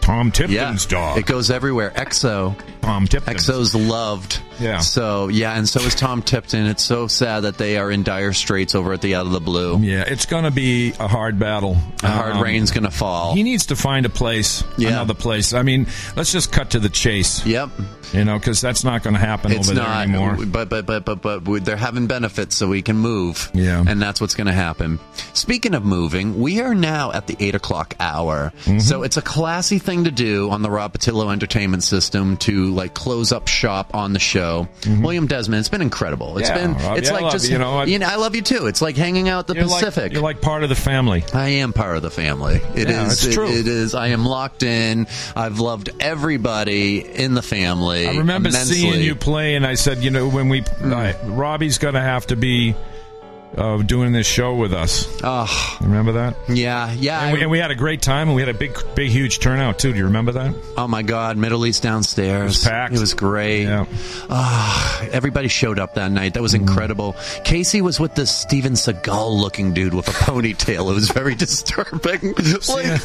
Tom Yeah, Tipton's dog. it goes everywhere. EXO. Tom Tipton. EXO's loved. Yeah. So yeah, and so is Tom Tipton. It's so sad that they are in dire straits over at the Out of the Blue. Yeah, it's going to be a hard battle. A hard Um, rain's gonna fall. He needs to find a place, Yeah. another place. I mean, let's just cut to the chase. Yep. You know, because that's not going to happen It's over not, there anymore. but but but but but we- they're having benefits, so we can move. Yeah. and that's what's going to happen. Speaking of moving, we are now at the eight o'clock hour, Mm-hmm. so it's a classy thing to do on the Rob Potylo Entertainment System to like close up shop on the show. William Desmond, it's been incredible. It's Mm-hmm. Yeah, been Rob, it's yeah, like just you, know, you know, I- I love you too. It's like hanging out the you're Pacific. Like, you're like part of the family. I am part of the family. It is. Yeah, it's it- true. it is. I am locked in. I've loved everybody in the family. I remember immensely. Mm. seeing you play, and I said, you know, when we, uh, Robbie's going to have to be uh, doing this show with us. Oh, Remember that? yeah, yeah. And we, and we had a great time, and we had a big, big, huge turnout too. Do you remember that? oh my God, Middle East downstairs. It was packed. It was great. Yeah. Ah, everybody showed up that night. That was incredible. Casey was with this Steven Seagal looking dude with a ponytail. It was very disturbing. like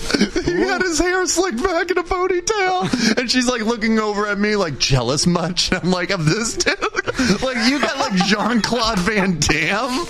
he had his hair slicked back in a ponytail, and she's like looking over at me like jealous much. And I'm like, of this dude. like you got like Jean Claude Van Damme.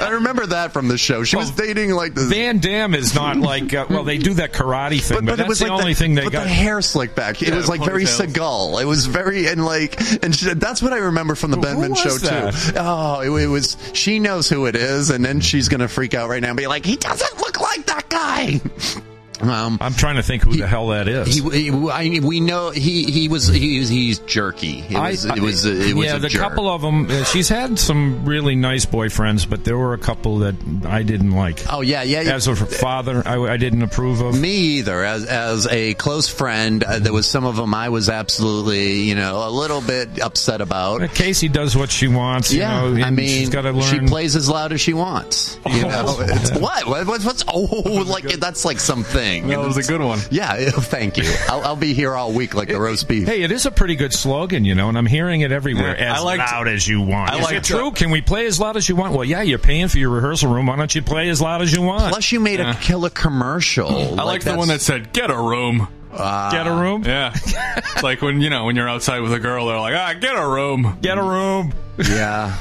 I remember that from the show. She was dating like this. Van Damme is not like uh, well, they do that karate thing, but, that's the only thing they but got. the hair slicked back. It Yeah, was like very ponytails. Seagal. It was very and like and she, that's what I remember from the Benman show that? too. Oh, it, it was. She knows who it is, and then she's gonna freak out right now and be like, "He doesn't look like that guy." Um, I'm trying to think who the hell that is. he, he, I mean, we know he he was he was he's jerky. It was, it was it was yeah, a the jerk. couple of them. Uh, she's had some really nice boyfriends, but there were a couple that I didn't like. Oh yeah, yeah. As a father, I, I didn't approve of. Me either. As as a close friend, uh, there was some of them I was absolutely, you know, a little bit upset about. Uh, Casey does what she wants. You Yeah, know, I mean, she's got to learn. she plays as loud as she wants. You know, Oh. it's what? what? What's, what's oh, like that's like something. That was a good one. Yeah, thank you. I'll, I'll be here all week like the roast beef. Hey, it is a pretty good slogan, you know, and I'm hearing it everywhere. Yeah, as I liked- loud as you want. I is liked it true? Can we play as loud as you want? Well, yeah, you're paying for your rehearsal room. Why don't you play as loud as you want? Plus, you made a killer commercial. I like the one that said, "Get a room." Get a room. Yeah, it's like when you know when you're outside with a girl, they're like, "Ah, get a room." Get a room. Yeah,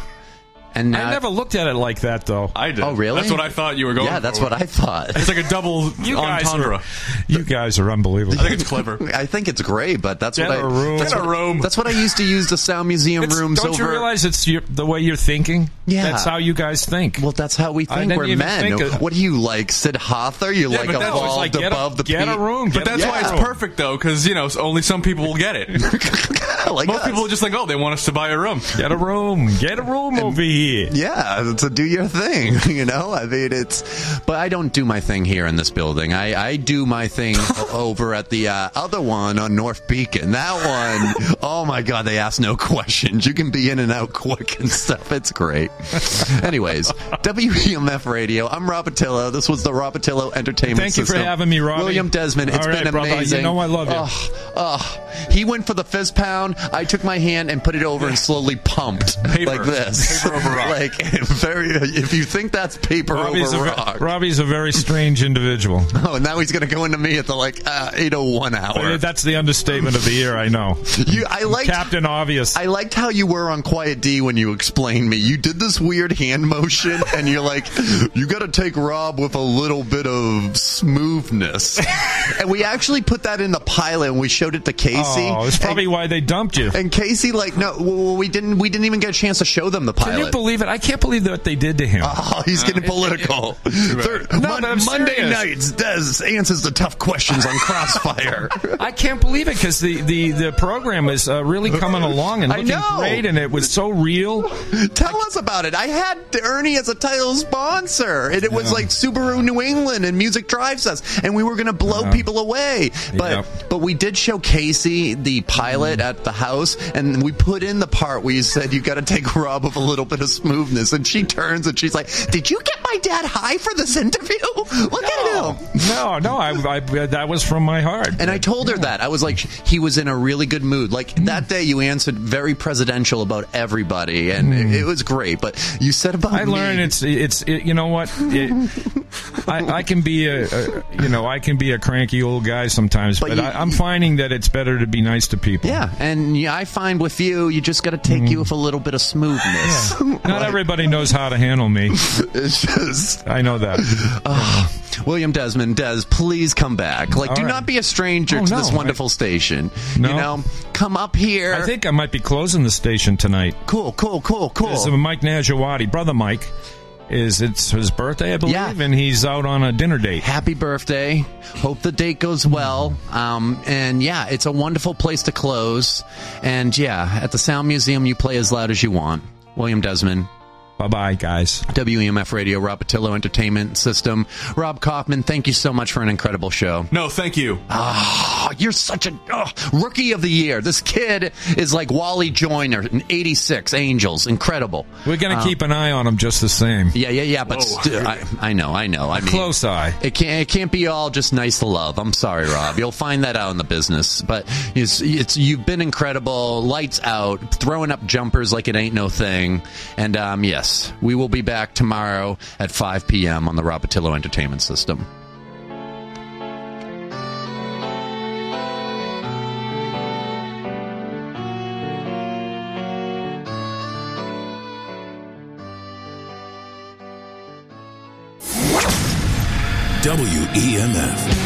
and now, I never looked at it like that, though. I did. Oh, really? That's what I thought you were going. yeah, that's for. what I thought. It's like a double You guys entendre. are, you guys are unbelievable. I think it's clever. I think it's great, but that's Get what I a room. That's Get a what, room. That's what I used to use the sound museum It's- rooms don't over. you realize it's your, the way you're thinking? Yeah. That's how you guys think. Well, that's how we think. We're men. think of- what do you like, Sid Hother? You Yeah, like but that's evolved like, get a- above the get a peak? room. But Get a- that's why it's perfect though, because you know only some people will get it. like Most us. people are just like, "Oh, they want us to buy a room." Get a room. Get a room over here. Yeah, to do your thing, you know. I mean, it's, but I don't do my thing here in this building. I, I do my thing over at the uh, other one on North Beacon. That one, oh my god, they ask no questions. You can be in and out quick and stuff. It's great. Anyways, WEMF Radio. I'm Rob Potylo. This was the Rob Potylo Entertainment Thank you for having me, Robbie. William Desmond. It's All right, been brother. You amazing. know I love you. Oh, oh. He went for the fist pound. I took my hand and put it over and slowly pumped like this. Paper over rock. Like very. If you think that's paper Robbie's a, over ve- rock. Robbie's a very strange individual. Oh, and now he's going to go into me at the like uh, 801 hour. That's the understatement of the year. I know. You, I liked Captain Obvious. I liked how you were on Quiet D when you explained me. You did this weird hand motion, and you're like, "You got to take Rob with a little bit of smoothness." and we actually put that in the pilot, and we showed it to Casey. Oh, it's probably why they dumped you. And Casey, like, no, well, we didn't. We didn't even get a chance to show them the Can you pilot. Believe it? I can't believe what they did to him. Oh, he's getting political. Third- No, Mon- but Monday serious. nights, Des answers the tough questions on Crossfire. I can't believe it because the, the, the program is uh, really coming along and I looking know. great, and it was so real. Tell us about it. I had Ernie as a title sponsor, and it was like Subaru New England and Music Drives Us, and we were going to blow Uh-huh. people away. But Yep. but we did show Casey the pilot at the house, and we put in the part where you said you got to take Rob of a little bit of smoothness, and she turns and she's like, "Did you get my dad high for this interview? Look at him." No, no, I, I, that was from my heart. And I told her that. I was like, he was in a really good mood. Like mm. that day, you answered very presidential about everybody, and it, it was great. But you said about. I me- learned it's it's it, you know what It- I, I can be a, a you know I can be a cranky old guy sometimes, But but, you- I, I'm finding that it's better to be nice to people. Yeah, and yeah, I find with you, you just got to take mm. you with a little bit of smoothness. Not everybody knows how to handle me. it's just I know that. Ah, William Desmond, Des, please come back. Like, All do right. not be a stranger Oh, to this no, wonderful station. No. You know, come up here. I think I might be closing the station tonight. cool, cool, cool, cool. There's a Mike Najawati, brother Mike. Is it's his birthday, I believe, Yeah. and he's out on a dinner date. Happy birthday. Hope the date goes well. Um, and yeah, it's a wonderful place to close. And yeah, at the Sound Museum, you play as loud as you want. William Desmond, Bye bye, guys. WEMF Radio, Rob Potylo Entertainment System. Rob Kaufman, thank you so much for an incredible show. No, thank you. Oh, you're such a oh, rookie of the year. This kid is like Wally Joyner in 86 Angels. Incredible. We're gonna Um, keep an eye on him just the same. Yeah, yeah, yeah. But sti- I, I know, I know. I mean, Close eye. It can't. It can't be all just nice to love. I'm sorry, Rob. You'll find that out in the business. But it's, it's you've been incredible. Lights out, throwing up jumpers like it ain't no thing. And um, yes, we will be back tomorrow at 5 p.m. on the Rob Potylo Entertainment System. WEMF.